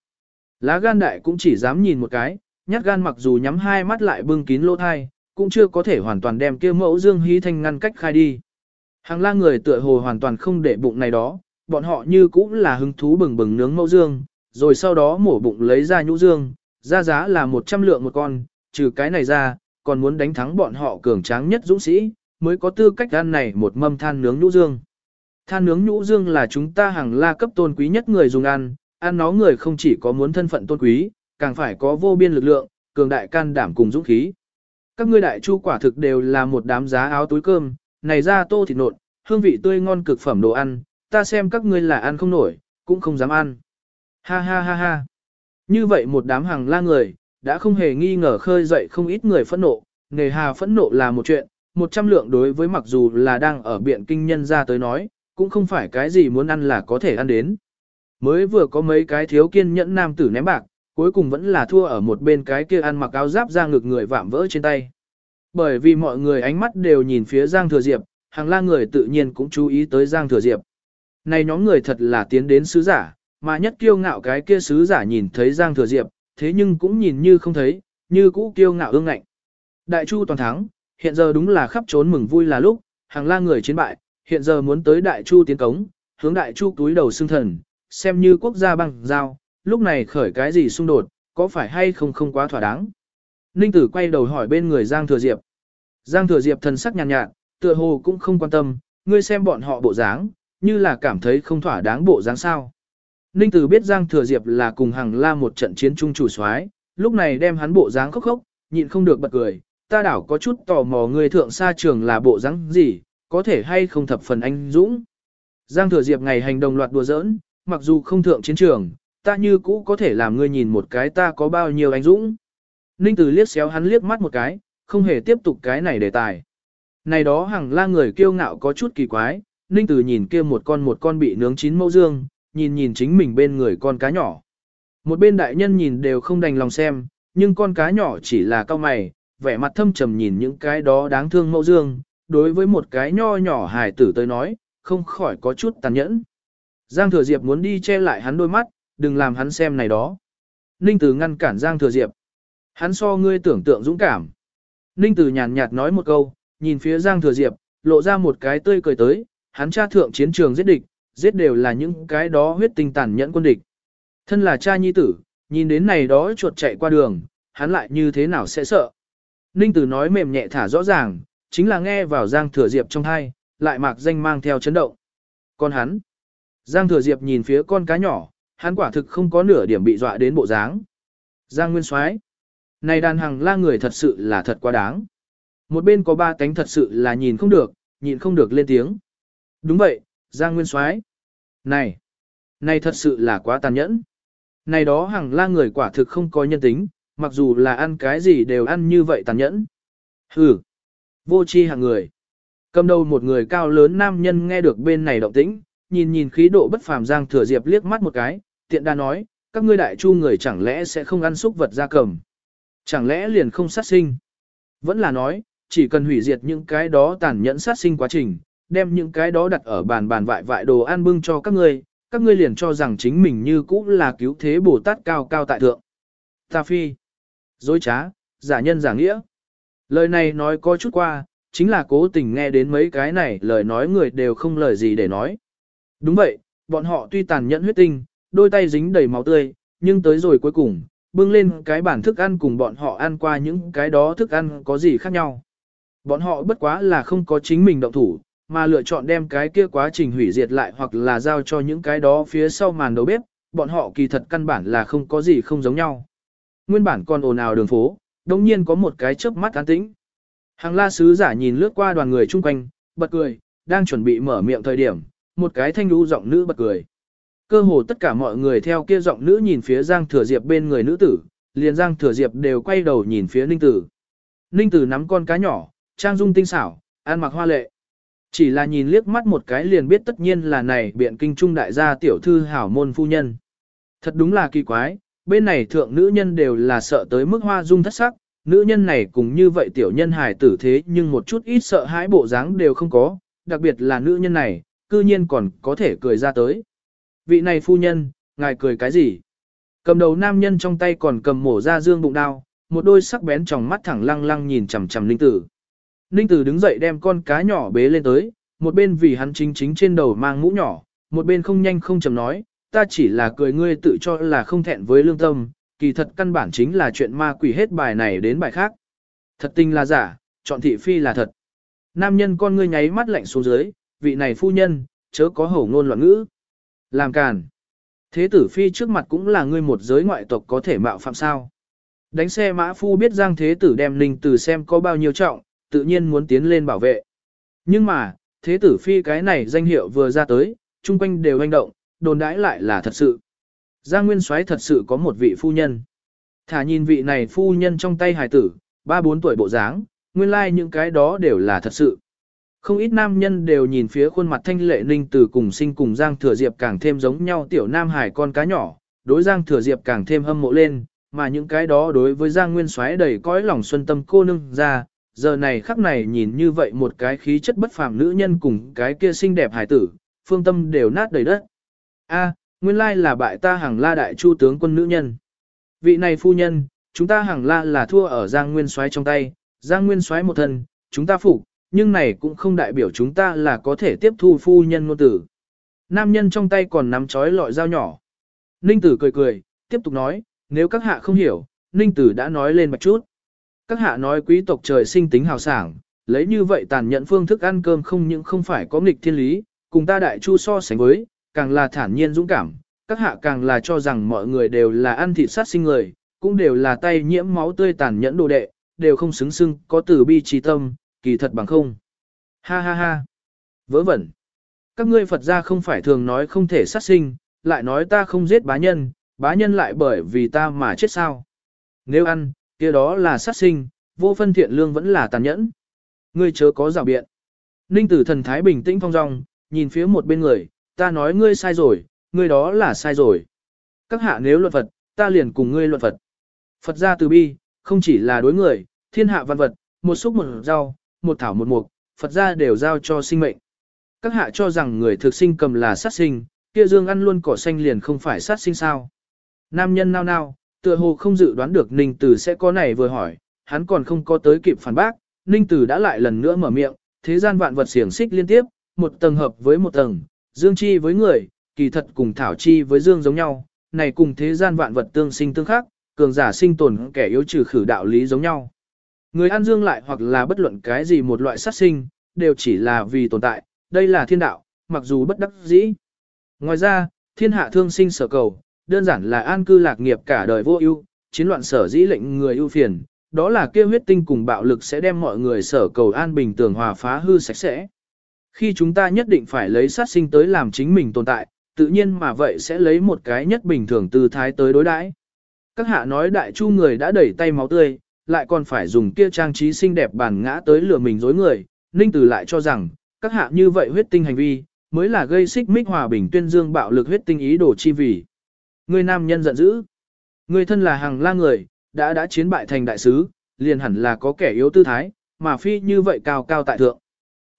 Lá gan đại cũng chỉ dám nhìn một cái, nhát gan mặc dù nhắm hai mắt lại bưng kín lỗ thai, cũng chưa có thể hoàn toàn đem kia mẫu dương hí thanh ngăn cách khai đi. Hàng la người tựa hồ hoàn toàn không để bụng này đó, bọn họ như cũng là hứng thú bừng bừng nướng mẫu dương, rồi sau đó mổ bụng lấy ra nhũ dương, ra giá là 100 lượng một con, trừ cái này ra, còn muốn đánh thắng bọn họ cường tráng nhất dũng sĩ, mới có tư cách ăn này một mâm than nướng nhũ dương. Than nướng nhũ dương là chúng ta hàng la cấp tôn quý nhất người dùng ăn, ăn nó người không chỉ có muốn thân phận tôn quý, càng phải có vô biên lực lượng, cường đại can đảm cùng dũng khí. Các ngươi đại chu quả thực đều là một đám giá áo túi cơm, này ra tô thịt nộn, hương vị tươi ngon cực phẩm đồ ăn, ta xem các ngươi là ăn không nổi, cũng không dám ăn. Ha ha ha ha. Như vậy một đám hàng la người, đã không hề nghi ngờ khơi dậy không ít người phẫn nộ, nề hà phẫn nộ là một chuyện, một trăm lượng đối với mặc dù là đang ở biện kinh nhân ra tới nói, cũng không phải cái gì muốn ăn là có thể ăn đến. Mới vừa có mấy cái thiếu kiên nhẫn nam tử ném bạc, cuối cùng vẫn là thua ở một bên cái kia ăn mặc áo giáp ra ngực người vạm vỡ trên tay. Bởi vì mọi người ánh mắt đều nhìn phía Giang Thừa Diệp, hàng la người tự nhiên cũng chú ý tới Giang Thừa Diệp. Này nhóm người thật là tiến đến sứ giả, mà nhất kiêu ngạo cái kia sứ giả nhìn thấy Giang Thừa Diệp, thế nhưng cũng nhìn như không thấy, như cũ kiêu ngạo ương ngạnh. Đại Chu toàn thắng, hiện giờ đúng là khắp trốn mừng vui là lúc, hàng la người chiến bại, hiện giờ muốn tới Đại Chu tiến cống, hướng Đại Chu túi đầu xương thần, xem như quốc gia băng giao, lúc này khởi cái gì xung đột, có phải hay không không quá thỏa đáng. Ninh Tử quay đầu hỏi bên người Giang Thừa Diệp. Giang Thừa Diệp thần sắc nhàn nhạt, nhạt, tựa hồ cũng không quan tâm, ngươi xem bọn họ bộ dáng, như là cảm thấy không thỏa đáng bộ dáng sao. Ninh Tử biết Giang Thừa Diệp là cùng hàng la một trận chiến chung chủ soái, lúc này đem hắn bộ dáng khóc khóc, nhịn không được bật cười, ta đảo có chút tò mò người thượng xa trường là bộ dáng gì, có thể hay không thập phần anh dũng. Giang Thừa Diệp ngày hành động loạt đùa giỡn, mặc dù không thượng chiến trường, ta như cũ có thể làm ngươi nhìn một cái ta có bao nhiêu anh dũng. Ninh Tử liếc xéo hắn liếc mắt một cái, không hề tiếp tục cái này đề tài. Này đó hằng la người kiêu ngạo có chút kỳ quái, Ninh Tử nhìn kia một con một con bị nướng chín mẫu dương, nhìn nhìn chính mình bên người con cá nhỏ. Một bên đại nhân nhìn đều không đành lòng xem, nhưng con cá nhỏ chỉ là cao mày, vẻ mặt thâm trầm nhìn những cái đó đáng thương mẫu dương, đối với một cái nho nhỏ hài tử tới nói, không khỏi có chút tàn nhẫn. Giang Thừa Diệp muốn đi che lại hắn đôi mắt, đừng làm hắn xem này đó. Ninh Tử ngăn cản Giang Thừa Diệp. Hắn so ngươi tưởng tượng dũng cảm. Ninh Tử nhàn nhạt nói một câu, nhìn phía Giang Thừa Diệp, lộ ra một cái tươi cười tới, hắn cha thượng chiến trường giết địch, giết đều là những cái đó huyết tinh tàn nhẫn quân địch. Thân là cha nhi tử, nhìn đến này đó chuột chạy qua đường, hắn lại như thế nào sẽ sợ. Ninh Tử nói mềm nhẹ thả rõ ràng, chính là nghe vào Giang Thừa Diệp trong thai, lại mạc danh mang theo chấn động. con hắn, Giang Thừa Diệp nhìn phía con cá nhỏ, hắn quả thực không có nửa điểm bị dọa đến bộ dáng. Giang Nguyên Soái, này đàn hằng la người thật sự là thật quá đáng. Một bên có ba cánh thật sự là nhìn không được, nhìn không được lên tiếng. Đúng vậy, Giang Nguyên Soái. Này, này thật sự là quá tàn nhẫn. Này đó hằng la người quả thực không có nhân tính, mặc dù là ăn cái gì đều ăn như vậy tàn nhẫn. Hừ, vô chi hạng người. Cầm đầu một người cao lớn nam nhân nghe được bên này động tĩnh, nhìn nhìn khí độ bất phàm Giang Thừa Diệp liếc mắt một cái, tiện đa nói, các ngươi đại chu người chẳng lẽ sẽ không ăn xúc vật ra cầm. Chẳng lẽ liền không sát sinh? Vẫn là nói, chỉ cần hủy diệt những cái đó tàn nhẫn sát sinh quá trình, đem những cái đó đặt ở bàn bàn vại vại đồ ăn bưng cho các ngươi, các ngươi liền cho rằng chính mình như cũ là cứu thế Bồ Tát cao cao tại thượng. Ta phi, dối trá, giả nhân giả nghĩa. Lời này nói có chút qua, chính là cố tình nghe đến mấy cái này lời nói người đều không lời gì để nói. Đúng vậy, bọn họ tuy tàn nhẫn huyết tinh, đôi tay dính đầy máu tươi, nhưng tới rồi cuối cùng, bưng lên cái bản thức ăn cùng bọn họ ăn qua những cái đó thức ăn có gì khác nhau. Bọn họ bất quá là không có chính mình động thủ, mà lựa chọn đem cái kia quá trình hủy diệt lại hoặc là giao cho những cái đó phía sau màn đầu bếp, bọn họ kỳ thật căn bản là không có gì không giống nhau. Nguyên bản còn ồn ào đường phố, đồng nhiên có một cái chớp mắt an tĩnh. Hàng la sứ giả nhìn lướt qua đoàn người chung quanh, bật cười, đang chuẩn bị mở miệng thời điểm, một cái thanh lũ giọng nữ bật cười. Cơ hồ tất cả mọi người theo kia giọng nữ nhìn phía Giang Thừa Diệp bên người nữ tử, liền Giang Thừa Diệp đều quay đầu nhìn phía Ninh Tử. Ninh Tử nắm con cá nhỏ, trang dung tinh xảo, ăn mặc hoa lệ. Chỉ là nhìn liếc mắt một cái liền biết tất nhiên là này biện kinh trung đại gia tiểu thư hảo môn phu nhân. Thật đúng là kỳ quái, bên này thượng nữ nhân đều là sợ tới mức hoa dung thất sắc, nữ nhân này cũng như vậy tiểu nhân hài tử thế nhưng một chút ít sợ hãi bộ dáng đều không có, đặc biệt là nữ nhân này, cư nhiên còn có thể cười ra tới. Vị này phu nhân, ngài cười cái gì? Cầm đầu nam nhân trong tay còn cầm mổ ra dương bụng đao, một đôi sắc bén trong mắt thẳng lăng lăng nhìn chằm chằm Ninh Tử. Ninh Tử đứng dậy đem con cá nhỏ bế lên tới, một bên vì hắn chính chính trên đầu mang mũ nhỏ, một bên không nhanh không chậm nói, ta chỉ là cười ngươi tự cho là không thẹn với lương tâm, kỳ thật căn bản chính là chuyện ma quỷ hết bài này đến bài khác. Thật tình là giả, chọn thị phi là thật. Nam nhân con ngươi nháy mắt lạnh xuống dưới, vị này phu nhân, chớ có hổ ngôn loạn ngữ. Làm càn. Thế tử phi trước mặt cũng là ngươi một giới ngoại tộc có thể mạo phạm sao. Đánh xe mã phu biết giang thế tử đem linh từ xem có bao nhiêu trọng, tự nhiên muốn tiến lên bảo vệ. Nhưng mà, thế tử phi cái này danh hiệu vừa ra tới, chung quanh đều hành động, đồn đãi lại là thật sự. Giang Nguyên Soái thật sự có một vị phu nhân. Thả nhìn vị này phu nhân trong tay hài tử, ba bốn tuổi bộ dáng, nguyên lai like những cái đó đều là thật sự. Không ít nam nhân đều nhìn phía khuôn mặt thanh lệ ninh từ cùng sinh cùng Giang Thừa Diệp càng thêm giống nhau tiểu nam hải con cá nhỏ, đối Giang Thừa Diệp càng thêm hâm mộ lên, mà những cái đó đối với Giang Nguyên Soái đầy cõi lòng xuân tâm cô nương ra, giờ này khắc này nhìn như vậy một cái khí chất bất phàm nữ nhân cùng cái kia xinh đẹp hải tử, phương tâm đều nát đầy đất. A, nguyên lai là bại ta hàng la đại chu tướng quân nữ nhân. Vị này phu nhân, chúng ta hàng la là thua ở Giang Nguyên Soái trong tay, Giang Nguyên Soái một thân, chúng ta phục, nhưng này cũng không đại biểu chúng ta là có thể tiếp thu phu nhân ngôn tử. Nam nhân trong tay còn nắm chói lọi dao nhỏ. Ninh tử cười cười, tiếp tục nói, nếu các hạ không hiểu, Ninh tử đã nói lên một chút. Các hạ nói quý tộc trời sinh tính hào sảng, lấy như vậy tàn nhẫn phương thức ăn cơm không những không phải có nghịch thiên lý, cùng ta đại chu so sánh với, càng là thản nhiên dũng cảm, các hạ càng là cho rằng mọi người đều là ăn thịt sát sinh người, cũng đều là tay nhiễm máu tươi tàn nhẫn đồ đệ, đều không xứng xưng có từ bi trí tâm, kỳ thật bằng không. Ha ha ha. Vớ vẩn. Các ngươi Phật gia không phải thường nói không thể sát sinh, lại nói ta không giết bá nhân, bá nhân lại bởi vì ta mà chết sao. Nếu ăn, kia đó là sát sinh, vô phân thiện lương vẫn là tàn nhẫn. Ngươi chớ có rào biện. Ninh tử thần thái bình tĩnh phong dong, nhìn phía một bên người, ta nói ngươi sai rồi, ngươi đó là sai rồi. Các hạ nếu luận Phật, ta liền cùng ngươi luận Phật. Phật gia từ bi, không chỉ là đối người, thiên hạ văn vật, một xúc một rau, một thảo một mục, Phật gia đều giao cho sinh mệnh. Các hạ cho rằng người thực sinh cầm là sát sinh, kia dương ăn luôn cỏ xanh liền không phải sát sinh sao. Nam nhân nao nao, tựa hồ không dự đoán được Ninh Tử sẽ có này vừa hỏi, hắn còn không có tới kịp phản bác, Ninh Tử đã lại lần nữa mở miệng, thế gian vạn vật xiềng xích liên tiếp, một tầng hợp với một tầng, dương chi với người, kỳ thật cùng thảo chi với dương giống nhau, này cùng thế gian vạn vật tương sinh tương khắc, cường giả sinh tồn kẻ yếu trừ khử đạo lý giống nhau. Người ăn dương lại hoặc là bất luận cái gì một loại sát sinh, đều chỉ là vì tồn tại, đây là thiên đạo, mặc dù bất đắc dĩ. Ngoài ra, thiên hạ thương sinh sở cầu, đơn giản là an cư lạc nghiệp cả đời vô ưu, chiến loạn sở dĩ lệnh người ưu phiền, đó là kêu huyết tinh cùng bạo lực sẽ đem mọi người sở cầu an bình tường hòa phá hư sạch sẽ. Khi chúng ta nhất định phải lấy sát sinh tới làm chính mình tồn tại, tự nhiên mà vậy sẽ lấy một cái nhất bình thường tư thái tới đối đãi. Các hạ nói đại chu người đã đẩy tay máu tươi, lại còn phải dùng kia trang trí xinh đẹp bản ngã tới lừa mình dối người, Ninh Tử lại cho rằng, các hạ như vậy huyết tinh hành vi, mới là gây xích mích hòa bình tuyên dương bạo lực huyết tinh ý đồ chi vì. Người nam nhân giận dữ. Người thân là hàng la người, đã đã chiến bại thành đại sứ, liền hẳn là có kẻ yếu tư thái, mà phi như vậy cao cao tại thượng.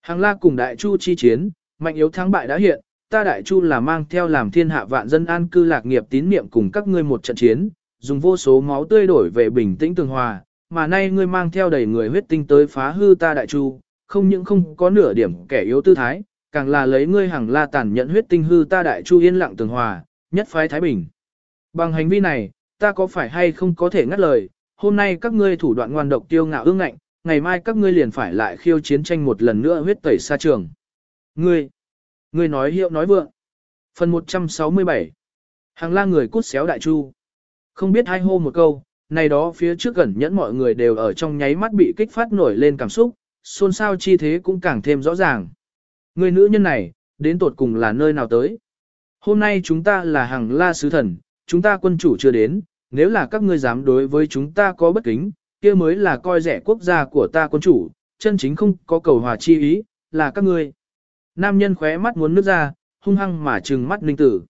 Hàng la cùng đại chu chi chiến, mạnh yếu thắng bại đã hiện, ta đại chu là mang theo làm thiên hạ vạn dân an cư lạc nghiệp tín niệm cùng các ngươi một trận chiến, dùng vô số máu tươi đổi về bình tĩnh tường hòa, mà nay ngươi mang theo đầy người huyết tinh tới phá hư ta đại chu, không những không có nửa điểm kẻ yếu tư thái, càng là lấy ngươi hàng la tàn nhẫn huyết tinh hư ta đại chu yên lặng tường hòa, nhất phái thái bình. Bằng hành vi này, ta có phải hay không có thể ngắt lời, hôm nay các ngươi thủ đoạn ngoan độc tiêu ngạo ương ngạnh, ngày mai các ngươi liền phải lại khiêu chiến tranh một lần nữa huyết tẩy xa trường. Ngươi, ngươi nói hiệu nói vượng. Phần 167 Hàng la người cút xéo đại chu. Không biết hai hô một câu, này đó phía trước gần nhẫn mọi người đều ở trong nháy mắt bị kích phát nổi lên cảm xúc, xôn xao chi thế cũng càng thêm rõ ràng. Người nữ nhân này, đến tột cùng là nơi nào tới? Hôm nay chúng ta là hàng la sứ thần, chúng ta quân chủ chưa đến, nếu là các ngươi dám đối với chúng ta có bất kính, kia mới là coi rẻ quốc gia của ta quân chủ, chân chính không có cầu hòa chi ý, là các ngươi. Nam nhân khóe mắt muốn nước ra, hung hăng mà trừng mắt ninh tử.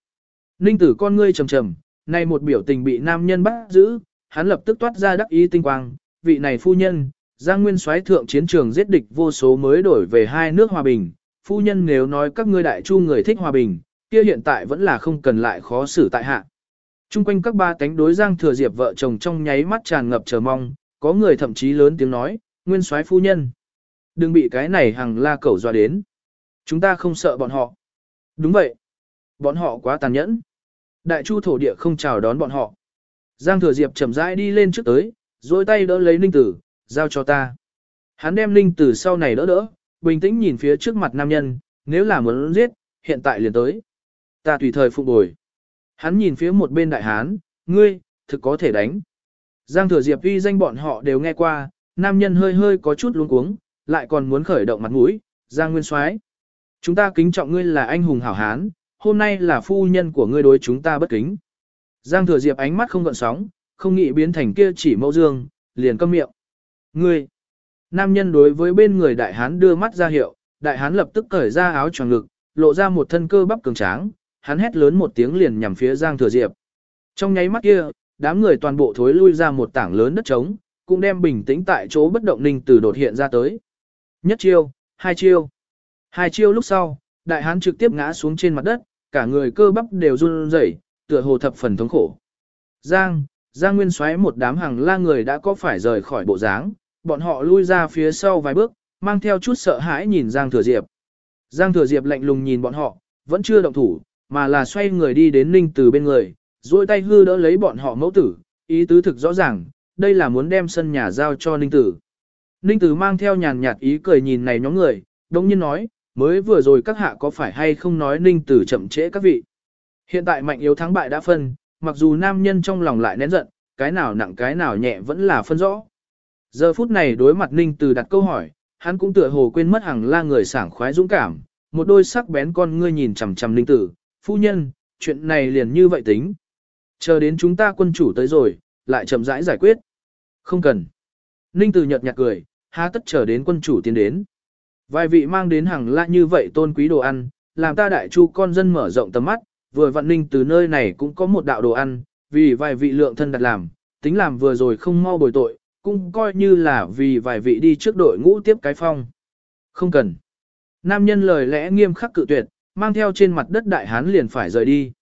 Ninh tử con ngươi trầm trầm, nay một biểu tình bị nam nhân bắt giữ, hắn lập tức toát ra đắc ý tinh quang, vị này phu nhân, Giang Nguyên soái thượng chiến trường giết địch vô số mới đổi về hai nước hòa bình, phu nhân nếu nói các ngươi đại chu người thích hòa bình, kia hiện tại vẫn là không cần lại khó xử tại hạ. Trung quanh các ba tánh đối Giang Thừa Diệp vợ chồng trong nháy mắt tràn ngập chờ mong, có người thậm chí lớn tiếng nói, Nguyên soái phu nhân, đừng bị cái này hàng la cẩu dọa đến. Chúng ta không sợ bọn họ. Đúng vậy. Bọn họ quá tàn nhẫn. Đại chu thổ địa không chào đón bọn họ. Giang Thừa Diệp chậm rãi đi lên trước tới, dôi tay đỡ lấy Ninh Tử, giao cho ta. Hắn đem Ninh Tử sau này đỡ đỡ, bình tĩnh nhìn phía trước mặt nam nhân, nếu là muốn giết, hiện tại liền tới. Ta tùy thời phục bồi. Hắn nhìn phía một bên đại hán, ngươi, thực có thể đánh. Giang Thừa Diệp uy danh bọn họ đều nghe qua, nam nhân hơi hơi có chút luống cuống, lại còn muốn khởi động mặt mũi, Giang Nguyên Soái, Chúng ta kính trọng ngươi là anh hùng hảo hán, hôm nay là phu nhân của ngươi đối chúng ta bất kính. Giang Thừa Diệp ánh mắt không gợn sóng, không nghĩ biến thành kia chỉ mẫu dương, liền câm miệng. Ngươi! Nam nhân đối với bên người đại hán đưa mắt ra hiệu, đại hán lập tức cởi ra áo choàng ngực, lộ ra một thân cơ bắp cường tráng, hắn hét lớn một tiếng liền nhằm phía Giang Thừa Diệp. Trong nháy mắt kia, đám người toàn bộ thối lui ra một tảng lớn đất trống, cũng đem bình tĩnh tại chỗ bất động ninh từ đột hiện ra tới. Nhất chiêu, hai chiêu. Hai chiêu lúc sau, đại hán trực tiếp ngã xuống trên mặt đất, cả người cơ bắp đều run rẩy, tựa hồ thập phần thống khổ. Giang, Giang Nguyên xoáy một đám hàng la người đã có phải rời khỏi bộ dáng, bọn họ lui ra phía sau vài bước, mang theo chút sợ hãi nhìn Giang Thừa Diệp. Giang Thừa Diệp lạnh lùng nhìn bọn họ, vẫn chưa động thủ, mà là xoay người đi đến Ninh Từ bên người, duỗi tay hư đỡ lấy bọn họ mẫu tử, ý tứ thực rõ ràng, đây là muốn đem sân nhà giao cho Ninh Tử. Ninh Tử mang theo nhàn nhạt ý cười nhìn này nhóm người, đồng nhiên nói, mới vừa rồi các hạ có phải hay không nói Ninh Tử chậm trễ các vị. Hiện tại mạnh yếu thắng bại đã phân, mặc dù nam nhân trong lòng lại nén giận, cái nào nặng cái nào nhẹ vẫn là phân rõ. Giờ phút này đối mặt Ninh Tử đặt câu hỏi, hắn cũng tựa hồ quên mất hàng la người sảng khoái dũng cảm, một đôi sắc bén con ngươi nhìn chằm chằm Ninh Tử, phu nhân, chuyện này liền như vậy tính. Chờ đến chúng ta quân chủ tới rồi, lại chậm rãi giải quyết. Không cần. Ninh Tử nhợt nhạt cười, há tất chờ đến quân chủ tiến đến. Vài vị mang đến hàng la như vậy tôn quý đồ ăn, làm ta đại chu con dân mở rộng tầm mắt, vừa vặn Ninh từ nơi này cũng có một đạo đồ ăn, vì vài vị lượng thân đặt làm, tính làm vừa rồi không mau bồi tội, cũng coi như là vì vài vị đi trước đội ngũ tiếp cái phong. Không cần. Nam nhân lời lẽ nghiêm khắc cự tuyệt, mang theo trên mặt đất đại hán liền phải rời đi.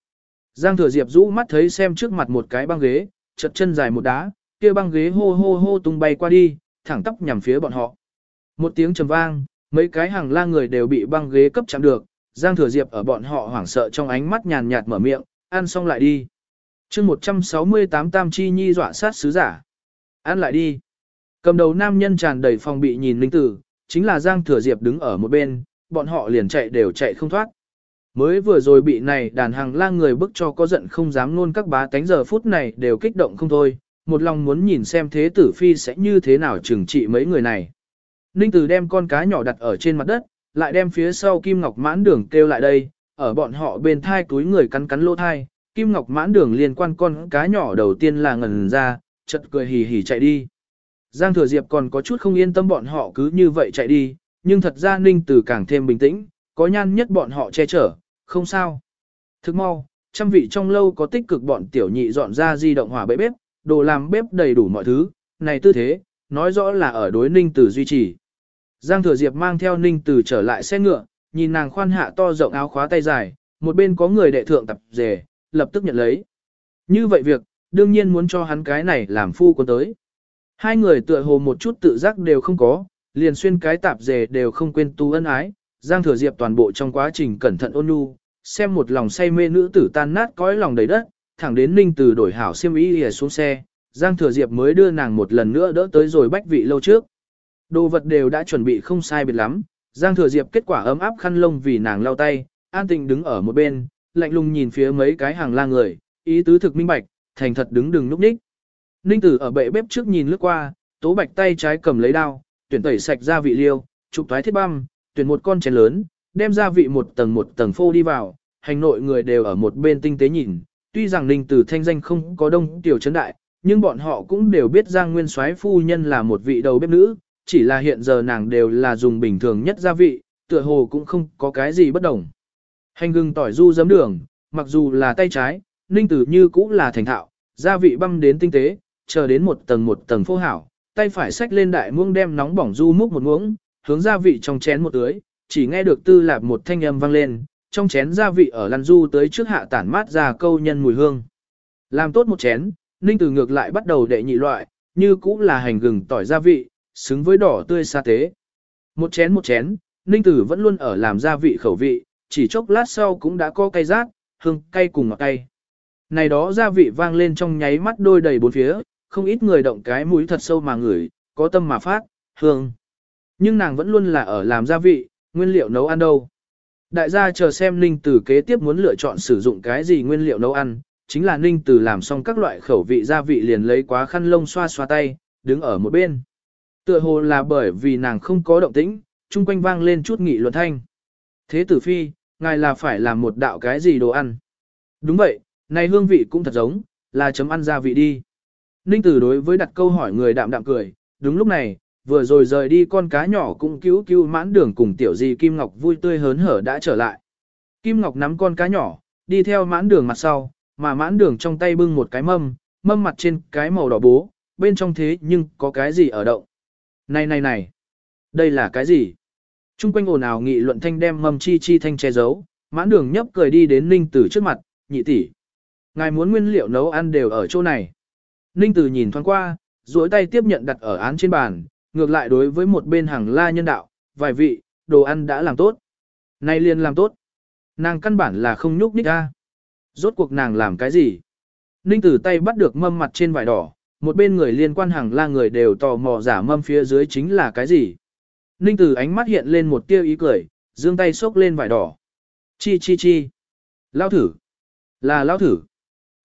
Giang thừa diệp rũ mắt thấy xem trước mặt một cái băng ghế, chật chân dài một đá, kia băng ghế hô hô hô tung bay qua đi, thẳng tắp nhằm phía bọn họ. Một tiếng trầm vang, mấy cái hàng la người đều bị băng ghế cấp chạm được, Giang thừa diệp ở bọn họ hoảng sợ trong ánh mắt nhàn nhạt mở miệng, ăn xong lại đi. chương 168 Tam Chi Nhi dọa sát sứ giả. Ăn lại đi. Cầm đầu nam nhân tràn đầy phòng bị nhìn linh tử, chính là Giang thừa diệp đứng ở một bên, bọn họ liền chạy đều chạy không thoát. Mới vừa rồi bị này đàn hàng lang người bức cho có giận không dám luôn các bá tánh giờ phút này đều kích động không thôi, một lòng muốn nhìn xem thế tử phi sẽ như thế nào trừng trị mấy người này. Ninh Tử đem con cá nhỏ đặt ở trên mặt đất, lại đem phía sau Kim Ngọc mãn đường kêu lại đây, ở bọn họ bên thai túi người cắn cắn lỗ thai, Kim Ngọc mãn đường liên quan con cá nhỏ đầu tiên là ngần ra, chật cười hì hì chạy đi. Giang Thừa Diệp còn có chút không yên tâm bọn họ cứ như vậy chạy đi, nhưng thật ra Ninh Tử càng thêm bình tĩnh, có nhan nhất bọn họ che chở, không sao. Thức mau, trăm vị trong lâu có tích cực bọn tiểu nhị dọn ra di động hỏa bếp bếp, đồ làm bếp đầy đủ mọi thứ, này tư thế, nói rõ là ở đối Ninh Tử duy trì. Giang Thừa Diệp mang theo Ninh Tử trở lại xe ngựa, nhìn nàng khoan hạ to rộng áo khóa tay dài, một bên có người đệ thượng tập rể, lập tức nhận lấy. Như vậy việc, đương nhiên muốn cho hắn cái này làm phu quân tới. Hai người tựa hồ một chút tự giác đều không có, liền xuyên cái tạp dề đều không quên tu ân ái, Giang Thừa Diệp toàn bộ trong quá trình cẩn thận ôn nhu, xem một lòng say mê nữ tử tan nát cõi lòng đầy đất, thẳng đến Ninh Từ đổi hảo xiêm y lìa xuống xe, Giang Thừa Diệp mới đưa nàng một lần nữa đỡ tới rồi bách vị lâu trước. Đồ vật đều đã chuẩn bị không sai biệt lắm, Giang Thừa Diệp kết quả ấm áp khăn lông vì nàng lau tay, an tình đứng ở một bên, lạnh lùng nhìn phía mấy cái hàng la người, ý tứ thực minh bạch, thành thật đứng đừng núp ních. Ninh Tử ở bệ bếp trước nhìn lướt qua, tố bạch tay trái cầm lấy đao, tuyển tẩy sạch gia vị liêu, chụp thoái thiết băm, tuyển một con chén lớn, đem gia vị một tầng một tầng phô đi vào, hành nội người đều ở một bên tinh tế nhìn, tuy rằng Ninh Tử thanh danh không có đông tiểu chấn đại, nhưng bọn họ cũng đều biết Giang Nguyên Soái phu nhân là một vị đầu bếp nữ, chỉ là hiện giờ nàng đều là dùng bình thường nhất gia vị, tựa hồ cũng không có cái gì bất đồng. Hành gừng tỏi du giấm đường, mặc dù là tay trái, Ninh Tử như cũng là thành thạo, gia vị băm đến tinh tế, chờ đến một tầng một tầng phô hảo, tay phải xách lên đại muỗng đem nóng bỏng du múc một muỗng, hướng gia vị trong chén một tưới, chỉ nghe được tư lạp một thanh âm vang lên, trong chén gia vị ở lăn du tới trước hạ tản mát ra câu nhân mùi hương. Làm tốt một chén, Ninh Tử ngược lại bắt đầu đệ nhị loại, như cũng là hành gừng tỏi gia vị, xứng với đỏ tươi sa tế. Một chén một chén, Ninh Tử vẫn luôn ở làm gia vị khẩu vị, chỉ chốc lát sau cũng đã có cay rát, hương cay cùng ngọt cay. Này đó gia vị vang lên trong nháy mắt đôi đầy bốn phía, không ít người động cái mũi thật sâu mà ngửi, có tâm mà phát, hương. Nhưng nàng vẫn luôn là ở làm gia vị, nguyên liệu nấu ăn đâu. Đại gia chờ xem Ninh Tử kế tiếp muốn lựa chọn sử dụng cái gì nguyên liệu nấu ăn, chính là Ninh Tử làm xong các loại khẩu vị gia vị liền lấy quá khăn lông xoa xoa tay, đứng ở một bên. Tựa hồ là bởi vì nàng không có động tĩnh, chung quanh vang lên chút nghị luận thanh. Thế tử phi, ngài là phải làm một đạo cái gì đồ ăn? Đúng vậy, này hương vị cũng thật giống, là chấm ăn gia vị đi. Ninh tử đối với đặt câu hỏi người đạm đạm cười, đúng lúc này, vừa rồi rời đi con cá nhỏ cũng cứu cứu mãn đường cùng tiểu di Kim Ngọc vui tươi hớn hở đã trở lại. Kim Ngọc nắm con cá nhỏ, đi theo mãn đường mặt sau, mà mãn đường trong tay bưng một cái mâm, mâm mặt trên cái màu đỏ bố, bên trong thế nhưng có cái gì ở động. Này này này, đây là cái gì? Trung quanh ồn ào nghị luận thanh đem mâm chi chi thanh che giấu, mãn đường nhấp cười đi đến ninh tử trước mặt, nhị tỷ. Ngài muốn nguyên liệu nấu ăn đều ở chỗ này. Ninh tử nhìn thoáng qua, duỗi tay tiếp nhận đặt ở án trên bàn, ngược lại đối với một bên hàng la nhân đạo, vài vị, đồ ăn đã làm tốt. Nay liền làm tốt. Nàng căn bản là không nhúc nhích ra. Rốt cuộc nàng làm cái gì? Ninh tử tay bắt được mâm mặt trên vải đỏ, một bên người liên quan hàng la người đều tò mò giả mâm phía dưới chính là cái gì. Ninh Tử ánh mắt hiện lên một tia ý cười, dương tay xốc lên vải đỏ. Chi chi chi. Lao thử. Là lao thử.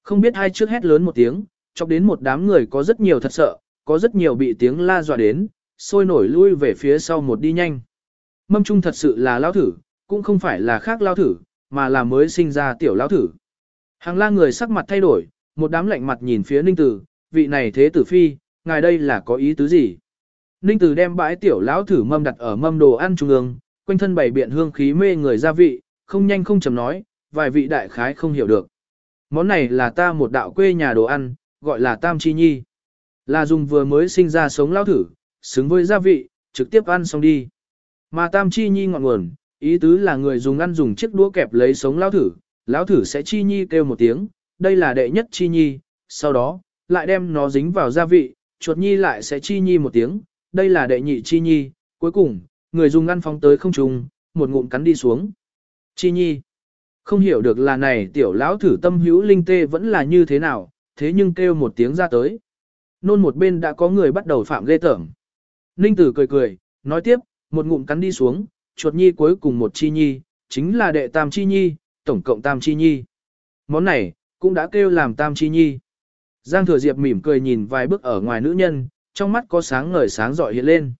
Không biết hai trước hét lớn một tiếng, chọc đến một đám người có rất nhiều thật sợ, có rất nhiều bị tiếng la dọa đến, sôi nổi lui về phía sau một đi nhanh. Mâm trung thật sự là lao thử, cũng không phải là khác lao thử, mà là mới sinh ra tiểu lao thử. Hàng la người sắc mặt thay đổi, một đám lạnh mặt nhìn phía ninh tử, vị này thế tử phi, ngài đây là có ý tứ gì? Ninh tử đem bãi tiểu lão thử mâm đặt ở mâm đồ ăn trung ương, quanh thân bày biện hương khí mê người gia vị, không nhanh không chầm nói, vài vị đại khái không hiểu được. Món này là ta một đạo quê nhà đồ ăn, gọi là tam chi nhi. Là dùng vừa mới sinh ra sống lao thử, xứng với gia vị, trực tiếp ăn xong đi. Mà tam chi nhi ngọn nguồn, ý tứ là người dùng ăn dùng chiếc đũa kẹp lấy sống lão thử, lão thử sẽ chi nhi kêu một tiếng, đây là đệ nhất chi nhi, sau đó, lại đem nó dính vào gia vị, chuột nhi lại sẽ chi nhi một tiếng, đây là đệ nhị chi nhi, cuối cùng, người dùng ăn phóng tới không trùng, một ngụm cắn đi xuống. Chi nhi, không hiểu được là này tiểu lão thử tâm hữu linh tê vẫn là như thế nào, thế nhưng kêu một tiếng ra tới. Nôn một bên đã có người bắt đầu phạm ghê tởm. Ninh tử cười cười, nói tiếp, một ngụm cắn đi xuống, chuột nhi cuối cùng một chi nhi, chính là đệ tam chi nhi, tổng cộng tam chi nhi. Món này, cũng đã kêu làm tam chi nhi. Giang thừa diệp mỉm cười nhìn vài bước ở ngoài nữ nhân, trong mắt có sáng ngời sáng rọi hiện lên.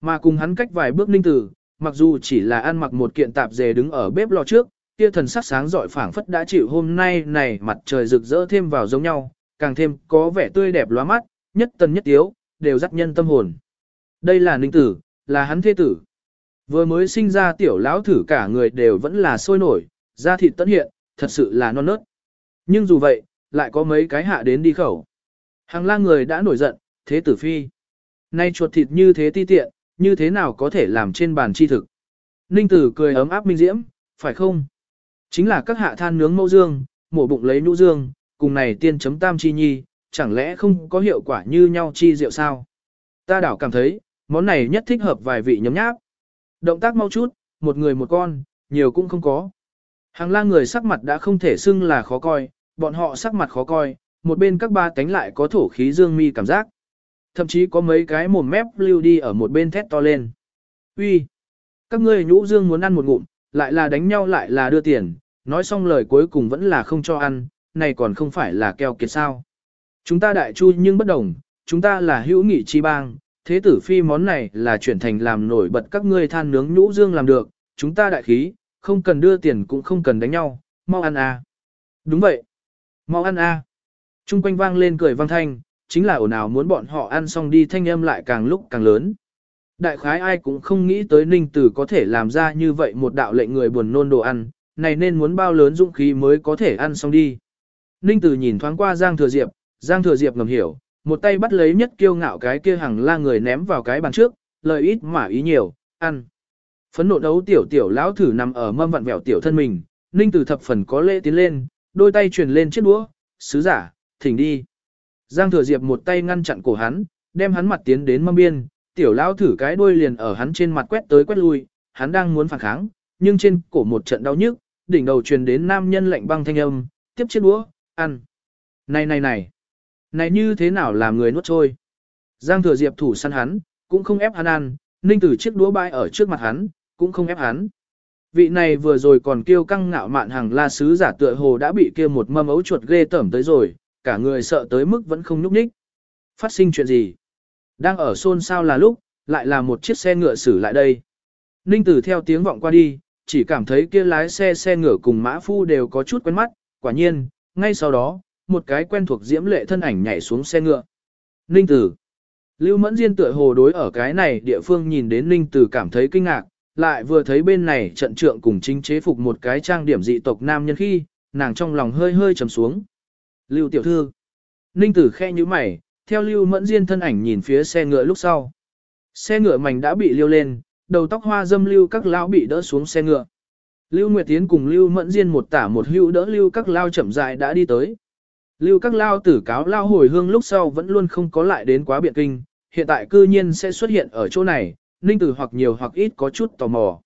Mà cùng hắn cách vài bước ninh tử, mặc dù chỉ là ăn mặc một kiện tạp dề đứng ở bếp lò trước, kia thần sắc sáng rọi phảng phất đã chịu hôm nay này mặt trời rực rỡ thêm vào giống nhau, càng thêm có vẻ tươi đẹp lóa mắt, nhất tần nhất tiếu, đều dắt nhân tâm hồn. Đây là ninh tử, là hắn thế tử. Vừa mới sinh ra tiểu lão thử cả người đều vẫn là sôi nổi, da thịt tận hiện, thật sự là non nớt. Nhưng dù vậy, lại có mấy cái hạ đến đi khẩu. Hàng la người đã nổi giận, thế tử phi. Nay chuột thịt như thế ti tiện, như thế nào có thể làm trên bàn chi thực. Ninh tử cười ấm áp minh diễm, phải không? Chính là các hạ than nướng mẫu dương, mổ bụng lấy nhũ dương, cùng này tiên chấm tam chi nhi, chẳng lẽ không có hiệu quả như nhau chi rượu sao? Ta đảo cảm thấy, món này nhất thích hợp vài vị nhấm nháp. Động tác mau chút, một người một con, nhiều cũng không có. Hàng la người sắc mặt đã không thể xưng là khó coi, bọn họ sắc mặt khó coi, một bên các ba cánh lại có thổ khí dương mi cảm giác. Thậm chí có mấy cái mồm mép lưu đi ở một bên thét to lên. Uy, Các ngươi nhũ dương muốn ăn một ngụm, lại là đánh nhau lại là đưa tiền, nói xong lời cuối cùng vẫn là không cho ăn, này còn không phải là keo kiệt sao. Chúng ta đại chu nhưng bất đồng, chúng ta là hữu nghị chi bang, thế tử phi món này là chuyển thành làm nổi bật các ngươi than nướng nhũ dương làm được, chúng ta đại khí, không cần đưa tiền cũng không cần đánh nhau, mau ăn à. Đúng vậy. Mau ăn. À. Trung quanh vang lên cười vang thanh, chính là ồn ào muốn bọn họ ăn xong đi thanh âm lại càng lúc càng lớn. Đại khái ai cũng không nghĩ tới Ninh Tử có thể làm ra như vậy một đạo lệnh người buồn nôn đồ ăn, này nên muốn bao lớn dũng khí mới có thể ăn xong đi. Ninh Tử nhìn thoáng qua Giang Thừa Diệp, Giang Thừa Diệp ngầm hiểu, một tay bắt lấy nhất kiêu ngạo cái kia hàng la người ném vào cái bàn trước, lời ít mà ý nhiều, ăn. Phấn nộ đấu tiểu tiểu lão thử nằm ở mâm vặn vẹo tiểu thân mình, Ninh Tử thập phần có lễ tiến lên, đôi tay truyền lên chiếc đũa, sứ giả, thỉnh đi. Giang thừa diệp một tay ngăn chặn cổ hắn, đem hắn mặt tiến đến mâm biên, tiểu lão thử cái đuôi liền ở hắn trên mặt quét tới quét lui, hắn đang muốn phản kháng, nhưng trên cổ một trận đau nhức, đỉnh đầu truyền đến nam nhân lạnh băng thanh âm, tiếp chiếc đũa, ăn. Này này này, này như thế nào làm người nuốt trôi. Giang thừa diệp thủ săn hắn, cũng không ép hắn ăn, ninh tử chiếc đũa bãi ở trước mặt hắn, cũng không ép hắn. Vị này vừa rồi còn kêu căng ngạo mạn hàng la sứ giả tựa hồ đã bị kia một mâm ấu chuột ghê tởm tới rồi, cả người sợ tới mức vẫn không nhúc nhích. Phát sinh chuyện gì? Đang ở xôn xao là lúc, lại là một chiếc xe ngựa xử lại đây. Ninh tử theo tiếng vọng qua đi, chỉ cảm thấy kia lái xe xe ngựa cùng mã phu đều có chút quen mắt, quả nhiên, ngay sau đó, một cái quen thuộc diễm lệ thân ảnh nhảy xuống xe ngựa. Ninh tử. Lưu Mẫn Diên tựa hồ đối ở cái này địa phương nhìn đến Ninh tử cảm thấy kinh ngạc, lại vừa thấy bên này trận trượng cùng chính chế phục một cái trang điểm dị tộc nam nhân khi, nàng trong lòng hơi hơi trầm xuống. Lưu tiểu thư. Ninh tử khe như mày, theo Lưu Mẫn Diên thân ảnh nhìn phía xe ngựa lúc sau. Xe ngựa mảnh đã bị liêu lên, đầu tóc hoa dâm Lưu các lão bị đỡ xuống xe ngựa. Lưu Nguyệt Tiến cùng Lưu Mẫn Diên một tả một hữu đỡ Lưu các lao chậm rãi đã đi tới. Lưu các lao tử cáo lao hồi hương lúc sau vẫn luôn không có lại đến quá biện kinh, hiện tại cư nhiên sẽ xuất hiện ở chỗ này, Ninh Tử hoặc nhiều hoặc ít có chút tò mò.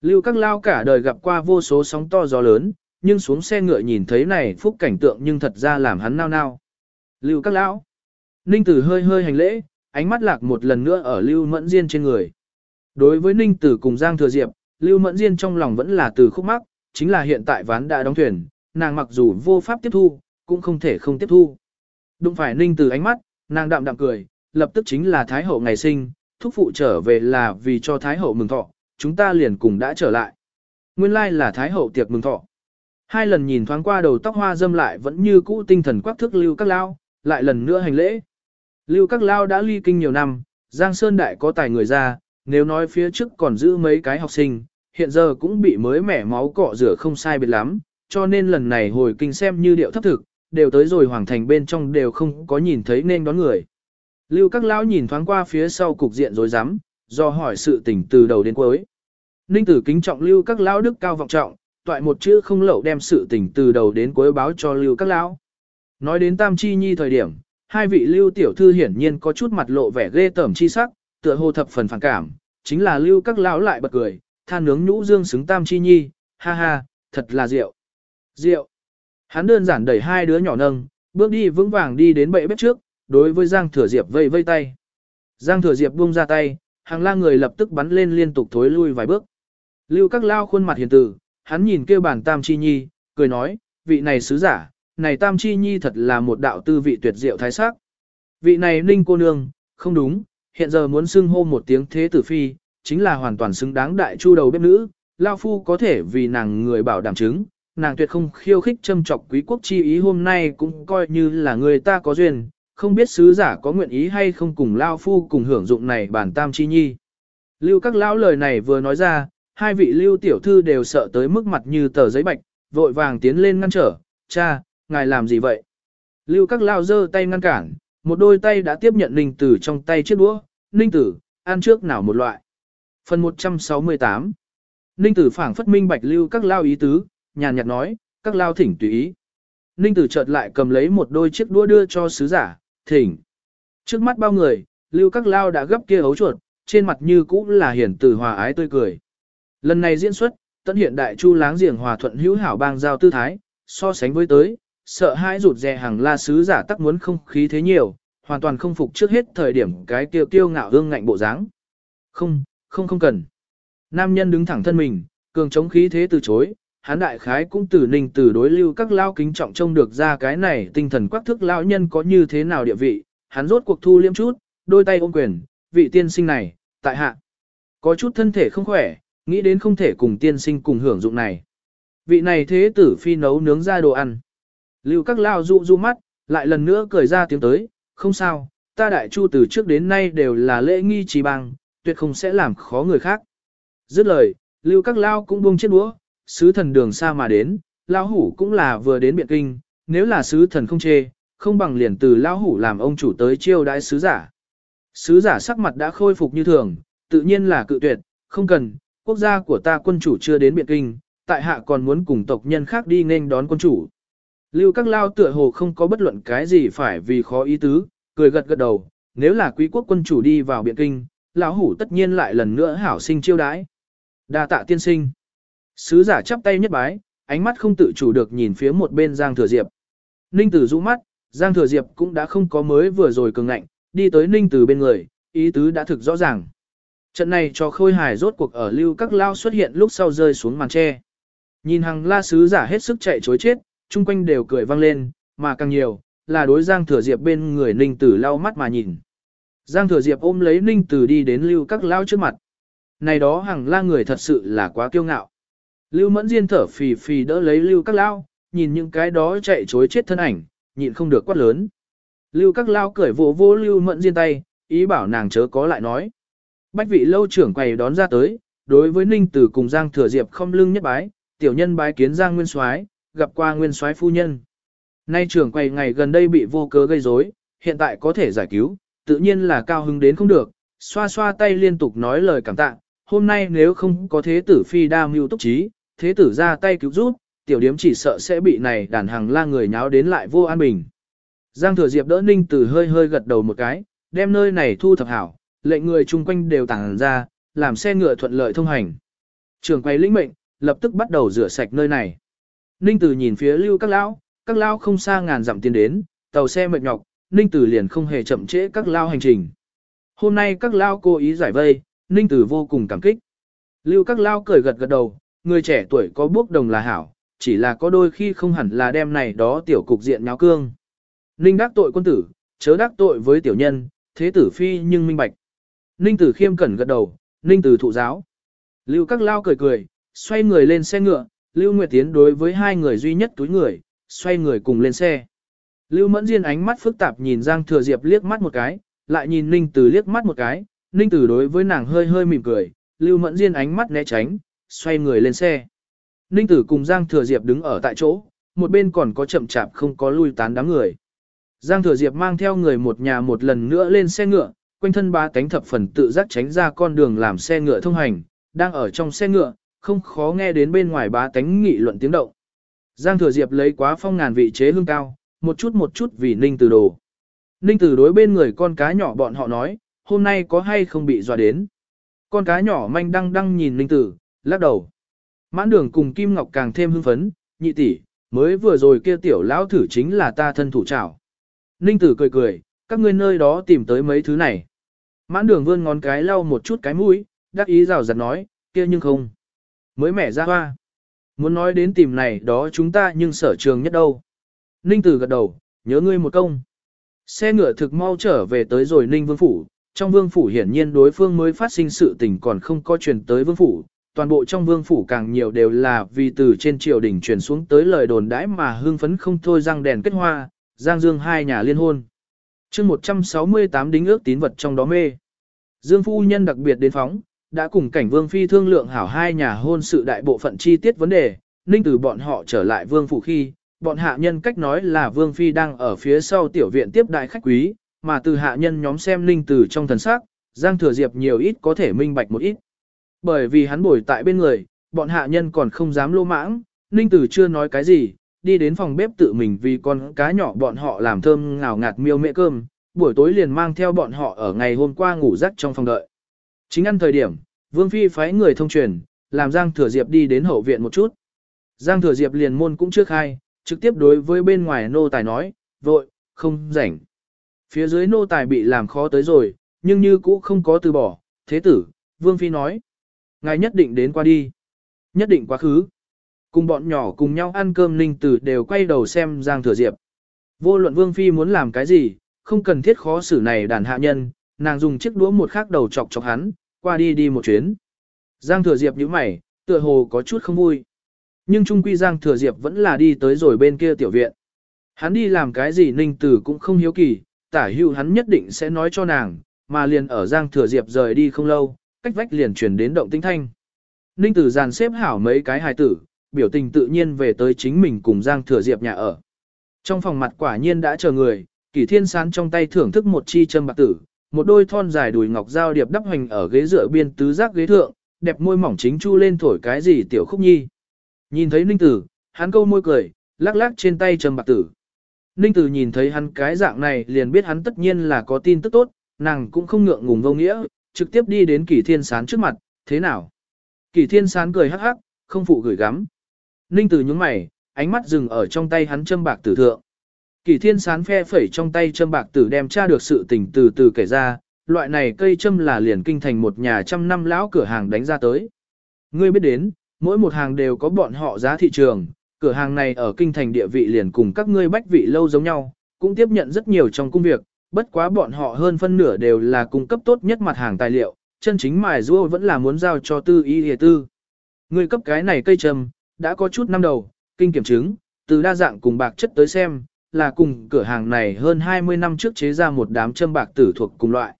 Lưu các lao cả đời gặp qua vô số sóng to gió lớn, nhưng xuống xe ngựa nhìn thấy này phúc cảnh tượng nhưng thật ra làm hắn nao nao. Lưu các lão. Ninh Tử hơi hơi hành lễ, ánh mắt lạc một lần nữa ở Lưu Mẫn Diên trên người. Đối với Ninh Tử cùng Giang Thừa Diệp, Lưu Mẫn Diên trong lòng vẫn là từ khúc mắc, chính là hiện tại ván đã đóng thuyền, nàng mặc dù vô pháp tiếp thu, cũng không thể không tiếp thu. Đụng phải Ninh từ ánh mắt, nàng đạm đạm cười, lập tức chính là Thái Hậu ngày sinh, thúc phụ trở về là vì cho Thái Hậu mừng thọ, chúng ta liền cùng đã trở lại. Nguyên lai là Thái Hậu tiệc mừng thọ. Hai lần nhìn thoáng qua đầu tóc hoa dâm lại vẫn như cũ tinh thần quắc thức Lưu Các Lao, lại lần nữa hành lễ. Lưu Các Lao đã ly kinh nhiều năm, Giang Sơn Đại có tài người ra, nếu nói phía trước còn giữ mấy cái học sinh, hiện giờ cũng bị mới mẻ máu cọ rửa không sai biệt lắm, cho nên lần này hồi kinh xem như điệu thấp thực, đều tới rồi hoàng thành bên trong đều không có nhìn thấy nên đón người. Lưu các lão nhìn thoáng qua phía sau cục diện rối rắm, do hỏi sự tình từ đầu đến cuối. Ninh tử kính trọng lưu các lão đức cao vọng trọng, toại một chữ không lậu đem sự tình từ đầu đến cuối báo cho lưu các lão. Nói đến tam chi nhi thời điểm, hai vị lưu tiểu thư hiển nhiên có chút mặt lộ vẻ ghê tởm chi sắc, tựa hồ thập phần phản cảm, chính là lưu các lão lại bật cười, than nướng nhũ dương xứng tam chi nhi, ha ha, thật là rượu. Rượu. Hắn đơn giản đẩy hai đứa nhỏ nâng, bước đi vững vàng đi đến bệ bếp trước, đối với Giang Thừa Diệp vây vây tay. Giang Thừa Diệp buông ra tay, hàng la người lập tức bắn lên liên tục thối lui vài bước. Lưu các lao khuôn mặt hiền từ, hắn nhìn kêu bản Tam Chi Nhi, cười nói, vị này sứ giả, này Tam Chi Nhi thật là một đạo tư vị tuyệt diệu thái sắc. Vị này ninh cô nương, không đúng, hiện giờ muốn xưng hô một tiếng thế tử phi, chính là hoàn toàn xứng đáng đại chu đầu bếp nữ, Lao Phu có thể vì nàng người bảo đảm chứng, nàng tuyệt không khiêu khích châm chọc quý quốc chi ý hôm nay cũng coi như là người ta có duyên, không biết sứ giả có nguyện ý hay không cùng Lao Phu cùng hưởng dụng này bản tam chi nhi. Lưu các lão lời này vừa nói ra, hai vị lưu tiểu thư đều sợ tới mức mặt như tờ giấy bạch, vội vàng tiến lên ngăn trở, cha, ngài làm gì vậy? Lưu các lão giơ tay ngăn cản, một đôi tay đã tiếp nhận ninh tử trong tay chiếc đũa, ninh tử, ăn trước nào một loại. Phần 168 Ninh tử phảng phất minh bạch lưu các lao ý tứ, nhàn nhạt nói, các lao thỉnh tùy ý. Ninh tử chợt lại cầm lấy một đôi chiếc đũa đưa cho sứ giả, thỉnh. Trước mắt bao người, lưu các lao đã gấp kia ấu chuột, trên mặt như cũ là hiển từ hòa ái tươi cười. Lần này diễn xuất, tận hiện đại chu láng giềng hòa thuận hữu hảo bang giao tư thái, so sánh với tới, sợ hãi rụt rè hàng la sứ giả tắc muốn không khí thế nhiều, hoàn toàn không phục trước hết thời điểm cái tiêu kiêu ngạo hương ngạnh bộ dáng. Không, không không cần. Nam nhân đứng thẳng thân mình, cường chống khí thế từ chối, Hán đại khái cũng từ ninh từ đối lưu các lao kính trọng trông được ra cái này tinh thần quắc thức lao nhân có như thế nào địa vị, hắn rốt cuộc thu liêm chút, đôi tay ôm quyền, vị tiên sinh này, tại hạ. Có chút thân thể không khỏe, nghĩ đến không thể cùng tiên sinh cùng hưởng dụng này. Vị này thế tử phi nấu nướng ra đồ ăn. Lưu các lao dụ du mắt, lại lần nữa cười ra tiếng tới, không sao, ta đại chu từ trước đến nay đều là lễ nghi trì bằng, tuyệt không sẽ làm khó người khác. Dứt lời, lưu các lao cũng buông chiếc đũa, sứ thần đường xa mà đến, Lão hủ cũng là vừa đến biện kinh, nếu là sứ thần không chê, không bằng liền từ Lão hủ làm ông chủ tới chiêu đãi sứ giả. Sứ giả sắc mặt đã khôi phục như thường, tự nhiên là cự tuyệt, không cần, quốc gia của ta quân chủ chưa đến biện kinh, tại hạ còn muốn cùng tộc nhân khác đi nên đón quân chủ. Lưu các lao tựa hồ không có bất luận cái gì phải vì khó ý tứ, cười gật gật đầu, nếu là quý quốc quân chủ đi vào biện kinh, lão hủ tất nhiên lại lần nữa hảo sinh chiêu đãi. Đa tạ tiên sinh. Sứ giả chắp tay nhất bái, ánh mắt không tự chủ được nhìn phía một bên Giang Thừa Diệp. Ninh Tử rũ mắt, Giang Thừa Diệp cũng đã không có mới vừa rồi cường ngạnh, đi tới Ninh Tử bên người, ý tứ đã thực rõ ràng. Trận này cho khôi hài rốt cuộc ở lưu các lao xuất hiện lúc sau rơi xuống màn tre. Nhìn hàng la sứ giả hết sức chạy chối chết, chung quanh đều cười vang lên, mà càng nhiều, là đối Giang Thừa Diệp bên người Ninh Tử lau mắt mà nhìn. Giang Thừa Diệp ôm lấy Ninh Tử đi đến lưu các lao trước mặt. Này đó hàng la người thật sự là quá kiêu ngạo. Lưu Mẫn Diên thở phì phì đỡ lấy Lưu Các Lao, nhìn những cái đó chạy chối chết thân ảnh, nhịn không được quát lớn. Lưu Các Lao cởi vỗ vô Lưu Mẫn Diên tay, ý bảo nàng chớ có lại nói. Bách vị lâu trưởng quầy đón ra tới, đối với Ninh Tử cùng Giang Thừa Diệp không lưng nhất bái, tiểu nhân bái kiến Giang Nguyên Soái, gặp qua Nguyên Soái phu nhân. Nay trưởng quầy ngày gần đây bị vô cớ gây rối, hiện tại có thể giải cứu, tự nhiên là cao hứng đến không được, xoa xoa tay liên tục nói lời cảm tạ, hôm nay nếu không có thế tử phi đa mưu túc trí, thế tử ra tay cứu giúp, tiểu điếm chỉ sợ sẽ bị này đàn hàng la người nháo đến lại vô an bình. Giang thừa diệp đỡ ninh tử hơi hơi gật đầu một cái, đem nơi này thu thập hảo, lệnh người chung quanh đều tàng ra, làm xe ngựa thuận lợi thông hành. Trường quay lĩnh mệnh, lập tức bắt đầu rửa sạch nơi này. Ninh tử nhìn phía lưu các lão, các lão không xa ngàn dặm tiến đến, tàu xe mệt nhọc, Ninh Tử liền không hề chậm trễ các lão hành trình. Hôm nay các lão cố ý giải vây, Ninh Tử vô cùng cảm kích. Lưu các lão cười gật gật đầu, người trẻ tuổi có bước đồng là hảo, chỉ là có đôi khi không hẳn là đem này đó tiểu cục diện nháo cương. Ninh đắc tội quân tử, chớ đắc tội với tiểu nhân, thế tử phi nhưng minh bạch. Ninh tử khiêm cẩn gật đầu, ninh tử thụ giáo. Lưu các lao cười cười, xoay người lên xe ngựa, Lưu Nguyệt Tiến đối với hai người duy nhất túi người, xoay người cùng lên xe. Lưu Mẫn Diên ánh mắt phức tạp nhìn Giang Thừa Diệp liếc mắt một cái, lại nhìn Ninh Tử liếc mắt một cái, Ninh Tử đối với nàng hơi hơi mỉm cười, Lưu Mẫn Diên ánh mắt né tránh, xoay người lên xe. Ninh Tử cùng Giang Thừa Diệp đứng ở tại chỗ, một bên còn có chậm chạp không có lui tán đám người. Giang Thừa Diệp mang theo người một nhà một lần nữa lên xe ngựa, quanh thân ba cánh thập phần tự giác tránh ra con đường làm xe ngựa thông hành, đang ở trong xe ngựa, không khó nghe đến bên ngoài ba tánh nghị luận tiếng động. Giang Thừa Diệp lấy quá phong ngàn vị chế hương cao, một chút một chút vì Ninh Tử đồ. Ninh Tử đối bên người con cá nhỏ bọn họ nói, hôm nay có hay không bị dọa đến. Con cá nhỏ manh đăng đăng nhìn Ninh Tử, lắc đầu. Mãn đường cùng Kim Ngọc càng thêm hưng phấn, nhị tỷ, mới vừa rồi kia tiểu lão thử chính là ta thân thủ trảo. Ninh Tử cười cười, các ngươi nơi đó tìm tới mấy thứ này. Mãn đường vươn ngón cái lau một chút cái mũi, đắc ý rào rạt nói, kia nhưng không. Mới mẻ ra hoa. Muốn nói đến tìm này đó chúng ta nhưng sở trường nhất đâu. Ninh Tử gật đầu, nhớ ngươi một công. Xe ngựa thực mau trở về tới rồi Ninh Vương Phủ. Trong Vương Phủ hiển nhiên đối phương mới phát sinh sự tình còn không có truyền tới Vương Phủ. Toàn bộ trong Vương Phủ càng nhiều đều là vì từ trên triều đình truyền xuống tới lời đồn đãi mà hưng phấn không thôi răng đèn kết hoa, Giang Dương hai nhà liên hôn. chương 168 đính ước tín vật trong đó mê. Dương Phu Nhân đặc biệt đến phóng, đã cùng cảnh Vương Phi thương lượng hảo hai nhà hôn sự đại bộ phận chi tiết vấn đề, ninh từ bọn họ trở lại Vương Phủ khi, bọn hạ nhân cách nói là Vương Phi đang ở phía sau tiểu viện tiếp đại khách quý, mà từ hạ nhân nhóm xem ninh từ trong thần sắc, Giang Thừa Diệp nhiều ít có thể minh bạch một ít. Bởi vì hắn bồi tại bên người, bọn hạ nhân còn không dám lô mãng, ninh Tử chưa nói cái gì, đi đến phòng bếp tự mình vì con cá nhỏ bọn họ làm thơm ngào ngạt miêu mẹ cơm, buổi tối liền mang theo bọn họ ở ngày hôm qua ngủ giấc trong phòng đợi. Chính ăn thời điểm, Vương Phi phái người thông truyền, làm Giang Thừa Diệp đi đến hậu viện một chút. Giang Thừa Diệp liền môn cũng trước hai, trực tiếp đối với bên ngoài nô tài nói, vội, không rảnh. Phía dưới nô tài bị làm khó tới rồi, nhưng như cũ không có từ bỏ, thế tử, Vương Phi nói. Ngài nhất định đến qua đi. Nhất định quá khứ. Cùng bọn nhỏ cùng nhau ăn cơm Ninh Tử đều quay đầu xem Giang Thừa Diệp. Vô luận Vương Phi muốn làm cái gì, không cần thiết khó xử này đàn hạ nhân, nàng dùng chiếc đũa một khắc đầu chọc chọc hắn, qua đi đi một chuyến. Giang Thừa Diệp nhíu mày, tựa hồ có chút không vui. Nhưng trung quy Giang Thừa Diệp vẫn là đi tới rồi bên kia tiểu viện. Hắn đi làm cái gì Ninh Tử cũng không hiếu kỳ, tả hưu hắn nhất định sẽ nói cho nàng, mà liền ở Giang Thừa Diệp rời đi không lâu, cách vách liền truyền đến động tinh thanh. Ninh Tử dàn xếp hảo mấy cái hài tử, biểu tình tự nhiên về tới chính mình cùng Giang Thừa Diệp nhà ở. Trong phòng mặt quả nhiên đã chờ người, Kỷ Thiên Sán trong tay thưởng thức một chi châm bạc tử, một đôi thon dài đùi ngọc dao điệp đắp hoành ở ghế dựa biên tứ giác ghế thượng, đẹp môi mỏng chính chu lên thổi cái gì tiểu khúc nhi. Nhìn thấy Ninh Tử, hắn câu môi cười, lắc lắc trên tay châm bạc tử. Ninh Tử nhìn thấy hắn cái dạng này liền biết hắn tất nhiên là có tin tức tốt, nàng cũng không ngượng ngùng vô nghĩa, trực tiếp đi đến Kỷ Thiên Sán trước mặt, thế nào? Kỷ Thiên Sán cười hắc hắc, không phụ gửi gắm. Ninh Tử nhướng mày, ánh mắt dừng ở trong tay hắn châm bạc tử thượng. kỷ thiên sán phe phẩy trong tay châm bạc tử đem tra được sự tình từ từ kể ra, loại này cây châm là liền kinh thành một nhà trăm năm lão cửa hàng đánh ra tới. Ngươi biết đến, mỗi một hàng đều có bọn họ giá thị trường, cửa hàng này ở kinh thành địa vị liền cùng các ngươi bách vị lâu giống nhau, cũng tiếp nhận rất nhiều trong công việc, bất quá bọn họ hơn phân nửa đều là cung cấp tốt nhất mặt hàng tài liệu, chân chính mài rua vẫn là muốn giao cho tư y hề tư. người cấp cái này cây trầm, đã có chút năm đầu, kinh kiểm chứng, từ đa dạng cùng bạc chất tới xem, là cùng cửa hàng này hơn 20 năm trước chế ra một đám châm bạc tử thuộc cùng loại.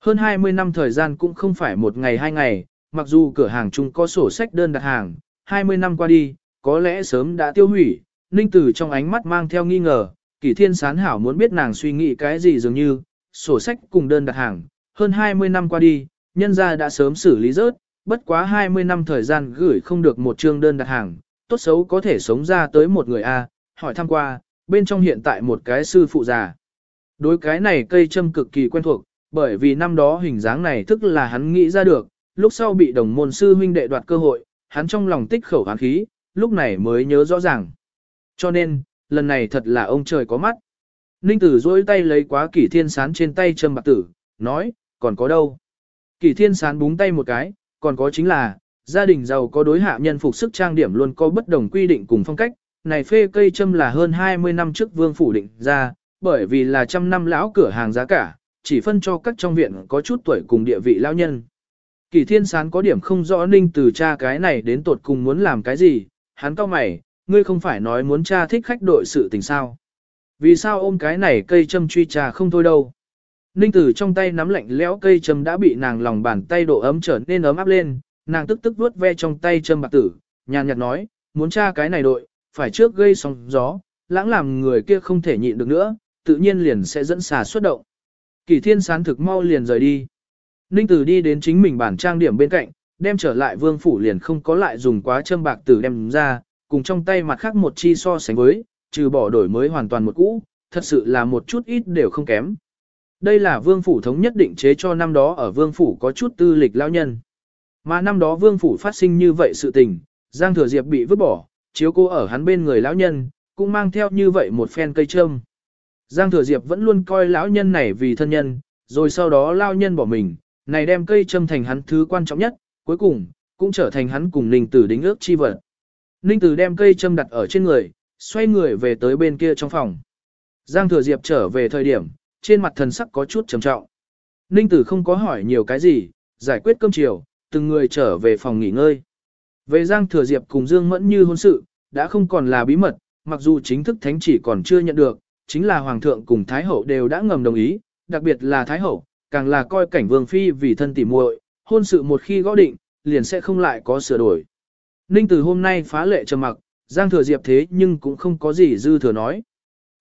Hơn 20 năm thời gian cũng không phải một ngày hai ngày, mặc dù cửa hàng chung có sổ sách đơn đặt hàng, 20 năm qua đi, có lẽ sớm đã tiêu hủy, Ninh Tử trong ánh mắt mang theo nghi ngờ, Kỷ Thiên Sán Hảo muốn biết nàng suy nghĩ cái gì dường như, sổ sách cùng đơn đặt hàng, hơn 20 năm qua đi, nhân gia đã sớm xử lý rớt, bất quá 20 năm thời gian gửi không được một chương đơn đặt hàng, tốt xấu có thể sống ra tới một người A, hỏi thăm qua, bên trong hiện tại một cái sư phụ già. Đối cái này cây châm cực kỳ quen thuộc, bởi vì năm đó hình dáng này thức là hắn nghĩ ra được, lúc sau bị đồng môn sư huynh đệ đoạt cơ hội, hắn trong lòng tích khẩu hán khí, lúc này mới nhớ rõ ràng. Cho nên, lần này thật là ông trời có mắt. Ninh tử dỗi tay lấy quá kỷ thiên sán trên tay châm bạc tử, nói, còn có đâu. Kỷ thiên sán búng tay một cái, còn có chính là, gia đình giàu có đối hạ nhân phục sức trang điểm luôn có bất đồng quy định cùng phong cách, này phê cây châm là hơn 20 năm trước vương phủ định ra, bởi vì là trăm năm lão cửa hàng giá cả, chỉ phân cho các trong viện có chút tuổi cùng địa vị lão nhân. Kỳ thiên sán có điểm không rõ ninh từ cha cái này đến tột cùng muốn làm cái gì, hắn cao mày, ngươi không phải nói muốn cha thích khách đội sự tình sao. Vì sao ôm cái này cây châm truy trà không thôi đâu. Ninh tử trong tay nắm lạnh lẽo cây châm đã bị nàng lòng bàn tay độ ấm trở nên ấm áp lên, nàng tức tức vuốt ve trong tay châm bạc tử, nhàn nhạt nói, muốn tra cái này đội, phải trước gây sóng gió, lãng làm người kia không thể nhịn được nữa, tự nhiên liền sẽ dẫn xà xuất động. Kỷ thiên sán thực mau liền rời đi. Ninh tử đi đến chính mình bản trang điểm bên cạnh, đem trở lại vương phủ liền không có lại dùng quá châm bạc tử đem ra, cùng trong tay mặt khác một chi so sánh với, trừ bỏ đổi mới hoàn toàn một cũ, thật sự là một chút ít đều không kém. Đây là vương phủ thống nhất định chế cho năm đó ở vương phủ có chút tư lịch lao nhân. Mà năm đó vương phủ phát sinh như vậy sự tình, Giang Thừa Diệp bị vứt bỏ, chiếu cô ở hắn bên người lão nhân, cũng mang theo như vậy một phen cây trâm. Giang Thừa Diệp vẫn luôn coi lão nhân này vì thân nhân, rồi sau đó lao nhân bỏ mình, này đem cây trâm thành hắn thứ quan trọng nhất, cuối cùng, cũng trở thành hắn cùng Ninh Tử đính ước chi vật. Ninh Tử đem cây trâm đặt ở trên người, xoay người về tới bên kia trong phòng. Giang Thừa Diệp trở về thời điểm, trên mặt thần sắc có chút trầm trọng. Ninh Tử không có hỏi nhiều cái gì, giải quyết cơm chiều, từng người trở về phòng nghỉ ngơi. Về Giang Thừa Diệp cùng Dương Mẫn Như hôn sự, đã không còn là bí mật, mặc dù chính thức thánh chỉ còn chưa nhận được, chính là Hoàng thượng cùng Thái Hậu đều đã ngầm đồng ý, đặc biệt là Thái Hậu, càng là coi cảnh Vương Phi vì thân tỉ muội, hôn sự một khi gõ định, liền sẽ không lại có sửa đổi. Ninh Tử hôm nay phá lệ trầm mặc, Giang Thừa Diệp thế nhưng cũng không có gì dư thừa nói.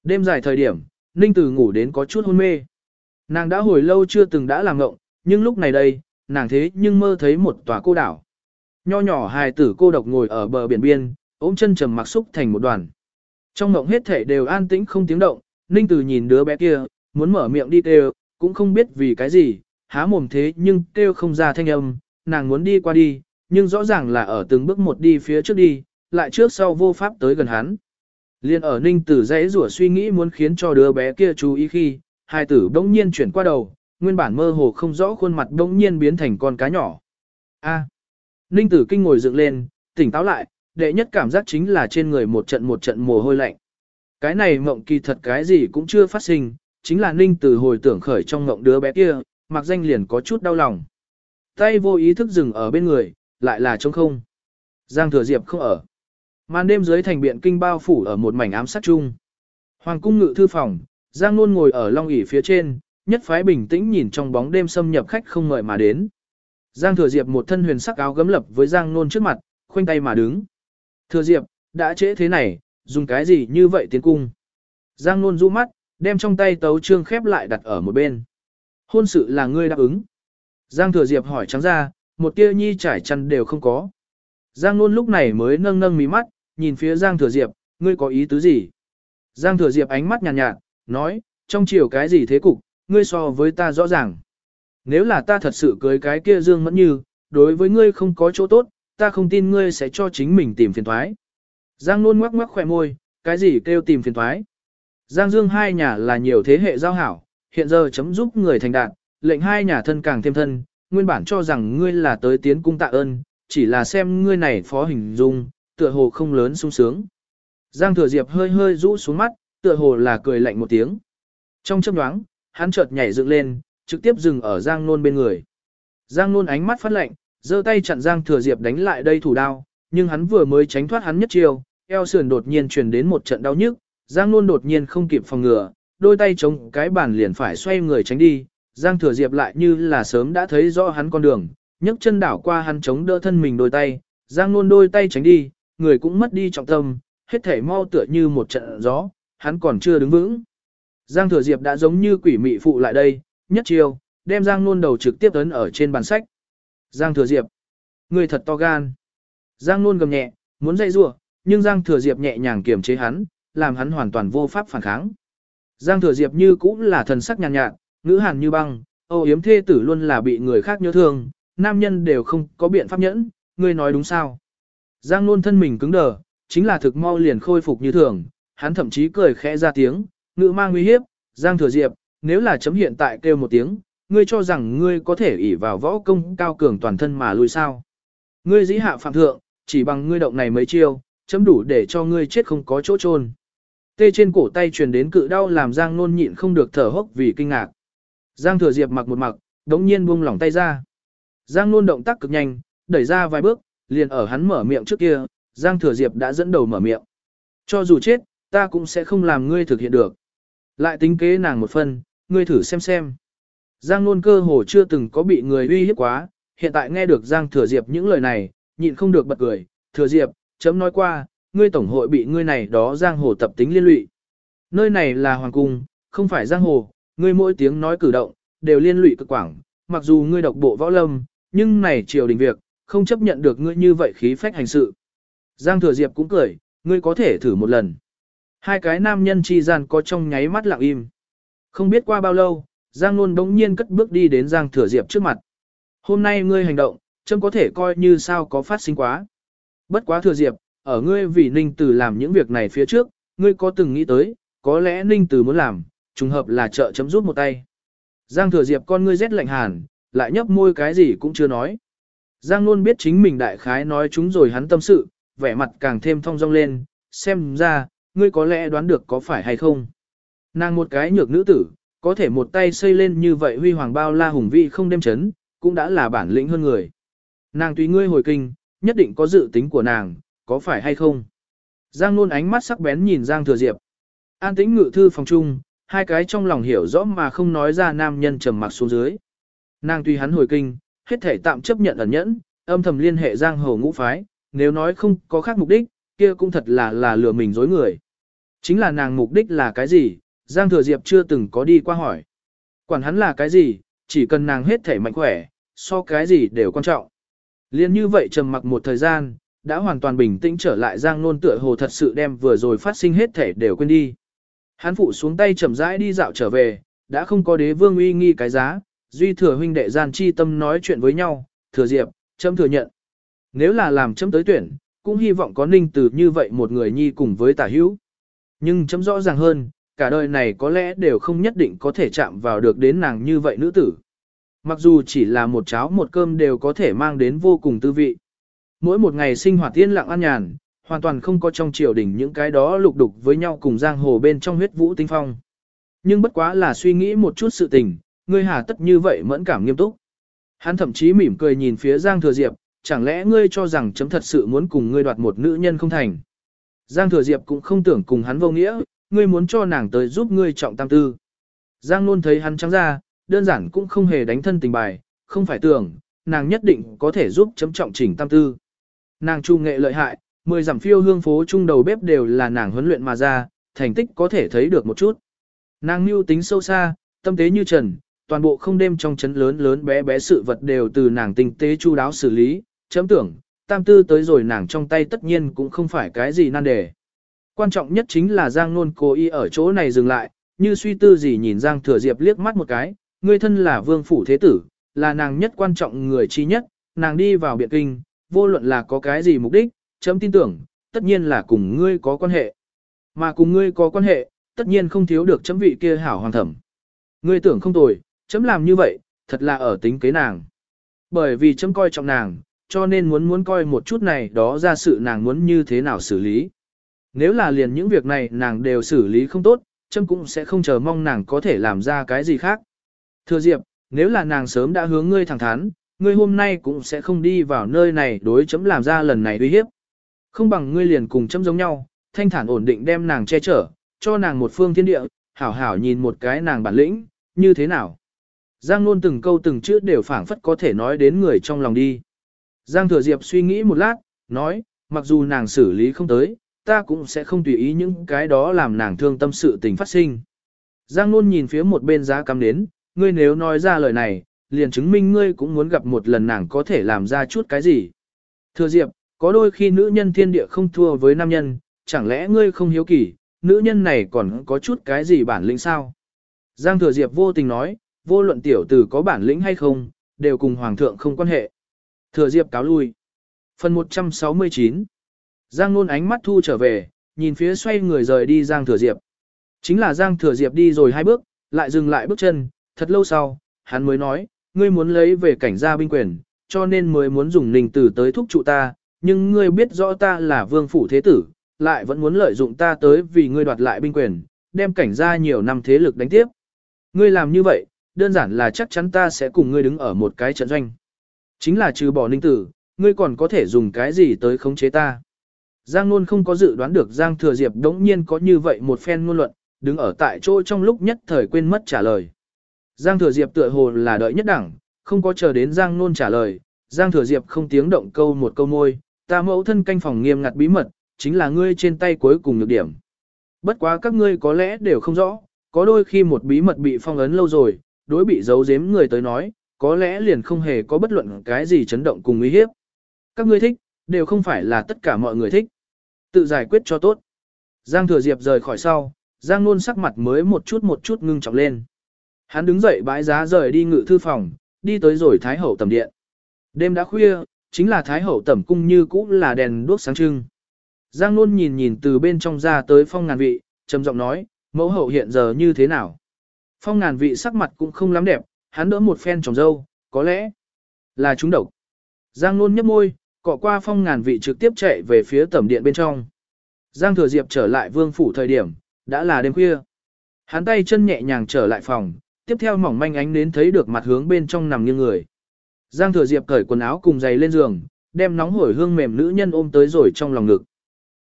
Đêm dài thời điểm, Ninh Tử ngủ đến có chút hôn mê. Nàng đã hồi lâu chưa từng đã làm ngộng, nhưng lúc này đây, nàng thế nhưng mơ thấy một tòa cô đảo. Nho nhỏ hài tử cô độc ngồi ở bờ biển biên, ôm chân trầm mặc xúc thành một đoàn. Trong ngộng hết thể đều an tĩnh không tiếng động, Ninh Tử nhìn đứa bé kia, muốn mở miệng đi kêu, cũng không biết vì cái gì, há mồm thế nhưng kêu không ra thanh âm, nàng muốn đi qua đi, nhưng rõ ràng là ở từng bước một đi phía trước đi, lại trước sau vô pháp tới gần hắn. Liên ở Ninh Tử dãy rủa suy nghĩ muốn khiến cho đứa bé kia chú ý khi, hai tử bỗng nhiên chuyển qua đầu, nguyên bản mơ hồ không rõ khuôn mặt bỗng nhiên biến thành con cá nhỏ. A. À. Ninh Tử kinh ngồi dựng lên, tỉnh táo lại, đệ nhất cảm giác chính là trên người một trận một trận mồ hôi lạnh. Cái này mộng kỳ thật cái gì cũng chưa phát sinh, chính là Ninh Tử hồi tưởng khởi trong mộng đứa bé kia, mặc danh liền có chút đau lòng. Tay vô ý thức dừng ở bên người, lại là trống không. Giang Thừa Diệp không ở. Màn đêm dưới thành biện kinh bao phủ ở một mảnh ám sát chung. Hoàng cung ngự thư phòng, Giang Nôn ngồi ở long ỷ phía trên, nhất phái bình tĩnh nhìn trong bóng đêm xâm nhập khách không ngợi mà đến. Giang Thừa Diệp một thân huyền sắc áo gấm lập với Giang Nôn trước mặt, khoanh tay mà đứng. Thừa Diệp, đã trễ thế này, dùng cái gì như vậy tiến cung. Giang Nôn rũ mắt, đem trong tay tấu trương khép lại đặt ở một bên. Hôn sự là ngươi đáp ứng. Giang Thừa Diệp hỏi trắng ra, một tia nhi trải chăn đều không có. Giang Nôn lúc này mới nâng nâng mí mắt, nhìn phía Giang Thừa Diệp, ngươi có ý tứ gì? Giang Thừa Diệp ánh mắt nhàn nhạt, nhạt, nói, trong chiều cái gì thế cục, ngươi so với ta rõ ràng. Nếu là ta thật sự cưới cái kia Dương Mẫn Như, đối với ngươi không có chỗ tốt, ta không tin ngươi sẽ cho chính mình tìm phiền thoái. Giang Nôn ngoắc ngoắc khỏe môi, cái gì kêu tìm phiền thoái. Giang Dương hai nhà là nhiều thế hệ giao hảo, hiện giờ chấm giúp người thành đạt, lệnh hai nhà thân càng thêm thân, nguyên bản cho rằng ngươi là tới tiến cung tạ ơn, chỉ là xem ngươi này phó hình dung, tựa hồ không lớn sung sướng. Giang Thừa Diệp hơi hơi rũ xuống mắt, tựa hồ là cười lạnh một tiếng. Trong chớp nhoáng, hắn chợt nhảy dựng lên, trực tiếp dừng ở Giang Nôn bên người. Giang Nôn ánh mắt phát lạnh, giơ tay chặn Giang Thừa Diệp đánh lại đây thủ đao, nhưng hắn vừa mới tránh thoát hắn nhất chiêu, eo sườn đột nhiên truyền đến một trận đau nhức, Giang Nôn đột nhiên không kịp phòng ngừa, đôi tay chống cái bàn liền phải xoay người tránh đi, Giang Thừa Diệp lại như là sớm đã thấy rõ hắn con đường, nhấc chân đảo qua hắn chống đỡ thân mình đôi tay, Giang Nôn đôi tay tránh đi, người cũng mất đi trọng tâm, hết thể mau tựa như một trận gió, hắn còn chưa đứng vững. Giang Thừa Diệp đã giống như quỷ mị phụ lại đây, nhất chiều, đem Giang Nôn đầu trực tiếp ấn ở trên bàn sách. Giang Thừa Diệp, người thật to gan. Giang Nôn gầm nhẹ, muốn dây rủa, nhưng Giang Thừa Diệp nhẹ nhàng kiềm chế hắn, làm hắn hoàn toàn vô pháp phản kháng. Giang Thừa Diệp như cũng là thần sắc nhàn nhạt, nhạt, ngữ hàn như băng, âu yếm thê tử luôn là bị người khác nhớ thương, nam nhân đều không có biện pháp nhẫn, ngươi nói đúng sao. Giang Nôn thân mình cứng đờ, chính là thực mau liền khôi phục như thường, hắn thậm chí cười khẽ ra tiếng, ngữ mang nguy hiếp, Giang Thừa Diệp, nếu là chấm hiện tại kêu một tiếng, ngươi cho rằng ngươi có thể ỷ vào võ công cao cường toàn thân mà lui sao. Ngươi dĩ hạ phạm thượng, chỉ bằng ngươi động này mấy chiêu, chấm đủ để cho ngươi chết không có chỗ chôn. Tê trên cổ tay truyền đến cự đau làm Giang Nôn nhịn không được thở hốc vì kinh ngạc. Giang Thừa Diệp mặc một mặc, đống nhiên buông lỏng tay ra. Giang Nôn động tác cực nhanh, đẩy ra vài bước, liền ở hắn mở miệng trước kia, Giang Thừa Diệp đã dẫn đầu mở miệng. Cho dù chết, ta cũng sẽ không làm ngươi thực hiện được. Lại tính kế nàng một phần, ngươi thử xem xem. Giang Nôn cơ hồ chưa từng có bị người uy hiếp quá, hiện tại nghe được Giang Thừa Diệp những lời này, nhịn không được bật cười. Thừa Diệp, chấm nói qua, ngươi tổng hội bị ngươi này đó Giang Hồ tập tính liên lụy. Nơi này là Hoàng Cung, không phải Giang Hồ, ngươi mỗi tiếng nói cử động, đều liên lụy cực quảng, mặc dù ngươi độc bộ võ lâm, nhưng này triều đình việc, không chấp nhận được ngươi như vậy khí phách hành sự. Giang Thừa Diệp cũng cười, ngươi có thể thử một lần. Hai cái nam nhân chi gian có trong nháy mắt lặng im. Không biết qua bao lâu, Giang Nôn đống nhiên cất bước đi đến Giang Thừa Diệp trước mặt. Hôm nay ngươi hành động, chấm có thể coi như sao có phát sinh quá. Bất quá Thừa Diệp, ở ngươi vì Ninh Tử làm những việc này phía trước, ngươi có từng nghĩ tới, có lẽ Ninh Tử muốn làm, trùng hợp là trợ chấm rút một tay. Giang Thừa Diệp con ngươi rét lạnh hàn, lại nhấp môi cái gì cũng chưa nói. Giang luôn biết chính mình đại khái nói chúng rồi hắn tâm sự, vẻ mặt càng thêm thong dong lên, xem ra, ngươi có lẽ đoán được có phải hay không. Nàng một cái nhược nữ tử, có thể một tay xây lên như vậy huy hoàng bao la hùng vị không đem chấn, cũng đã là bản lĩnh hơn người. Nàng tùy ngươi hồi kinh, nhất định có dự tính của nàng, có phải hay không? Giang luôn ánh mắt sắc bén nhìn Giang Thừa Diệp. An tĩnh ngự thư phòng trung, hai cái trong lòng hiểu rõ mà không nói ra nam nhân trầm mặc xuống dưới. Nàng tuy hắn hồi kinh, hết thể tạm chấp nhận ẩn nhẫn, âm thầm liên hệ giang hồ ngũ phái, nếu nói không có khác mục đích, kia cũng thật là là lừa mình dối người. Chính là nàng mục đích là cái gì, Giang Thừa Diệp chưa từng có đi qua hỏi. Quản hắn là cái gì, chỉ cần nàng hết thể mạnh khỏe, so cái gì đều quan trọng. Liên như vậy trầm mặc một thời gian, đã hoàn toàn bình tĩnh trở lại Giang Nôn tựa hồ thật sự đem vừa rồi phát sinh hết thể đều quên đi. Hắn phụ xuống tay chậm rãi đi dạo trở về, đã không có đế vương uy nghi cái giá, duy thừa huynh đệ gian chi tâm nói chuyện với nhau, thừa diệp, chấm thừa nhận. Nếu là làm chấm tới tuyển, cũng hy vọng có ninh tử như vậy một người nhi cùng với tả hữu. Nhưng chấm rõ ràng hơn, cả đời này có lẽ đều không nhất định có thể chạm vào được đến nàng như vậy nữ tử. Mặc dù chỉ là một cháo một cơm đều có thể mang đến vô cùng tư vị. Mỗi một ngày sinh hoạt tiên lặng an nhàn, hoàn toàn không có trong triều đình những cái đó lục đục với nhau cùng giang hồ bên trong huyết vũ tinh phong. Nhưng bất quá là suy nghĩ một chút sự tình, ngươi hà tất như vậy mẫn cảm nghiêm túc. Hắn thậm chí mỉm cười nhìn phía Giang Thừa Diệp, chẳng lẽ ngươi cho rằng chấm thật sự muốn cùng ngươi đoạt một nữ nhân không thành. Giang Thừa Diệp cũng không tưởng cùng hắn vô nghĩa, ngươi muốn cho nàng tới giúp ngươi trọng tam tư. Giang luôn thấy hắn trắng ra, đơn giản cũng không hề đánh thân tình bài, không phải tưởng, nàng nhất định có thể giúp chấm trọng chỉnh tam tư. Nàng trung nghệ lợi hại, mười dặm phiêu hương phố trung đầu bếp đều là nàng huấn luyện mà ra, thành tích có thể thấy được một chút. Nàng mưu tính sâu xa, tâm tế như trần, toàn bộ không đêm trong chấn lớn lớn bé bé sự vật đều từ nàng tinh tế chu đáo xử lý, chấm tưởng, tam tư tới rồi nàng trong tay tất nhiên cũng không phải cái gì nan đề. Quan trọng nhất chính là Giang Nôn cố ý ở chỗ này dừng lại, như suy tư gì nhìn Giang Thừa Diệp liếc mắt một cái, người thân là vương phủ thế tử, là nàng nhất quan trọng người chi nhất, nàng đi vào biện kinh, vô luận là có cái gì mục đích, chấm tin tưởng, tất nhiên là cùng ngươi có quan hệ. Mà cùng ngươi có quan hệ, tất nhiên không thiếu được chấm vị kia hảo hoàng thẩm. Ngươi tưởng không tồi, chấm làm như vậy, thật là ở tính kế nàng. Bởi vì chấm coi trọng nàng, cho nên muốn muốn coi một chút này đó ra sự nàng muốn như thế nào xử lý. Nếu là liền những việc này nàng đều xử lý không tốt, chấm cũng sẽ không chờ mong nàng có thể làm ra cái gì khác. Thưa Diệp, nếu là nàng sớm đã hướng ngươi thẳng thắn, ngươi hôm nay cũng sẽ không đi vào nơi này đối chấm làm ra lần này uy hiếp. Không bằng ngươi liền cùng châm giống nhau, thanh thản ổn định đem nàng che chở, cho nàng một phương thiên địa, hảo hảo nhìn một cái nàng bản lĩnh, như thế nào. Giang luôn từng câu từng chữ đều phảng phất có thể nói đến người trong lòng đi. Giang Thừa Diệp suy nghĩ một lát, nói, mặc dù nàng xử lý không tới, ta cũng sẽ không tùy ý những cái đó làm nàng thương tâm sự tình phát sinh. Giang luôn nhìn phía một bên giá cắm đến, ngươi nếu nói ra lời này, liền chứng minh ngươi cũng muốn gặp một lần nàng có thể làm ra chút cái gì. Thừa Diệp, có đôi khi nữ nhân thiên địa không thua với nam nhân, chẳng lẽ ngươi không hiếu kỳ, nữ nhân này còn có chút cái gì bản lĩnh sao? Giang Thừa Diệp vô tình nói, vô luận tiểu tử có bản lĩnh hay không, đều cùng Hoàng thượng không quan hệ. Thừa Diệp cáo lui. Phần 169 Giang Nôn ánh mắt thu trở về, nhìn phía xoay người rời đi Giang Thừa Diệp. Chính là Giang Thừa Diệp đi rồi hai bước, lại dừng lại bước chân, thật lâu sau, hắn mới nói, ngươi muốn lấy về cảnh gia binh quyền, cho nên mới muốn dùng ninh tử tới thúc trụ ta, nhưng ngươi biết rõ ta là vương phủ thế tử, lại vẫn muốn lợi dụng ta tới vì ngươi đoạt lại binh quyền, đem cảnh gia nhiều năm thế lực đánh tiếp. Ngươi làm như vậy, đơn giản là chắc chắn ta sẽ cùng ngươi đứng ở một cái trận doanh. Chính là trừ bỏ ninh tử, ngươi còn có thể dùng cái gì tới khống chế ta. Giang Nôn không có dự đoán được Giang Thừa Diệp đống nhiên có như vậy một phen ngôn luận, đứng ở tại chỗ trong lúc nhất thời quên mất trả lời. Giang Thừa Diệp tựa hồ là đợi nhất đẳng, không có chờ đến Giang Nôn trả lời, Giang Thừa Diệp không tiếng động câu một câu môi, ta mẫu thân canh phòng nghiêm ngặt bí mật, chính là ngươi trên tay cuối cùng nhược điểm. Bất quá các ngươi có lẽ đều không rõ, có đôi khi một bí mật bị phong ấn lâu rồi, đối bị giấu giếm người tới nói, có lẽ liền không hề có bất luận cái gì chấn động cùng uy hiếp. Các ngươi thích, đều không phải là tất cả mọi người thích. Tự giải quyết cho tốt. Giang Thừa Diệp rời khỏi sau, Giang Nôn sắc mặt mới một chút một chút ngưng trọng lên. Hắn đứng dậy bãi giá rời đi ngự thư phòng, đi tới rồi Thái Hậu tầm điện. Đêm đã khuya, chính là Thái Hậu tẩm cung như cũ là đèn đuốc sáng trưng. Giang Nôn nhìn nhìn từ bên trong ra tới phong ngàn vị, trầm giọng nói, mẫu hậu hiện giờ như thế nào? Phong ngàn vị sắc mặt cũng không lắm đẹp, hắn đỡ một phen trồng dâu, có lẽ là chúng độc. Giang Nôn nhấp môi, cọ qua phong ngàn vị trực tiếp chạy về phía tẩm điện bên trong. Giang Thừa Diệp trở lại vương phủ thời điểm, đã là đêm khuya. Hắn tay chân nhẹ nhàng trở lại phòng, tiếp theo mỏng manh ánh đến thấy được mặt hướng bên trong nằm như người. Giang Thừa Diệp cởi quần áo cùng giày lên giường, đem nóng hổi hương mềm nữ nhân ôm tới rồi trong lòng ngực.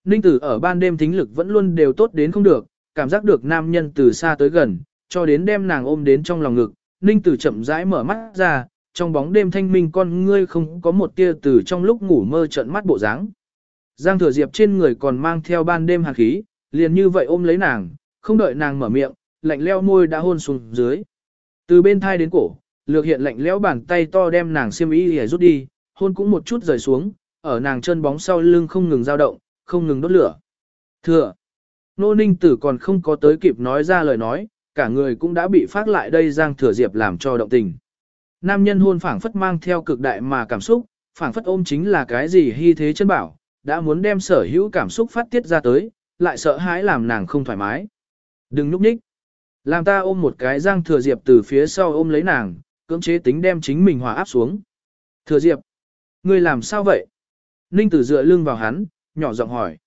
Ninh Tử ở ban đêm thính lực vẫn luôn đều tốt đến không được, cảm giác được nam nhân từ xa tới gần, cho đến đem nàng ôm đến trong lòng ngực. Ninh Tử chậm rãi mở mắt ra, trong bóng đêm thanh minh con ngươi không có một tia từ trong lúc ngủ mơ trợn mắt bộ dáng. Giang Thừa Diệp trên người còn mang theo ban đêm hàn khí, liền như vậy ôm lấy nàng, không đợi nàng mở miệng, lạnh leo môi đã hôn xuống dưới. Từ bên thai đến cổ, lược hiện lạnh lẽo bàn tay to đem nàng xiêm y để rút đi, hôn cũng một chút rời xuống, ở nàng chân bóng sau lưng không ngừng dao động, không ngừng đốt lửa. Thừa, nô ninh tử còn không có tới kịp nói ra lời nói, cả người cũng đã bị phát lại đây Giang Thừa Diệp làm cho động tình. Nam nhân hôn phảng phất mang theo cực đại mà cảm xúc, phảng phất ôm chính là cái gì hy thế chân bảo, đã muốn đem sở hữu cảm xúc phát tiết ra tới, lại sợ hãi làm nàng không thoải mái. Đừng núp nhích. Làm ta ôm một cái Giang Thừa Diệp từ phía sau ôm lấy nàng, cưỡng chế tính đem chính mình hòa áp xuống. Thừa Diệp, ngươi làm sao vậy? Ninh Tử dựa lưng vào hắn, nhỏ giọng hỏi.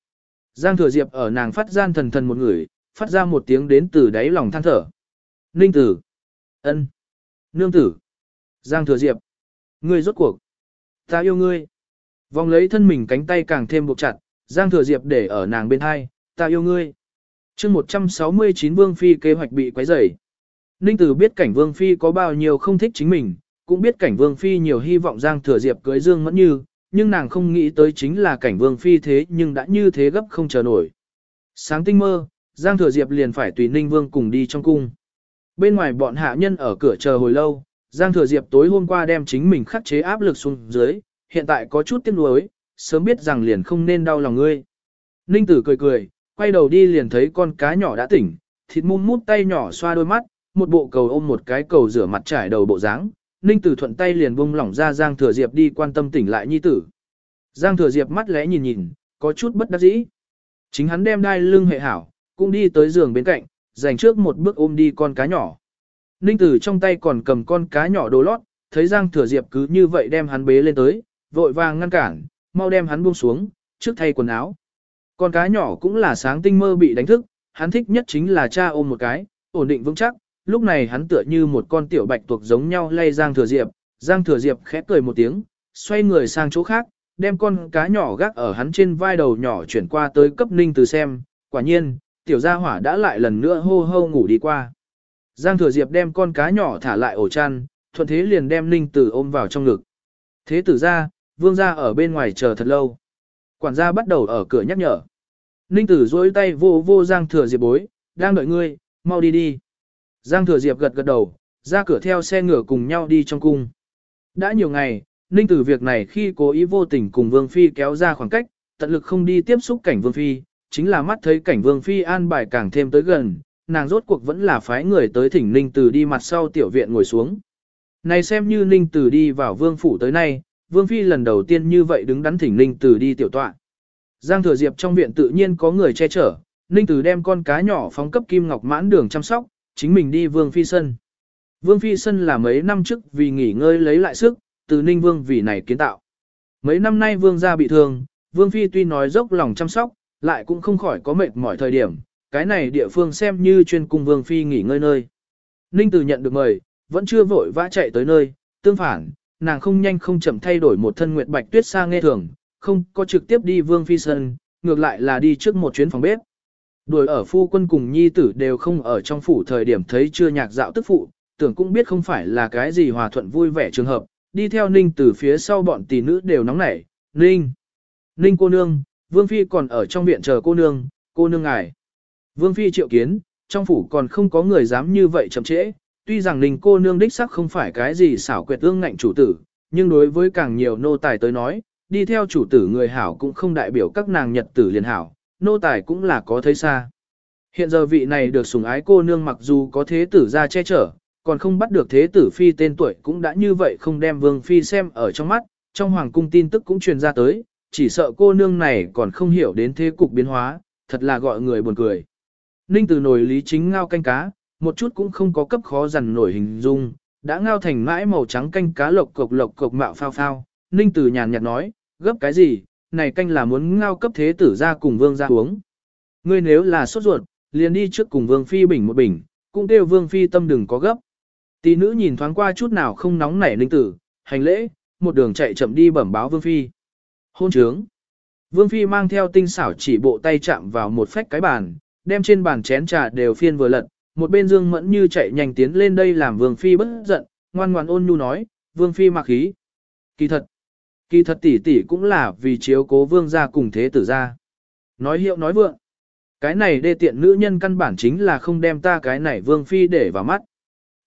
Giang Thừa Diệp ở nàng phát gian thần thần một người, phát ra một tiếng đến từ đáy lòng than thở. Ninh Tử, ân, nương tử, Giang Thừa Diệp, ngươi rốt cuộc, ta yêu ngươi. Vòng lấy thân mình cánh tay càng thêm buộc chặt, Giang Thừa Diệp để ở nàng bên hai, ta yêu ngươi. chương 169 Vương Phi kế hoạch bị quấy rầy. Ninh Tử biết cảnh Vương Phi có bao nhiêu không thích chính mình, cũng biết cảnh Vương Phi nhiều hy vọng Giang Thừa Diệp cưới Dương Mẫn Như, nhưng nàng không nghĩ tới chính là cảnh Vương Phi thế nhưng đã như thế gấp không chờ nổi. Sáng tinh mơ, Giang Thừa Diệp liền phải tùy Ninh Vương cùng đi trong cung. Bên ngoài bọn hạ nhân ở cửa chờ hồi lâu, Giang Thừa Diệp tối hôm qua đem chính mình khắc chế áp lực xuống dưới, hiện tại có chút tiếc nuối, sớm biết rằng liền không nên đau lòng ngươi. Ninh Tử cười cười, quay đầu đi liền thấy con cá nhỏ đã tỉnh, thịt mum mút tay nhỏ xoa đôi mắt, một bộ cầu ôm một cái cầu rửa mặt trải đầu bộ dáng. Ninh Tử thuận tay liền buông lỏng ra Giang Thừa Diệp đi quan tâm tỉnh lại nhi tử. Giang Thừa Diệp mắt lẽ nhìn nhìn, có chút bất đắc dĩ. Chính hắn đem đai lưng hệ hảo, cũng đi tới giường bên cạnh, dành trước một bước ôm đi con cá nhỏ. Ninh Tử trong tay còn cầm con cá nhỏ đồ lót, thấy Giang Thừa Diệp cứ như vậy đem hắn bế lên tới, vội vàng ngăn cản, mau đem hắn buông xuống, trước thay quần áo. Con cá nhỏ cũng là sáng tinh mơ bị đánh thức, hắn thích nhất chính là cha ôm một cái, ổn định vững chắc, lúc này hắn tựa như một con tiểu bạch tuộc giống nhau lay Giang Thừa Diệp, Giang Thừa Diệp khẽ cười một tiếng, xoay người sang chỗ khác, đem con cá nhỏ gác ở hắn trên vai đầu nhỏ chuyển qua tới cấp ninh từ xem, quả nhiên, tiểu gia hỏa đã lại lần nữa hô hô ngủ đi qua. Giang Thừa Diệp đem con cá nhỏ thả lại ổ chăn, thuận thế liền đem ninh tử ôm vào trong ngực. Thế tử ra, vương gia ở bên ngoài chờ thật lâu. Quản gia bắt đầu ở cửa nhắc nhở. Ninh tử dối tay vô vô Giang Thừa Diệp bối, đang đợi ngươi, mau đi đi. Giang Thừa Diệp gật gật đầu, ra cửa theo xe ngựa cùng nhau đi trong cung. Đã nhiều ngày, Ninh Tử việc này khi cố ý vô tình cùng Vương Phi kéo ra khoảng cách, tận lực không đi tiếp xúc cảnh Vương Phi, chính là mắt thấy cảnh Vương Phi an bài càng thêm tới gần, nàng rốt cuộc vẫn là phái người tới thỉnh Ninh Tử đi mặt sau tiểu viện ngồi xuống. Này xem như Ninh Tử đi vào Vương Phủ tới nay, Vương Phi lần đầu tiên như vậy đứng đắn thỉnh Ninh Tử đi tiểu tọa. Giang Thừa Diệp trong viện tự nhiên có người che chở, Ninh Tử đem con cá nhỏ phóng cấp Kim Ngọc mãn đường chăm sóc, chính mình đi Vương Phi Sân. Vương Phi Sân là mấy năm trước vì nghỉ ngơi lấy lại sức, từ Ninh Vương vì này kiến tạo. Mấy năm nay Vương gia bị thương, Vương Phi tuy nói dốc lòng chăm sóc, lại cũng không khỏi có mệt mỏi thời điểm, cái này địa phương xem như chuyên cung Vương Phi nghỉ ngơi nơi. Ninh Tử nhận được mời, vẫn chưa vội vã chạy tới nơi, tương phản, nàng không nhanh không chậm thay đổi một thân nguyệt bạch tuyết sang nghe thường, không có trực tiếp đi Vương Phi Sân, ngược lại là đi trước một chuyến phòng bếp. Đuổi ở phu quân cùng nhi tử đều không ở trong phủ thời điểm thấy chưa nhạc dạo tức phụ, tưởng cũng biết không phải là cái gì hòa thuận vui vẻ trường hợp, đi theo Ninh từ phía sau bọn tỷ nữ đều nóng nảy, Ninh, Ninh cô nương, Vương Phi còn ở trong viện chờ cô nương, cô nương ngài. Vương Phi triệu kiến, trong phủ còn không có người dám như vậy chậm trễ, tuy rằng Ninh cô nương đích sắc không phải cái gì xảo quyệt ương ngạnh chủ tử, nhưng đối với càng nhiều nô tài tới nói, đi theo chủ tử người hảo cũng không đại biểu các nàng nhật tử liền hảo, nô tài cũng là có thấy xa. Hiện giờ vị này được sủng ái cô nương mặc dù có thế tử ra che chở, còn không bắt được thế tử phi tên tuổi cũng đã như vậy không đem vương phi xem ở trong mắt, trong hoàng cung tin tức cũng truyền ra tới, chỉ sợ cô nương này còn không hiểu đến thế cục biến hóa, thật là gọi người buồn cười. Ninh từ nồi lý chính ngao canh cá, một chút cũng không có cấp khó dằn nổi hình dung, đã ngao thành mãi màu trắng canh cá lộc cộc lộc cộc mạo phao phao. Ninh từ nhàn nhạt nói, gấp cái gì, này canh là muốn ngao cấp thế tử ra cùng vương ra uống. Ngươi nếu là sốt ruột, liền đi trước cùng vương phi bình một bình, cũng kêu vương phi tâm đừng có gấp. Tỷ nữ nhìn thoáng qua chút nào không nóng nảy linh tử, hành lễ, một đường chạy chậm đi bẩm báo vương phi. Hôn trướng. Vương phi mang theo tinh xảo chỉ bộ tay chạm vào một phách cái bàn, đem trên bàn chén trà đều phiên vừa lật, một bên dương mẫn như chạy nhanh tiến lên đây làm vương phi bất giận, ngoan ngoan ôn nhu nói, vương phi mặc khí. Kỳ thật, kỳ thật tỷ tỷ cũng là vì chiếu cố vương gia cùng thế tử gia. Nói hiệu nói vượng. Cái này đê tiện nữ nhân căn bản chính là không đem ta cái này vương phi để vào mắt.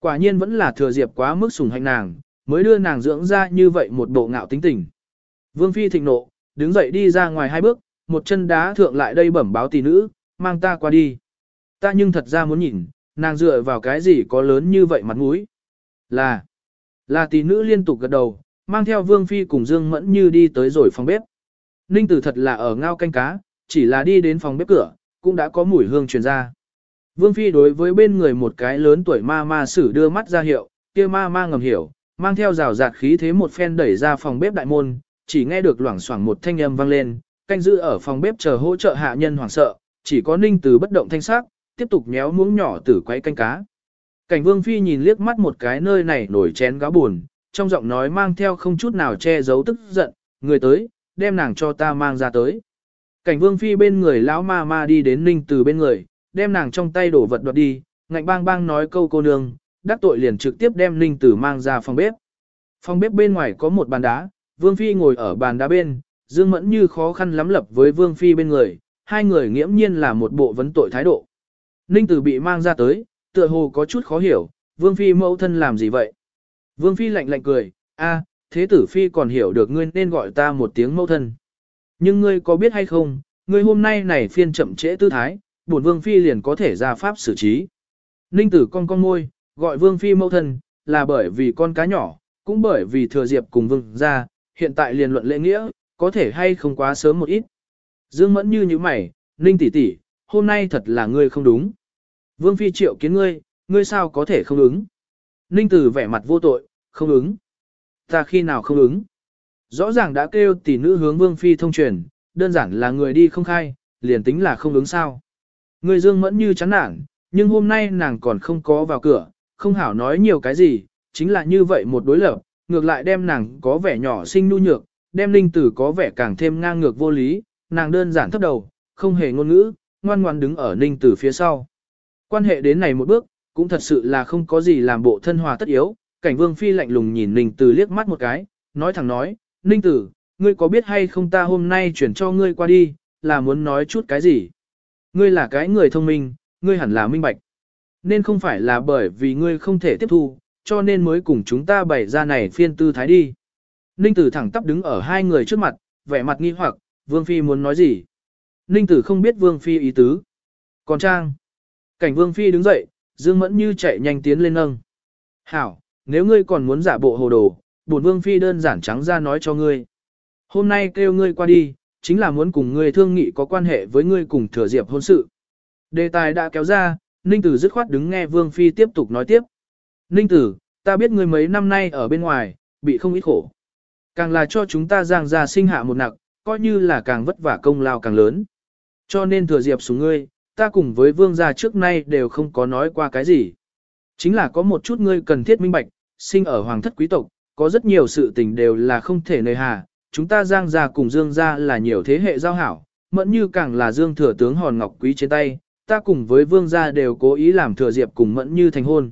Quả nhiên vẫn là thừa diệp quá mức sùng hạnh nàng, mới đưa nàng dưỡng ra như vậy một bộ ngạo tính tình. Vương phi thịnh nộ, đứng dậy đi ra ngoài hai bước, một chân đá thượng lại đây bẩm báo tỷ nữ, mang ta qua đi. Ta nhưng thật ra muốn nhìn, nàng dựa vào cái gì có lớn như vậy mặt mũi. Là, là tỷ nữ liên tục gật đầu, mang theo Vương Phi cùng Dương Mẫn Như đi tới rồi phòng bếp. Ninh Tử thật là ở ngao canh cá, chỉ là đi đến phòng bếp cửa, cũng đã có mùi hương truyền ra. Vương Phi đối với bên người một cái lớn tuổi ma ma sử đưa mắt ra hiệu, kia ma ma ngầm hiểu, mang theo rào rạt khí thế một phen đẩy ra phòng bếp đại môn, chỉ nghe được loảng xoảng một thanh âm vang lên, canh giữ ở phòng bếp chờ hỗ trợ hạ nhân hoảng sợ, chỉ có Ninh Tử bất động thanh sắc, tiếp tục nhéo muỗng nhỏ tử quay canh cá. Cảnh Vương Phi nhìn liếc mắt một cái nơi này nổi chén gáo buồn, trong giọng nói mang theo không chút nào che giấu tức giận, người tới, đem nàng cho ta mang ra tới. Cảnh Vương Phi bên người lão ma ma đi đến Ninh Từ bên người, đem nàng trong tay đổ vật đoạt đi, ngạnh bang bang nói câu cô nương, đắc tội liền trực tiếp đem Ninh Từ mang ra phòng bếp. Phòng bếp bên ngoài có một bàn đá, Vương Phi ngồi ở bàn đá bên, Dương Mẫn như khó khăn lắm lập với Vương Phi bên người, hai người nghiễm nhiên là một bộ vấn tội thái độ. Ninh Tử bị mang ra tới, tựa hồ có chút khó hiểu, Vương Phi mẫu thân làm gì vậy? Vương Phi lạnh lạnh cười, a, thế tử Phi còn hiểu được ngươi nên gọi ta một tiếng mẫu thân. Nhưng ngươi có biết hay không, ngươi hôm nay này phiên chậm trễ tư thái, bổn Vương Phi liền có thể ra pháp xử trí. Ninh Tử con con môi, gọi Vương Phi mẫu thân, là bởi vì con cá nhỏ, cũng bởi vì thừa diệp cùng Vương ra, hiện tại liền luận lễ nghĩa, có thể hay không quá sớm một ít. Dương Mẫn như như mày, Ninh tỷ tỷ, hôm nay thật là ngươi không đúng. Vương Phi triệu kiến ngươi, ngươi sao có thể không ứng? Ninh Tử vẻ mặt vô tội, không ứng. Ta khi nào không ứng? Rõ ràng đã kêu tỷ nữ hướng Vương Phi thông truyền, đơn giản là người đi không khai, liền tính là không ứng sao. Ngươi dương mẫn như chán nản, nhưng hôm nay nàng còn không có vào cửa, không hảo nói nhiều cái gì, chính là như vậy một đối lập, ngược lại đem nàng có vẻ nhỏ xinh nu nhược, đem Ninh Tử có vẻ càng thêm ngang ngược vô lý, nàng đơn giản thấp đầu, không hề ngôn ngữ, ngoan ngoan đứng ở Ninh Tử phía sau. Quan hệ đến này một bước, cũng thật sự là không có gì làm bộ thân hòa tất yếu, cảnh vương phi lạnh lùng nhìn Ninh Tử liếc mắt một cái, nói thẳng nói, Ninh Tử, ngươi có biết hay không ta hôm nay chuyển cho ngươi qua đi, là muốn nói chút cái gì? Ngươi là cái người thông minh, ngươi hẳn là minh bạch. Nên không phải là bởi vì ngươi không thể tiếp thu, cho nên mới cùng chúng ta bày ra này phiên tư thái đi. Ninh Tử thẳng tắp đứng ở hai người trước mặt, vẻ mặt nghi hoặc, Vương Phi muốn nói gì? Ninh Tử không biết Vương Phi ý tứ. Còn Trang, Cảnh Vương Phi đứng dậy, Dương Mẫn như chạy nhanh tiến lên nâng. Hảo, nếu ngươi còn muốn giả bộ hồ đồ, bổn Vương Phi đơn giản trắng ra nói cho ngươi. Hôm nay kêu ngươi qua đi, chính là muốn cùng ngươi thương nghị có quan hệ với ngươi cùng thừa diệp hôn sự. Đề tài đã kéo ra, Ninh Tử dứt khoát đứng nghe Vương Phi tiếp tục nói tiếp. Ninh Tử, ta biết ngươi mấy năm nay ở bên ngoài, bị không ít khổ. Càng là cho chúng ta giang ra sinh hạ một nặc, coi như là càng vất vả công lao càng lớn. Cho nên thừa diệp xuống ngươi, ta cùng với vương gia trước nay đều không có nói qua cái gì. Chính là có một chút ngươi cần thiết minh bạch, sinh ở hoàng thất quý tộc, có rất nhiều sự tình đều là không thể nơi hà. Chúng ta giang gia cùng dương gia là nhiều thế hệ giao hảo, mẫn như càng là dương thừa tướng hòn ngọc quý trên tay, ta cùng với vương gia đều cố ý làm thừa diệp cùng mẫn như thành hôn.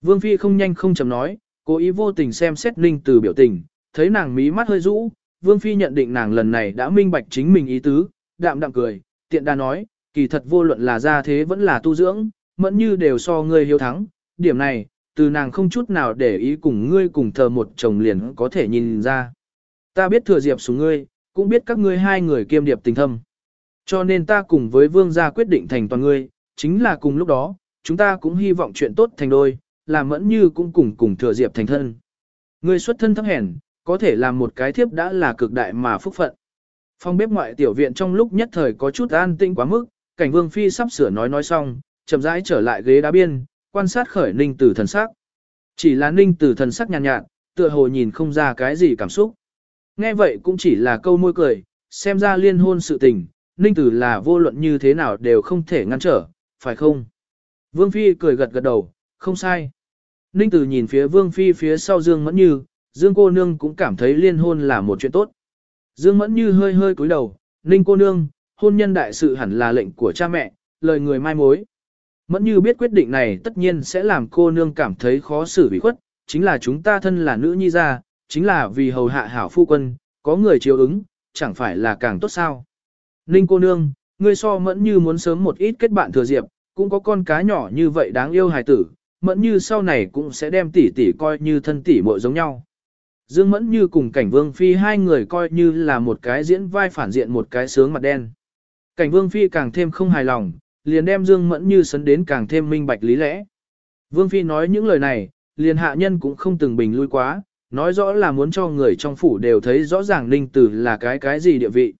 Vương phi không nhanh không chậm nói, cố ý vô tình xem xét ninh từ biểu tình, thấy nàng mí mắt hơi rũ, vương phi nhận định nàng lần này đã minh bạch chính mình ý tứ, đạm đạm cười, tiện đa nói, kỳ thật vô luận là gia thế vẫn là tu dưỡng, mẫn như đều so ngươi hiếu thắng, điểm này, từ nàng không chút nào để ý cùng ngươi cùng thờ một chồng liền có thể nhìn ra. Ta biết thừa diệp xuống ngươi, cũng biết các ngươi hai người kiêm điệp tình thâm. Cho nên ta cùng với vương gia quyết định thành toàn ngươi, chính là cùng lúc đó, chúng ta cũng hy vọng chuyện tốt thành đôi, làm mẫn như cũng cùng cùng thừa diệp thành thân. Ngươi xuất thân thấp hèn, có thể làm một cái thiếp đã là cực đại mà phúc phận. Phòng bếp ngoại tiểu viện trong lúc nhất thời có chút an tĩnh quá mức, cảnh vương phi sắp sửa nói nói xong, chậm rãi trở lại ghế đá biên, quan sát khởi ninh tử thần sắc. Chỉ là ninh tử thần sắc nhàn nhạt, nhạt, tựa hồ nhìn không ra cái gì cảm xúc. Nghe vậy cũng chỉ là câu môi cười, xem ra liên hôn sự tình, ninh tử là vô luận như thế nào đều không thể ngăn trở, phải không? Vương phi cười gật gật đầu, không sai. Ninh tử nhìn phía vương phi phía sau dương mẫn như, dương cô nương cũng cảm thấy liên hôn là một chuyện tốt. Dương mẫn như hơi hơi cúi đầu, ninh cô nương, hôn nhân đại sự hẳn là lệnh của cha mẹ, lời người mai mối. Mẫn như biết quyết định này tất nhiên sẽ làm cô nương cảm thấy khó xử bị khuất, chính là chúng ta thân là nữ nhi gia, chính là vì hầu hạ hảo phu quân, có người chiếu ứng, chẳng phải là càng tốt sao. Ninh cô nương, ngươi so mẫn như muốn sớm một ít kết bạn thừa diệp, cũng có con cá nhỏ như vậy đáng yêu hài tử, mẫn như sau này cũng sẽ đem tỷ tỷ coi như thân tỷ muội giống nhau. Dương mẫn như cùng cảnh vương phi hai người coi như là một cái diễn vai phản diện một cái sướng mặt đen. Cảnh vương phi càng thêm không hài lòng, liền đem Dương Mẫn Như sấn đến càng thêm minh bạch lý lẽ. Vương phi nói những lời này, liền hạ nhân cũng không từng bình lui quá, nói rõ là muốn cho người trong phủ đều thấy rõ ràng Ninh Tử là cái cái gì địa vị.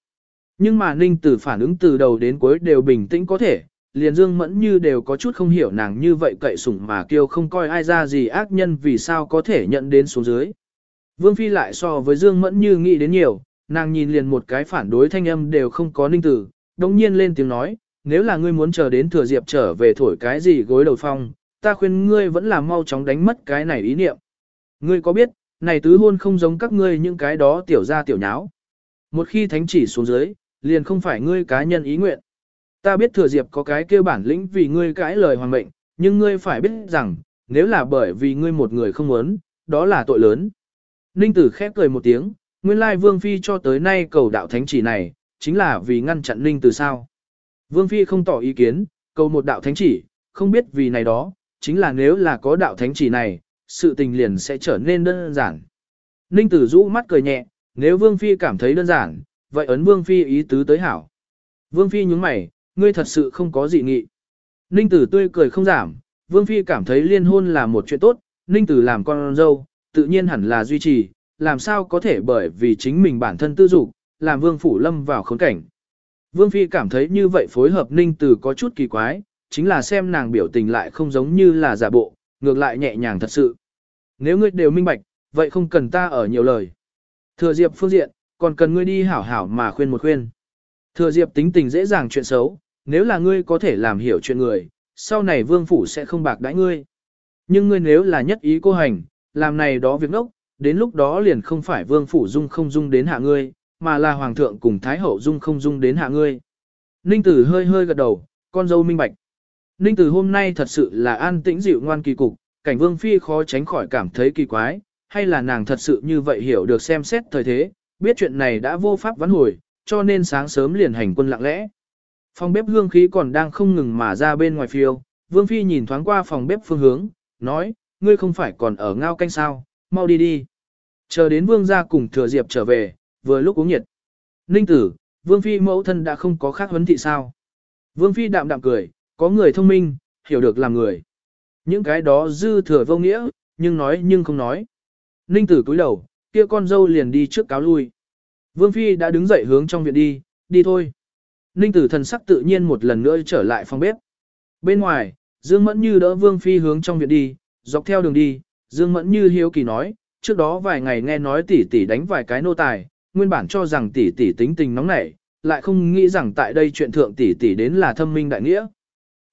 Nhưng mà Ninh Tử phản ứng từ đầu đến cuối đều bình tĩnh có thể, liền Dương Mẫn Như đều có chút không hiểu nàng như vậy cậy sủng mà kêu không coi ai ra gì ác nhân vì sao có thể nhận đến xuống dưới. Vương Phi lại so với Dương Mẫn Như nghĩ đến nhiều, nàng nhìn liền một cái phản đối thanh âm đều không có Ninh Tử, đồng nhiên lên tiếng nói, nếu là ngươi muốn chờ đến thừa diệp trở về thổi cái gì gối đầu phong, ta khuyên ngươi vẫn là mau chóng đánh mất cái này ý niệm. Ngươi có biết, này tứ hôn không giống các ngươi những cái đó tiểu ra tiểu nháo. Một khi thánh chỉ xuống dưới, liền không phải ngươi cá nhân ý nguyện. Ta biết thừa diệp có cái kêu bản lĩnh vì ngươi cãi lời hoàng mệnh, nhưng ngươi phải biết rằng, nếu là bởi vì ngươi một người không muốn, đó là tội lớn. Ninh tử khép cười một tiếng, nguyên lai vương phi cho tới nay cầu đạo thánh chỉ này, chính là vì ngăn chặn Ninh tử sao. Vương Phi không tỏ ý kiến, cầu một đạo thánh chỉ, không biết vì này đó, chính là nếu là có đạo thánh chỉ này, sự tình liền sẽ trở nên đơn giản. Ninh tử rũ mắt cười nhẹ, nếu Vương Phi cảm thấy đơn giản, vậy ấn Vương Phi ý tứ tới hảo. Vương Phi nhúng mày, ngươi thật sự không có gì nghị. Ninh tử tươi cười không giảm, Vương Phi cảm thấy liên hôn là một chuyện tốt, Ninh tử làm con dâu, tự nhiên hẳn là duy trì, làm sao có thể bởi vì chính mình bản thân tư dục, làm Vương Phủ lâm vào khốn cảnh. Vương Phi cảm thấy như vậy phối hợp Ninh từ có chút kỳ quái, chính là xem nàng biểu tình lại không giống như là giả bộ, ngược lại nhẹ nhàng thật sự. Nếu ngươi đều minh bạch, vậy không cần ta ở nhiều lời. Thừa Diệp phương diện, còn cần ngươi đi hảo hảo mà khuyên một khuyên. Thừa Diệp tính tình dễ dàng chuyện xấu, nếu là ngươi có thể làm hiểu chuyện người, sau này vương phủ sẽ không bạc đãi ngươi. Nhưng ngươi nếu là nhất ý cô hành, làm này đó việc ngốc, đến lúc đó liền không phải vương phủ dung không dung đến hạ ngươi, mà là hoàng thượng cùng thái hậu dung không dung đến hạ ngươi. Ninh tử hơi hơi gật đầu, con dâu minh bạch. Ninh tử hôm nay thật sự là an tĩnh dịu ngoan kỳ cục, cảnh vương phi khó tránh khỏi cảm thấy kỳ quái, hay là nàng thật sự như vậy hiểu được xem xét thời thế, biết chuyện này đã vô pháp vãn hồi, cho nên sáng sớm liền hành quân lặng lẽ. Phòng bếp hương khí còn đang không ngừng mà ra bên ngoài phiêu, vương phi nhìn thoáng qua phòng bếp phương hướng, nói, ngươi không phải còn ở ngao canh sao, mau đi đi. Chờ đến vương gia cùng thừa diệp trở về, vừa lúc uống nhiệt. Ninh tử, Vương Phi mẫu thân đã không có khác huấn thị sao. Vương Phi đạm đạm cười, có người thông minh, hiểu được làm người. Những cái đó dư thừa vô nghĩa, nhưng nói nhưng không nói. Ninh tử cúi đầu, kia con dâu liền đi trước cáo lui. Vương Phi đã đứng dậy hướng trong viện đi, đi thôi. Ninh tử thần sắc tự nhiên một lần nữa trở lại phòng bếp. Bên ngoài, Dương Mẫn Như đỡ Vương Phi hướng trong viện đi, dọc theo đường đi, Dương Mẫn Như hiếu kỳ nói, trước đó vài ngày nghe nói tỷ tỷ đánh vài cái nô tài, nguyên bản cho rằng tỷ tỷ tính tình nóng nảy, lại không nghĩ rằng tại đây chuyện thượng tỷ tỷ đến là thâm minh đại nghĩa.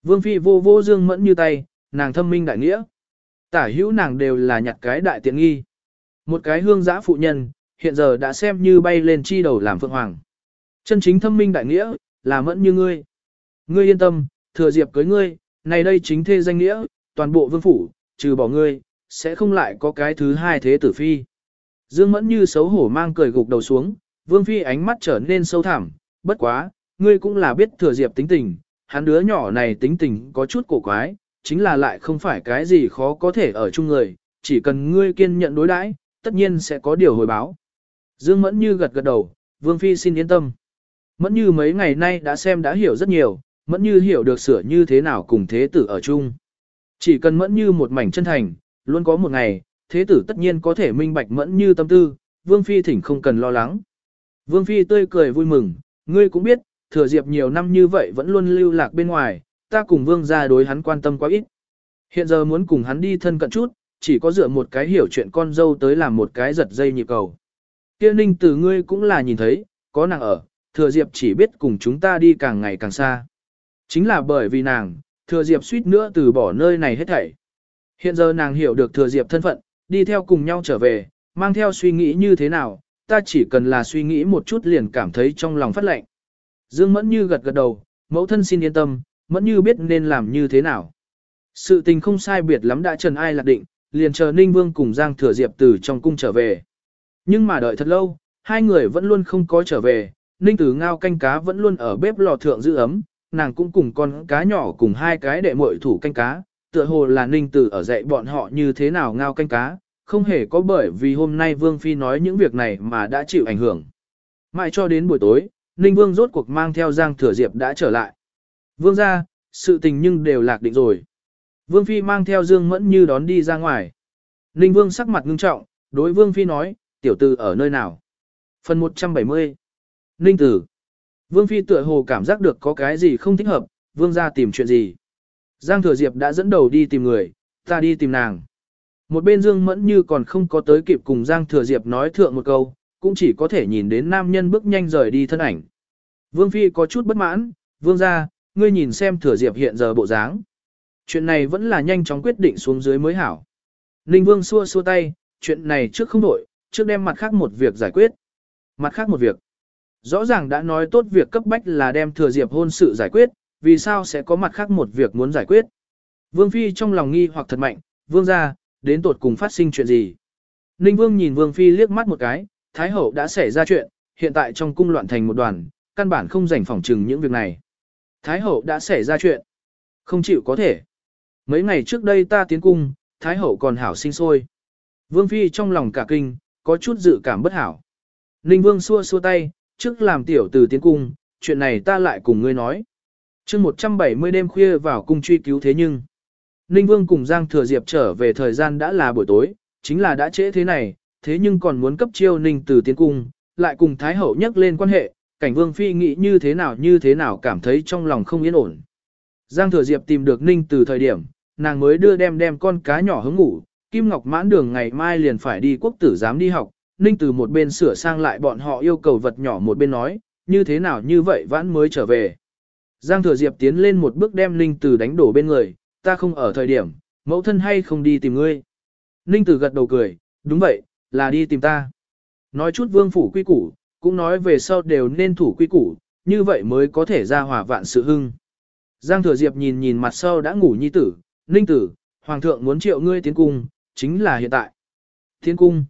Vương Phi vô vô Dương Mẫn Như tay, nàng thâm minh đại nghĩa. Tả hữu nàng đều là nhặt cái đại tiện nghi. Một cái hương giã phụ nhân, hiện giờ đã xem như bay lên chi đầu làm phượng hoàng. Chân chính thâm minh đại nghĩa, là mẫn như ngươi. Ngươi yên tâm, thừa diệp cưới ngươi, này đây chính thê danh nghĩa, toàn bộ vương phủ, trừ bỏ ngươi, sẽ không lại có cái thứ hai thế tử phi. Dương mẫn như xấu hổ mang cười gục đầu xuống, vương phi ánh mắt trở nên sâu thẳm, bất quá, ngươi cũng là biết thừa diệp tính tình, hắn đứa nhỏ này tính tình có chút cổ quái, chính là lại không phải cái gì khó có thể ở chung người, chỉ cần ngươi kiên nhận đối đãi, tất nhiên sẽ có điều hồi báo. Dương Mẫn Như gật gật đầu, Vương Phi xin yên tâm. Mẫn Như mấy ngày nay đã xem đã hiểu rất nhiều, Mẫn Như hiểu được sửa như thế nào cùng thế tử ở chung. Chỉ cần Mẫn Như một mảnh chân thành, luôn có một ngày, thế tử tất nhiên có thể minh bạch Mẫn Như tâm tư, Vương Phi thỉnh không cần lo lắng. Vương Phi tươi cười vui mừng, ngươi cũng biết, thừa diệp nhiều năm như vậy vẫn luôn lưu lạc bên ngoài, ta cùng Vương gia đối hắn quan tâm quá ít. Hiện giờ muốn cùng hắn đi thân cận chút, chỉ có dựa một cái hiểu chuyện con dâu tới làm một cái giật dây nhịp cầu. Kia ninh từ ngươi cũng là nhìn thấy, có nàng ở, thừa diệp chỉ biết cùng chúng ta đi càng ngày càng xa. Chính là bởi vì nàng, thừa diệp suýt nữa từ bỏ nơi này hết thảy. Hiện giờ nàng hiểu được thừa diệp thân phận, đi theo cùng nhau trở về, mang theo suy nghĩ như thế nào, ta chỉ cần là suy nghĩ một chút liền cảm thấy trong lòng phát lạnh. Dương Mẫn Như gật gật đầu, mẫu thân xin yên tâm, Mẫn Như biết nên làm như thế nào. Sự tình không sai biệt lắm đã trần ai lạc định, liền chờ Ninh Vương cùng Giang Thừa Diệp từ trong cung trở về. Nhưng mà đợi thật lâu, hai người vẫn luôn không có trở về, Ninh Tử Ngao canh cá vẫn luôn ở bếp lò thượng giữ ấm, nàng cũng cùng con cá nhỏ cùng hai cái đệ muội thủ canh cá, tựa hồ là Ninh Tử ở dạy bọn họ như thế nào ngao canh cá, không hề có bởi vì hôm nay Vương Phi nói những việc này mà đã chịu ảnh hưởng. Mãi cho đến buổi tối, Ninh Vương rốt cuộc mang theo Giang Thừa Diệp đã trở lại. Vương ra, sự tình nhưng đều lạc định rồi. Vương Phi mang theo Dương Mẫn Như đón đi ra ngoài. Ninh Vương sắc mặt ngưng trọng, đối Vương Phi nói, tiểu tử ở nơi nào? Phần 170 Ninh Tử Vương Phi tựa hồ cảm giác được có cái gì không thích hợp, Vương ra tìm chuyện gì? Giang Thừa Diệp đã dẫn đầu đi tìm người, ta đi tìm nàng. Một bên Dương Mẫn Như còn không có tới kịp cùng Giang Thừa Diệp nói thượng một câu, cũng chỉ có thể nhìn đến nam nhân bước nhanh rời đi thân ảnh. Vương Phi có chút bất mãn, Vương ra, ngươi nhìn xem Thừa Diệp hiện giờ bộ dáng. Chuyện này vẫn là nhanh chóng quyết định xuống dưới mới hảo. Ninh Vương xua xua tay, chuyện này trước không đổi, trước đem mặt khác một việc giải quyết. Mặt khác một việc. Rõ ràng đã nói tốt việc cấp bách là đem thừa diệp hôn sự giải quyết, vì sao sẽ có mặt khác một việc muốn giải quyết. Vương Phi trong lòng nghi hoặc thật mạnh, Vương ra, đến tột cùng phát sinh chuyện gì. Ninh Vương nhìn Vương Phi liếc mắt một cái, Thái Hậu đã xảy ra chuyện, hiện tại trong cung loạn thành một đoàn, căn bản không rảnh phỏng trừng những việc này. Thái Hậu đã xảy ra chuyện. Không chịu có thể. Mấy ngày trước đây ta tiến cung, Thái Hậu còn hảo sinh sôi. Vương Phi trong lòng cả kinh, có chút dự cảm bất hảo. Ninh Vương xua xua tay, trước làm tiểu từ tiến cung, chuyện này ta lại cùng ngươi nói chương 170 đêm khuya vào cung truy cứu thế nhưng. Ninh Vương cùng Giang Thừa Diệp trở về thời gian đã là buổi tối, chính là đã trễ thế này, thế nhưng còn muốn cấp chiêu Ninh từ tiến cung, lại cùng Thái Hậu nhắc lên quan hệ, cảnh Vương Phi nghĩ như thế nào như thế nào cảm thấy trong lòng không yên ổn. Giang Thừa Diệp tìm được Ninh từ thời điểm, nàng mới đưa đem đem con cá nhỏ hứng ngủ, Kim Ngọc mãn đường ngày mai liền phải đi quốc tử giám đi học, Ninh từ một bên sửa sang lại bọn họ yêu cầu vật nhỏ một bên nói, như thế nào như vậy vãn mới trở về. Giang Thừa Diệp tiến lên một bước đem Ninh Tử đánh đổ bên người, ta không ở thời điểm, mẫu thân hay không đi tìm ngươi. Ninh Tử gật đầu cười, đúng vậy, là đi tìm ta. Nói chút vương phủ quy củ, cũng nói về sau đều nên thủ quy củ, như vậy mới có thể ra hòa vạn sự hưng. Giang Thừa Diệp nhìn nhìn mặt sau đã ngủ nhi tử, Ninh tử, Hoàng thượng muốn triệu ngươi tiến cung, chính là hiện tại. Tiến cung.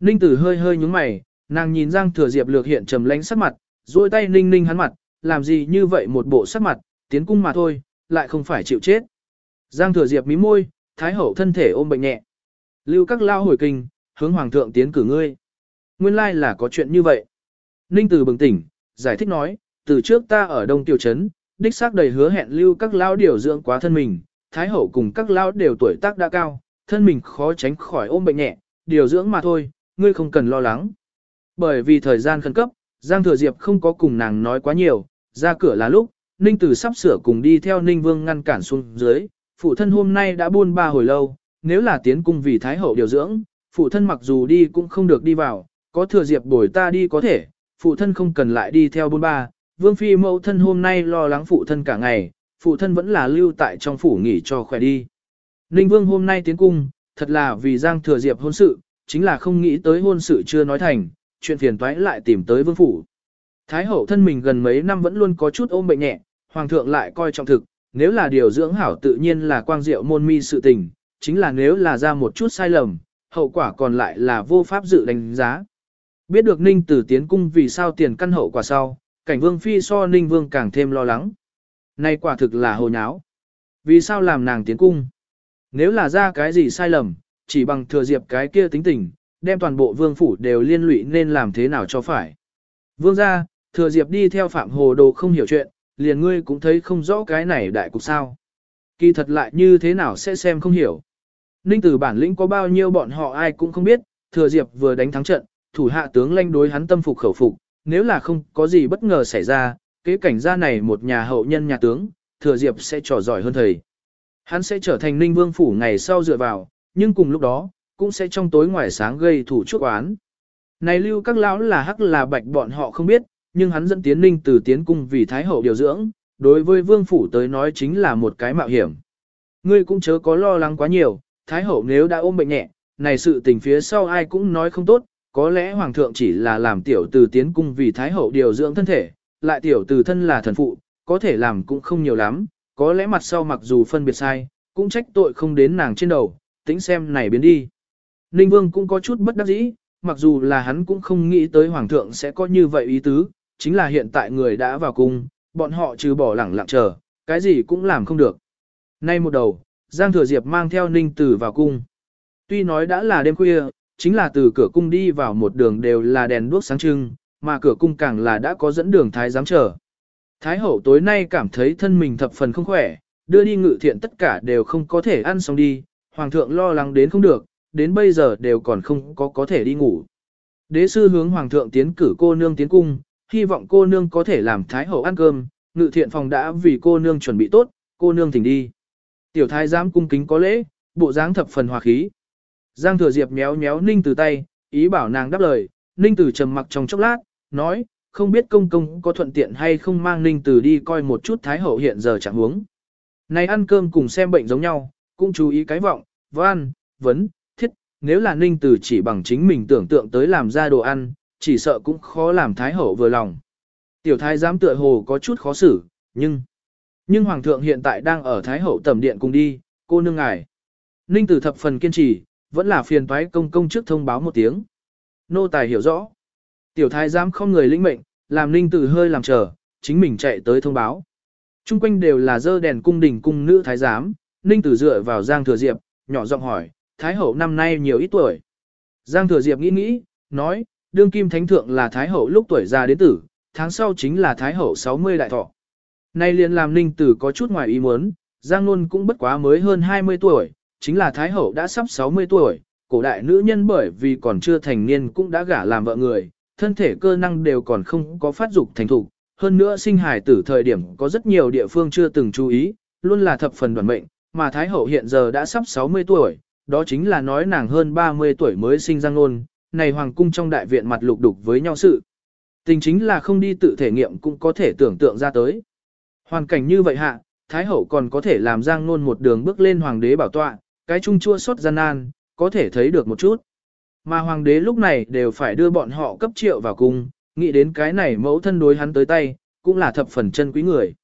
Ninh tử hơi hơi nhúng mày, nàng nhìn Giang Thừa Diệp lược hiện trầm lánh sắc mặt, duỗi tay ninh ninh hắn mặt, làm gì như vậy một bộ sắc mặt, tiến cung mà thôi, lại không phải chịu chết. Giang Thừa Diệp mí môi, Thái Hậu thân thể ôm bệnh nhẹ. Lưu các lao hồi kinh, hướng Hoàng thượng tiến cử ngươi. Nguyên lai là có chuyện như vậy. Ninh Tử bừng tỉnh, giải thích nói, từ trước ta ở Đông Tiểu Trấn, đích xác đầy hứa hẹn lưu các lao điều dưỡng quá thân mình, Thái Hậu cùng các lao đều tuổi tác đã cao, thân mình khó tránh khỏi ôm bệnh nhẹ, điều dưỡng mà thôi, ngươi không cần lo lắng. Bởi vì thời gian khẩn cấp, Giang Thừa Diệp không có cùng nàng nói quá nhiều, ra cửa là lúc, Ninh Tử sắp sửa cùng đi theo Ninh Vương ngăn cản xuống dưới, phụ thân hôm nay đã buôn ba hồi lâu, nếu là tiến cung vì Thái Hậu điều dưỡng, phụ thân mặc dù đi cũng không được đi vào, có thừa diệp bồi ta đi có thể, phụ thân không cần lại đi theo buôn ba. Vương Phi mẫu thân hôm nay lo lắng phụ thân cả ngày, phụ thân vẫn là lưu tại trong phủ nghỉ cho khỏe đi. Ninh Vương hôm nay tiến cung, thật là vì Giang Thừa Diệp hôn sự, chính là không nghĩ tới hôn sự chưa nói thành, chuyện phiền toái lại tìm tới Vương Phủ. Thái hậu thân mình gần mấy năm vẫn luôn có chút ôm bệnh nhẹ, Hoàng thượng lại coi trọng thực, nếu là điều dưỡng hảo tự nhiên là quang diệu môn mi sự tình, chính là nếu là ra một chút sai lầm, hậu quả còn lại là vô pháp dự đánh giá. Biết được Ninh Tử tiến cung vì sao tiền căn hậu quả sau, cảnh Vương Phi so Ninh Vương càng thêm lo lắng. Này quả thực là hồ nháo. Vì sao làm nàng tiến cung? Nếu là ra cái gì sai lầm, chỉ bằng thừa diệp cái kia tính tình, đem toàn bộ vương phủ đều liên lụy nên làm thế nào cho phải. Vương ra, thừa diệp đi theo phạm hồ đồ không hiểu chuyện, liền ngươi cũng thấy không rõ cái này đại cục sao. Kỳ thật lại như thế nào sẽ xem không hiểu. Ninh tử bản lĩnh có bao nhiêu bọn họ ai cũng không biết, thừa diệp vừa đánh thắng trận, thủ hạ tướng lanh đối hắn tâm phục khẩu phục, nếu là không có gì bất ngờ xảy ra, kế cảnh gia này một nhà hậu nhân nhà tướng, thừa diệp sẽ trò giỏi hơn thầy. Hắn sẽ trở thành ninh vương phủ ngày sau dựa vào, nhưng cùng lúc đó, cũng sẽ trong tối ngoài sáng gây thủ chuốc oán. Này lưu các lão là hắc là bạch bọn họ không biết, nhưng hắn dẫn tiến ninh từ tiến cung vì thái hậu điều dưỡng, đối với vương phủ tới nói chính là một cái mạo hiểm. Ngươi cũng chớ có lo lắng quá nhiều, thái hậu nếu đã ôm bệnh nhẹ, này sự tình phía sau ai cũng nói không tốt, có lẽ hoàng thượng chỉ là làm tiểu từ tiến cung vì thái hậu điều dưỡng thân thể, lại tiểu từ thân là thần phụ, có thể làm cũng không nhiều lắm, có lẽ mặt sau mặc dù phân biệt sai, cũng trách tội không đến nàng trên đầu, tính xem này biến đi. Ninh Vương cũng có chút bất đắc dĩ, mặc dù là hắn cũng không nghĩ tới Hoàng thượng sẽ có như vậy ý tứ, chính là hiện tại người đã vào cung, bọn họ trừ bỏ lẳng lặng chờ, cái gì cũng làm không được. Nay một đầu, Giang Thừa Diệp mang theo Ninh Tử vào cung. Tuy nói đã là đêm khuya, chính là từ cửa cung đi vào một đường đều là đèn đuốc sáng trưng, mà cửa cung càng là đã có dẫn đường thái giám chờ. Thái hậu tối nay cảm thấy thân mình thập phần không khỏe, đưa đi ngự thiện tất cả đều không có thể ăn xong đi, hoàng thượng lo lắng đến không được, đến bây giờ đều còn không có có thể đi ngủ. Đế sư hướng hoàng thượng tiến cử cô nương tiến cung, hy vọng cô nương có thể làm thái hậu ăn cơm, ngự thiện phòng đã vì cô nương chuẩn bị tốt, cô nương thỉnh đi. Tiểu thái giám cung kính có lễ, bộ dáng thập phần hòa khí. Giang thừa diệp méo méo ninh từ tay, ý bảo nàng đáp lời, ninh từ trầm mặc trong chốc lát, nói, không biết công công có thuận tiện hay không mang ninh từ đi coi một chút thái hậu hiện giờ chẳng huống. Này ăn cơm cùng xem bệnh giống nhau, cũng chú ý cái vọng, văn, vấn, thiết, nếu là ninh từ chỉ bằng chính mình tưởng tượng tới làm ra đồ ăn, chỉ sợ cũng khó làm thái hậu vừa lòng. Tiểu thái giám tựa hồ có chút khó xử, nhưng... Nhưng hoàng thượng hiện tại đang ở thái hậu tẩm điện cùng đi, cô nương ngài. Ninh tử thập phần kiên trì, vẫn là phiền toái công công trước thông báo một tiếng. Nô tài hiểu rõ. Tiểu thái giám không người lĩnh mệnh, làm ninh tử hơi làm chờ, chính mình chạy tới thông báo. Trung quanh đều là dơ đèn cung đình cung nữ thái giám, ninh tử dựa vào Giang Thừa Diệp, nhỏ giọng hỏi, thái hậu năm nay nhiều ít tuổi. Giang Thừa Diệp nghĩ nghĩ, nói, đương kim thánh thượng là thái hậu lúc tuổi già đến tử, tháng sau chính là thái hậu 60 đại thọ. Nay liền làm ninh tử có chút ngoài ý muốn, Giang Nôn cũng bất quá mới hơn 20 tuổi, chính là thái hậu đã sắp 60 tuổi, cổ đại nữ nhân bởi vì còn chưa thành niên cũng đã gả làm vợ người, thân thể cơ năng đều còn không có phát dục thành thục, hơn nữa sinh hài tử thời điểm có rất nhiều địa phương chưa từng chú ý, luôn là thập phần đoàn mệnh, mà Thái Hậu hiện giờ đã sắp 60 tuổi, đó chính là nói nàng hơn 30 tuổi mới sinh Giang Nôn, này hoàng cung trong đại viện mặt lục đục với nhau sự. Tình chính là không đi tự thể nghiệm cũng có thể tưởng tượng ra tới. Hoàn cảnh như vậy hạ, Thái Hậu còn có thể làm Giang Nôn một đường bước lên hoàng đế bảo tọa, cái chung chua xót gian nan, có thể thấy được một chút. Mà hoàng đế lúc này đều phải đưa bọn họ cấp triệu vào cung, nghĩ đến cái này mẫu thân đối hắn tới tay, cũng là thập phần chân quý người.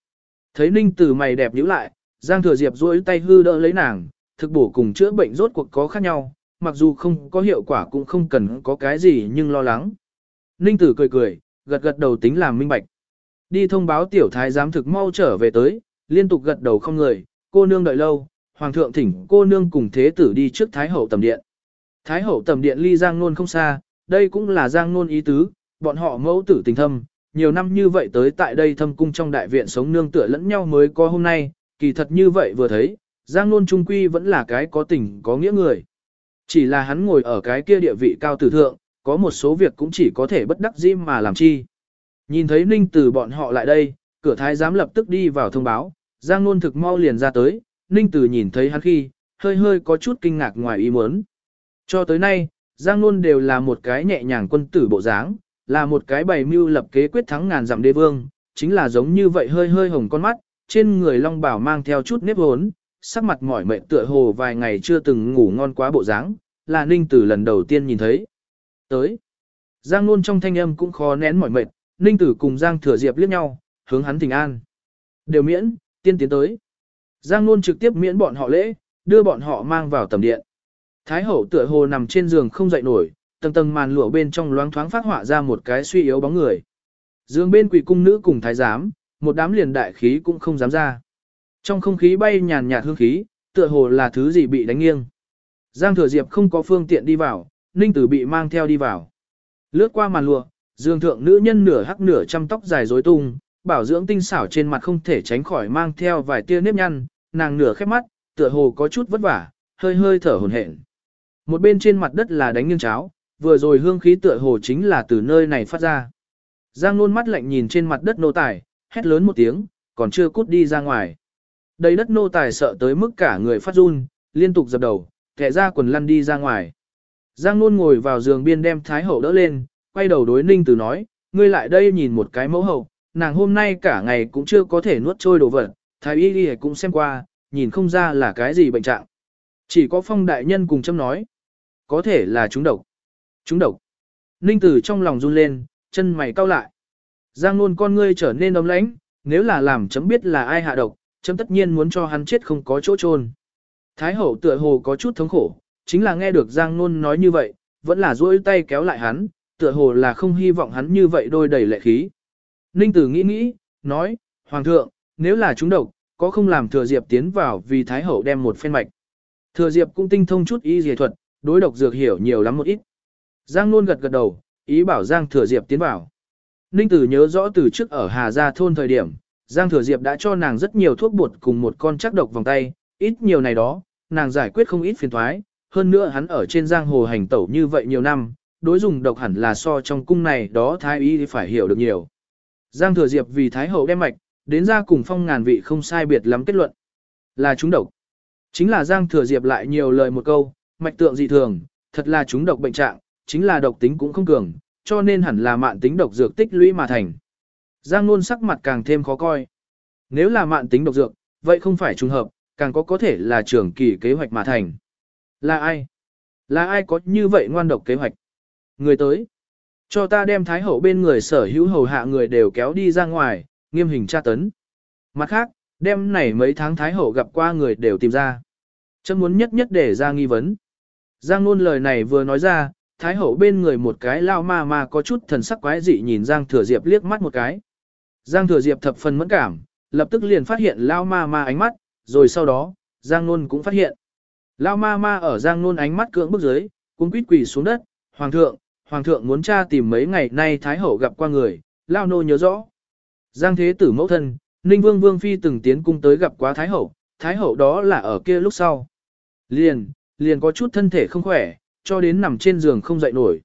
Thấy ninh tử mày đẹp nhíu lại, Giang thừa diệp duỗi tay hư đỡ lấy nàng, thực bổ cùng chữa bệnh rốt cuộc có khác nhau, mặc dù không có hiệu quả cũng không cần có cái gì nhưng lo lắng. Ninh tử cười cười, gật gật đầu tính làm minh bạch. Đi thông báo tiểu thái giám thực mau trở về tới, liên tục gật đầu không người, cô nương đợi lâu, hoàng thượng thỉnh cô nương cùng thế tử đi trước thái hậu tầm điện. Thái hậu tầm điện ly Giang Nôn không xa, đây cũng là Giang Nôn ý tứ, bọn họ mẫu tử tình thâm, nhiều năm như vậy tới tại đây thâm cung trong đại viện sống nương tựa lẫn nhau mới có hôm nay, kỳ thật như vậy vừa thấy, Giang Nôn Trung Quy vẫn là cái có tình có nghĩa người. Chỉ là hắn ngồi ở cái kia địa vị cao tử thượng, có một số việc cũng chỉ có thể bất đắc dĩ mà làm chi. Nhìn thấy Ninh Tử bọn họ lại đây, cửa thái giám lập tức đi vào thông báo, Giang Nôn thực mau liền ra tới, Ninh Tử nhìn thấy hắn khi, hơi hơi có chút kinh ngạc ngoài ý muốn. Cho tới nay, Giang Nôn đều là một cái nhẹ nhàng quân tử bộ dáng, là một cái bày mưu lập kế quyết thắng ngàn dặm đế vương, chính là giống như vậy hơi hơi hồng con mắt, trên người long bảo mang theo chút nếp hốn, sắc mặt mỏi mệt tựa hồ vài ngày chưa từng ngủ ngon quá bộ dáng, là Ninh Tử lần đầu tiên nhìn thấy. Tới, Giang Nôn trong thanh âm cũng khó nén mỏi mệt, Ninh Tử cùng Giang Thừa Diệp liếc nhau, hướng hắn thỉnh an. Đều miễn, tiên tiến tới. Giang Nôn trực tiếp miễn bọn họ lễ, đưa bọn họ mang vào tầm điện. Thái hậu tựa hồ nằm trên giường không dậy nổi, tầng tầng màn lụa bên trong loáng thoáng phát họa ra một cái suy yếu bóng người. Dương bên quỷ cung nữ cùng thái giám, một đám liền đại khí cũng không dám ra. Trong không khí bay nhàn nhạt hương khí, tựa hồ là thứ gì bị đánh nghiêng. Giang Thừa Diệp không có phương tiện đi vào, Ninh Tử bị mang theo đi vào. Lướt qua màn lụa, dương thượng nữ nhân nửa hắc nửa chăm tóc dài rối tung, bảo dưỡng tinh xảo trên mặt không thể tránh khỏi mang theo vài tia nếp nhăn, nàng nửa khép mắt, tựa hồ có chút vất vả, hơi hơi thở hổn hển. Một bên trên mặt đất là đánh nghiêng cháo, vừa rồi hương khí tựa hồ chính là từ nơi này phát ra. Giang luôn mắt lạnh nhìn trên mặt đất nô tài, hét lớn một tiếng, còn chưa cút đi ra ngoài. Đầy đất nô tài sợ tới mức cả người phát run, liên tục dập đầu, kẻ ra quần lăn đi ra ngoài. Giang nôn ngồi vào giường biên đem Thái Hậu đỡ lên, quay đầu đối Ninh Tử nói, ngươi lại đây nhìn một cái mẫu hậu, nàng hôm nay cả ngày cũng chưa có thể nuốt trôi đồ vật, Thái Y đi cũng xem qua, nhìn không ra là cái gì bệnh trạng. Chỉ có phong đại nhân cùng châm nói, có thể là chúng độc. Chúng độc. Ninh Tử trong lòng run lên, chân mày cau lại. Giang nôn con ngươi trở nên ấm lãnh, nếu là làm chấm biết là ai hạ độc, chấm tất nhiên muốn cho hắn chết không có chỗ chôn. Thái hậu tựa hồ có chút thống khổ, chính là nghe được Giang nôn nói như vậy, vẫn là duỗi tay kéo lại hắn, tựa hồ là không hy vọng hắn như vậy đôi đầy lệ khí. Ninh tử nghĩ nghĩ, nói, Hoàng thượng, nếu là chúng độc, có không làm thừa diệp tiến vào vì Thái hậu đem một phen mạch. Thừa diệp cũng tinh thông chút y dề thuật, đối độc dược hiểu nhiều lắm một ít. Giang nôn gật gật đầu, ý bảo Giang thừa diệp tiến vào. Ninh tử nhớ rõ từ trước ở Hà Gia thôn thời điểm, Giang thừa diệp đã cho nàng rất nhiều thuốc bột cùng một con chắc độc vòng tay, ít nhiều này đó, nàng giải quyết không ít phiền thoái, hơn nữa hắn ở trên giang hồ hành tẩu như vậy nhiều năm, đối dùng độc hẳn là so trong cung này đó thái y thì phải hiểu được nhiều. Giang thừa diệp vì thái hậu đem mạch, đến ra cùng phong ngàn vị không sai biệt lắm kết luận. Là chúng độc. Chính là Giang thừa diệp lại nhiều lời một câu, mạch tượng dị thường, thật là chúng độc bệnh trạng, chính là độc tính cũng không cường, cho nên hẳn là mạn tính độc dược tích lũy mà thành. Giang luôn sắc mặt càng thêm khó coi. Nếu là mạn tính độc dược, vậy không phải trùng hợp, càng có có thể là trưởng kỳ kế hoạch mà thành. Là ai? Là ai có như vậy ngoan độc kế hoạch? Người tới. Cho ta đem thái hậu bên người sở hữu hầu hạ người đều kéo đi ra ngoài, nghiêm hình tra tấn. Mặt khác, đem này mấy tháng thái hậu gặp qua người đều tìm ra. Chân muốn nhất nhất để ra nghi vấn. Giang luôn lời này vừa nói ra, thái hậu bên người một cái lao ma ma có chút thần sắc quái dị nhìn Giang Thừa Diệp liếc mắt một cái. Giang Thừa Diệp thập phần mẫn cảm, lập tức liền phát hiện lao ma ma ánh mắt, rồi sau đó, Giang Nôn cũng phát hiện. Lao ma ma ở Giang Nôn ánh mắt cưỡng bức dưới, cũng quýt quỳ xuống đất, Hoàng thượng, Hoàng thượng muốn tra tìm mấy ngày nay Thái Hậu gặp qua người, Lao nô nhớ rõ. Giang Thế Tử mẫu thân, Ninh Vương Vương Phi từng tiến cung tới gặp quá Thái Hậu, Thái Hậu đó là ở kia lúc sau. Liền, liền có chút thân thể không khỏe, cho đến nằm trên giường không dậy nổi.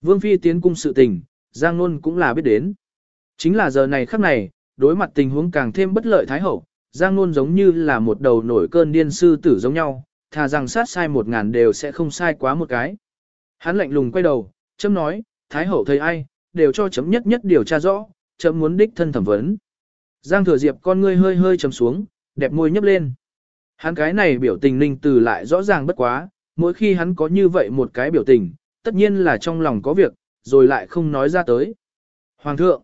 Vương Phi tiến cung sự tình, Giang Nôn cũng là biết đến. Chính là giờ này khắc này, đối mặt tình huống càng thêm bất lợi Thái Hậu, Giang Nôn giống như là một đầu nổi cơn điên sư tử giống nhau, thà rằng sát sai một ngàn đều sẽ không sai quá một cái. Hắn lạnh lùng quay đầu, chấm nói, Thái Hậu thấy ai, đều cho chấm nhất nhất điều tra rõ, chấm muốn đích thân thẩm vấn. Giang Thừa Diệp con ngươi hơi hơi chấm xuống, đẹp môi nhấp lên. Hắn cái này biểu tình ninh từ lại rõ ràng bất quá, mỗi khi hắn có như vậy một cái biểu tình, tất nhiên là trong lòng có việc, rồi lại không nói ra tới. Hoàng thượng,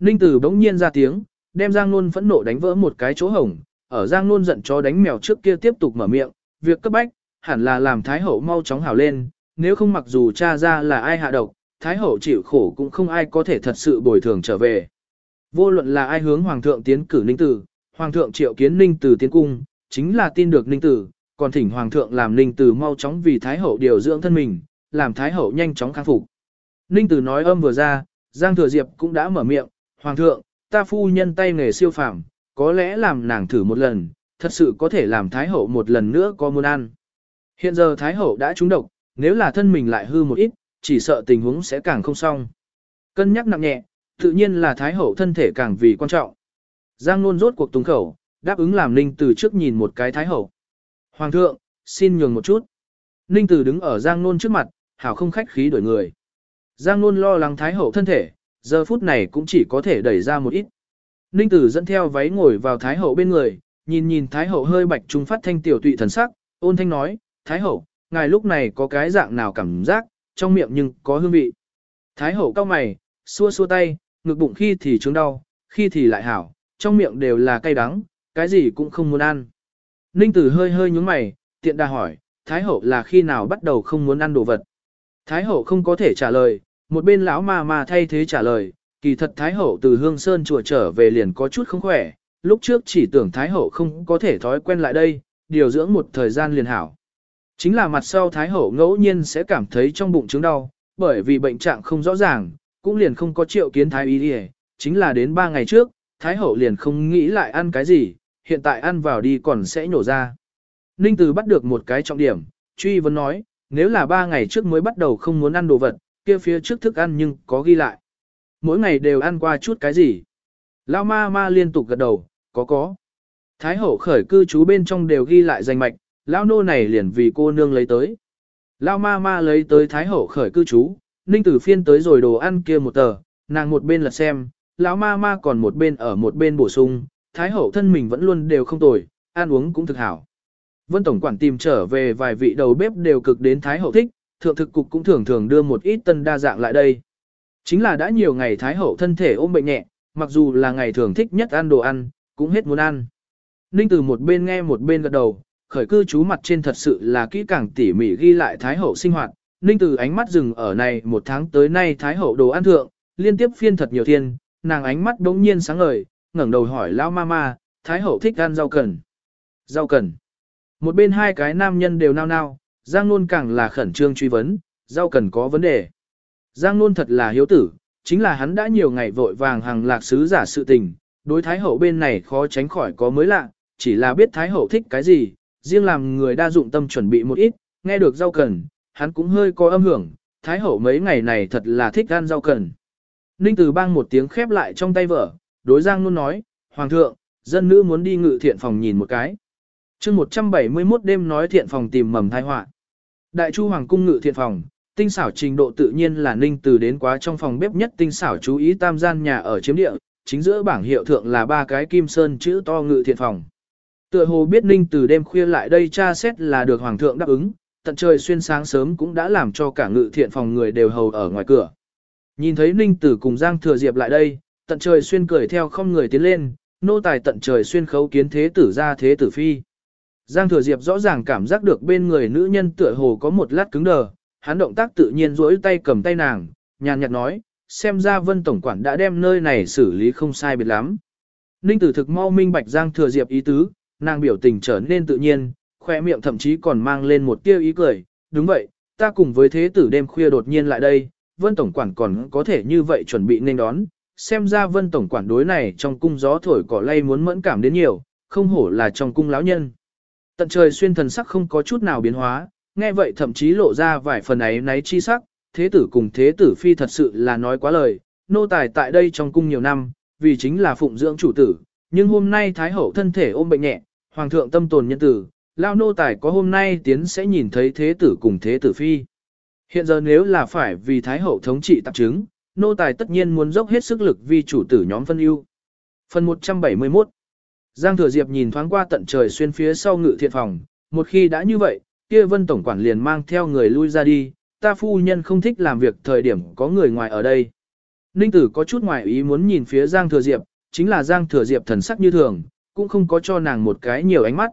ninh tử bỗng nhiên ra tiếng, đem Giang Nôn phẫn nộ đánh vỡ một cái chỗ hổng, ở Giang Nôn giận cho đánh mèo trước kia tiếp tục mở miệng, việc cấp bách, hẳn là làm Thái Hậu mau chóng hảo lên, nếu không mặc dù cha ra là ai hạ độc, Thái Hậu chịu khổ cũng không ai có thể thật sự bồi thường trở về. Vô luận là ai hướng Hoàng thượng tiến cử Ninh Tử, Hoàng thượng triệu kiến Ninh Tử tiến cung, chính là tin được Ninh Tử, còn thỉnh Hoàng thượng làm Ninh Tử mau chóng vì Thái Hậu điều dưỡng thân mình, làm Thái Hậu nhanh chóng khắc phục. Ninh Tử nói âm vừa ra, Giang Thừa Diệp cũng đã mở miệng, Hoàng thượng, ta phu nhân tay nghề siêu phàm, có lẽ làm nàng thử một lần, thật sự có thể làm Thái Hậu một lần nữa có muốn ăn. Hiện giờ Thái Hậu đã trúng độc, nếu là thân mình lại hư một ít, chỉ sợ tình huống sẽ càng không xong. Cân nhắc nặng nhẹ, tự nhiên là Thái Hậu thân thể càng vì quan trọng. Giang Nôn rốt cuộc tùng khẩu, đáp ứng làm Ninh Tử trước nhìn một cái thái hậu. Hoàng thượng, xin nhường một chút. Ninh Tử đứng ở Giang Nôn trước mặt, hảo không khách khí đổi người. Giang Nôn lo lắng thái hậu thân thể, giờ phút này cũng chỉ có thể đẩy ra một ít. Ninh Tử dẫn theo váy ngồi vào thái hậu bên người, nhìn nhìn thái hậu hơi bạch trung phát thanh tiểu tụy thần sắc, ôn thanh nói, thái hậu, ngài lúc này có cái dạng nào cảm giác, trong miệng nhưng có hương vị. Thái hậu cao mày, xua xua tay, ngực bụng khi thì trướng đau, khi thì lại hảo, trong miệng đều là cay đắng, cái gì cũng không muốn ăn. Ninh tử hơi hơi nhúng mày, tiện đà hỏi, Thái hậu là khi nào bắt đầu không muốn ăn đồ vật. Thái hậu không có thể trả lời, một bên lão ma ma thay thế trả lời, kỳ thật Thái hậu từ hương sơn chùa trở về liền có chút không khỏe, lúc trước chỉ tưởng Thái hậu không có thể thói quen lại đây, điều dưỡng một thời gian liền hảo. Chính là mặt sau Thái hậu ngẫu nhiên sẽ cảm thấy trong bụng chứng đau, bởi vì bệnh trạng không rõ ràng, cũng liền không có triệu kiến Thái y đi chính là đến 3 ngày trước, Thái hậu liền không nghĩ lại ăn cái gì, hiện tại ăn vào đi còn sẽ nhổ ra. Ninh Từ bắt được một cái trọng điểm, truy vấn nói, nếu là 3 ngày trước mới bắt đầu không muốn ăn đồ vật, kia phía trước thức ăn nhưng có ghi lại. Mỗi ngày đều ăn qua chút cái gì. Lao ma ma liên tục gật đầu, có có. Thái hậu khởi cư trú bên trong đều ghi lại danh mạch, Lao nô này liền vì cô nương lấy tới. Lao ma ma lấy tới Thái hậu khởi cư trú, Ninh Tử phiên tới rồi đồ ăn kia một tờ, nàng một bên lật xem, lão ma ma còn một bên ở một bên bổ sung, thái hậu thân mình vẫn luôn đều không tồi, ăn uống cũng thực hảo. Vân Tổng quản tìm trở về vài vị đầu bếp đều cực đến thái hậu thích, thượng thực cục cũng thường thường đưa một ít tân đa dạng lại đây. Chính là đã nhiều ngày thái hậu thân thể ôm bệnh nhẹ, mặc dù là ngày thường thích nhất ăn đồ ăn, cũng hết muốn ăn. Ninh từ một bên nghe một bên gật đầu, khởi cư chú mặt trên thật sự là kỹ càng tỉ mỉ ghi lại thái hậu sinh hoạt. Ninh từ ánh mắt dừng ở này một tháng tới nay thái hậu đồ ăn thượng, liên tiếp phiên thật nhiều thiên, nàng ánh mắt đống nhiên sáng ngời, ngẩng đầu hỏi lão mama, thái hậu thích ăn rau cần. Rau cần. Một bên hai cái nam nhân đều nao nao, Giang Nôn càng là khẩn trương truy vấn, rau cần có vấn đề. Giang Nôn thật là hiếu tử, chính là hắn đã nhiều ngày vội vàng hàng lạc sứ giả sự tình, đối thái hậu bên này khó tránh khỏi có mới lạ, chỉ là biết thái hậu thích cái gì, riêng làm người đa dụng tâm chuẩn bị một ít, nghe được rau cần, hắn cũng hơi có âm hưởng, thái hậu mấy ngày này thật là thích ăn rau cần. Ninh Từ bang một tiếng khép lại trong tay vợ, đối Giang Nôn nói, Hoàng thượng, dân nữ muốn đi ngự thiện phòng nhìn một cái. chương 171 đêm nói thiện phòng tìm mầm thai họa Đại chu Hoàng cung ngự thiện phòng, tinh xảo trình độ tự nhiên là Ninh Từ đến quá trong phòng bếp nhất tinh xảo chú ý tam gian nhà ở chiếm địa, chính giữa bảng hiệu thượng là ba cái kim sơn chữ to ngự thiện phòng. Tựa hồ biết Ninh Từ đêm khuya lại đây tra xét là được Hoàng thượng đáp ứng, tận trời xuyên sáng sớm cũng đã làm cho cả ngự thiện phòng người đều hầu ở ngoài cửa. Nhìn thấy Ninh Tử cùng Giang Thừa Diệp lại đây, tận trời xuyên cười theo không người tiến lên, nô tài tận trời xuyên khấu kiến thế tử ra thế tử phi. Giang Thừa Diệp rõ ràng cảm giác được bên người nữ nhân tựa hồ có một lát cứng đờ, hắn động tác tự nhiên duỗi tay cầm tay nàng, nhàn nhạt nói, xem ra Vân Tổng Quản đã đem nơi này xử lý không sai biệt lắm. Ninh Tử thực mau minh bạch Giang Thừa Diệp ý tứ, nàng biểu tình trở nên tự nhiên, khoe miệng thậm chí còn mang lên một tia ý cười, đúng vậy, ta cùng với thế tử đêm khuya đột nhiên lại đây, Vân Tổng Quản còn có thể như vậy chuẩn bị nên đón, xem ra Vân Tổng Quản đối này trong cung gió thổi cỏ lay muốn mẫn cảm đến nhiều, không hổ là trong cung lão nhân. Tận trời xuyên thần sắc không có chút nào biến hóa, nghe vậy thậm chí lộ ra vài phần ấy náy chi sắc, thế tử cùng thế tử phi thật sự là nói quá lời, nô tài tại đây trong cung nhiều năm, vì chính là phụng dưỡng chủ tử, nhưng hôm nay Thái Hậu thân thể ôm bệnh nhẹ, Hoàng thượng tâm tồn nhân tử, lao nô tài có hôm nay tiến sẽ nhìn thấy thế tử cùng thế tử phi. Hiện giờ nếu là phải vì Thái Hậu thống trị tạp chứng, nô tài tất nhiên muốn dốc hết sức lực vì chủ tử nhóm phân ưu. Phần 171 Giang Thừa Diệp nhìn thoáng qua tận trời xuyên phía sau ngự thiện phòng, một khi đã như vậy, kia vân tổng quản liền mang theo người lui ra đi, ta phu nhân không thích làm việc thời điểm có người ngoài ở đây. Ninh tử có chút ngoài ý muốn nhìn phía Giang Thừa Diệp, chính là Giang Thừa Diệp thần sắc như thường, cũng không có cho nàng một cái nhiều ánh mắt.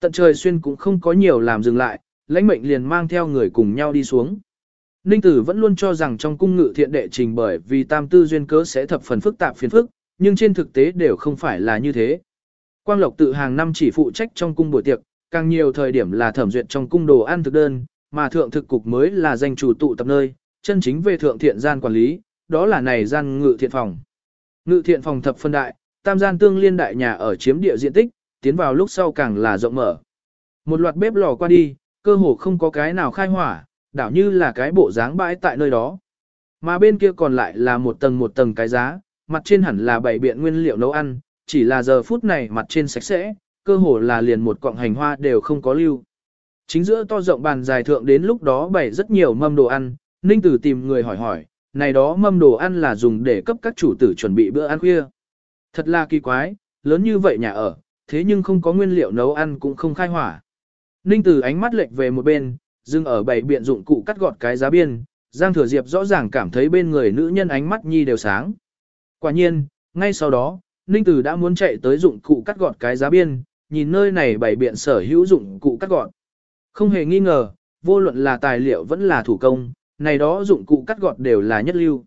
Tận trời xuyên cũng không có nhiều làm dừng lại, lãnh mệnh liền mang theo người cùng nhau đi xuống. Ninh Tử vẫn luôn cho rằng trong cung ngự thiện đệ trình bởi vì tam tư duyên cớ sẽ thập phần phức tạp phiền phức, nhưng trên thực tế đều không phải là như thế. Quang Lộc tự hàng năm chỉ phụ trách trong cung buổi tiệc, càng nhiều thời điểm là thẩm duyệt trong cung đồ ăn thực đơn, mà thượng thực cục mới là danh chủ tụ tập nơi, chân chính về thượng thiện gian quản lý, đó là này gian ngự thiện phòng. Ngự thiện phòng thập phân đại, tam gian tương liên đại nhà ở chiếm địa diện tích, tiến vào lúc sau càng là rộng mở. Một loạt bếp lò qua đi, cơ hồ không có cái nào khai hỏa, đảo như là cái bộ dáng bãi tại nơi đó. Mà bên kia còn lại là một tầng một tầng cái giá, mặt trên hẳn là bảy biện nguyên liệu nấu ăn, chỉ là giờ phút này mặt trên sạch sẽ, cơ hồ là liền một cọng hành hoa đều không có lưu. Chính giữa to rộng bàn dài thượng đến lúc đó bày rất nhiều mâm đồ ăn, Ninh Tử tìm người hỏi hỏi, này đó mâm đồ ăn là dùng để cấp các chủ tử chuẩn bị bữa ăn khuya. Thật là kỳ quái, lớn như vậy nhà ở, thế nhưng không có nguyên liệu nấu ăn cũng không khai hỏa. Ninh Tử ánh mắt lệch về một bên, dừng ở bảy biện dụng cụ cắt gọt cái giá biên, Giang Thừa Diệp rõ ràng cảm thấy bên người nữ nhân ánh mắt nhi đều sáng. Quả nhiên, ngay sau đó, Ninh Tử đã muốn chạy tới dụng cụ cắt gọt cái giá biên, nhìn nơi này bảy biện sở hữu dụng cụ cắt gọt. Không hề nghi ngờ, vô luận là tài liệu vẫn là thủ công, này đó dụng cụ cắt gọt đều là nhất lưu.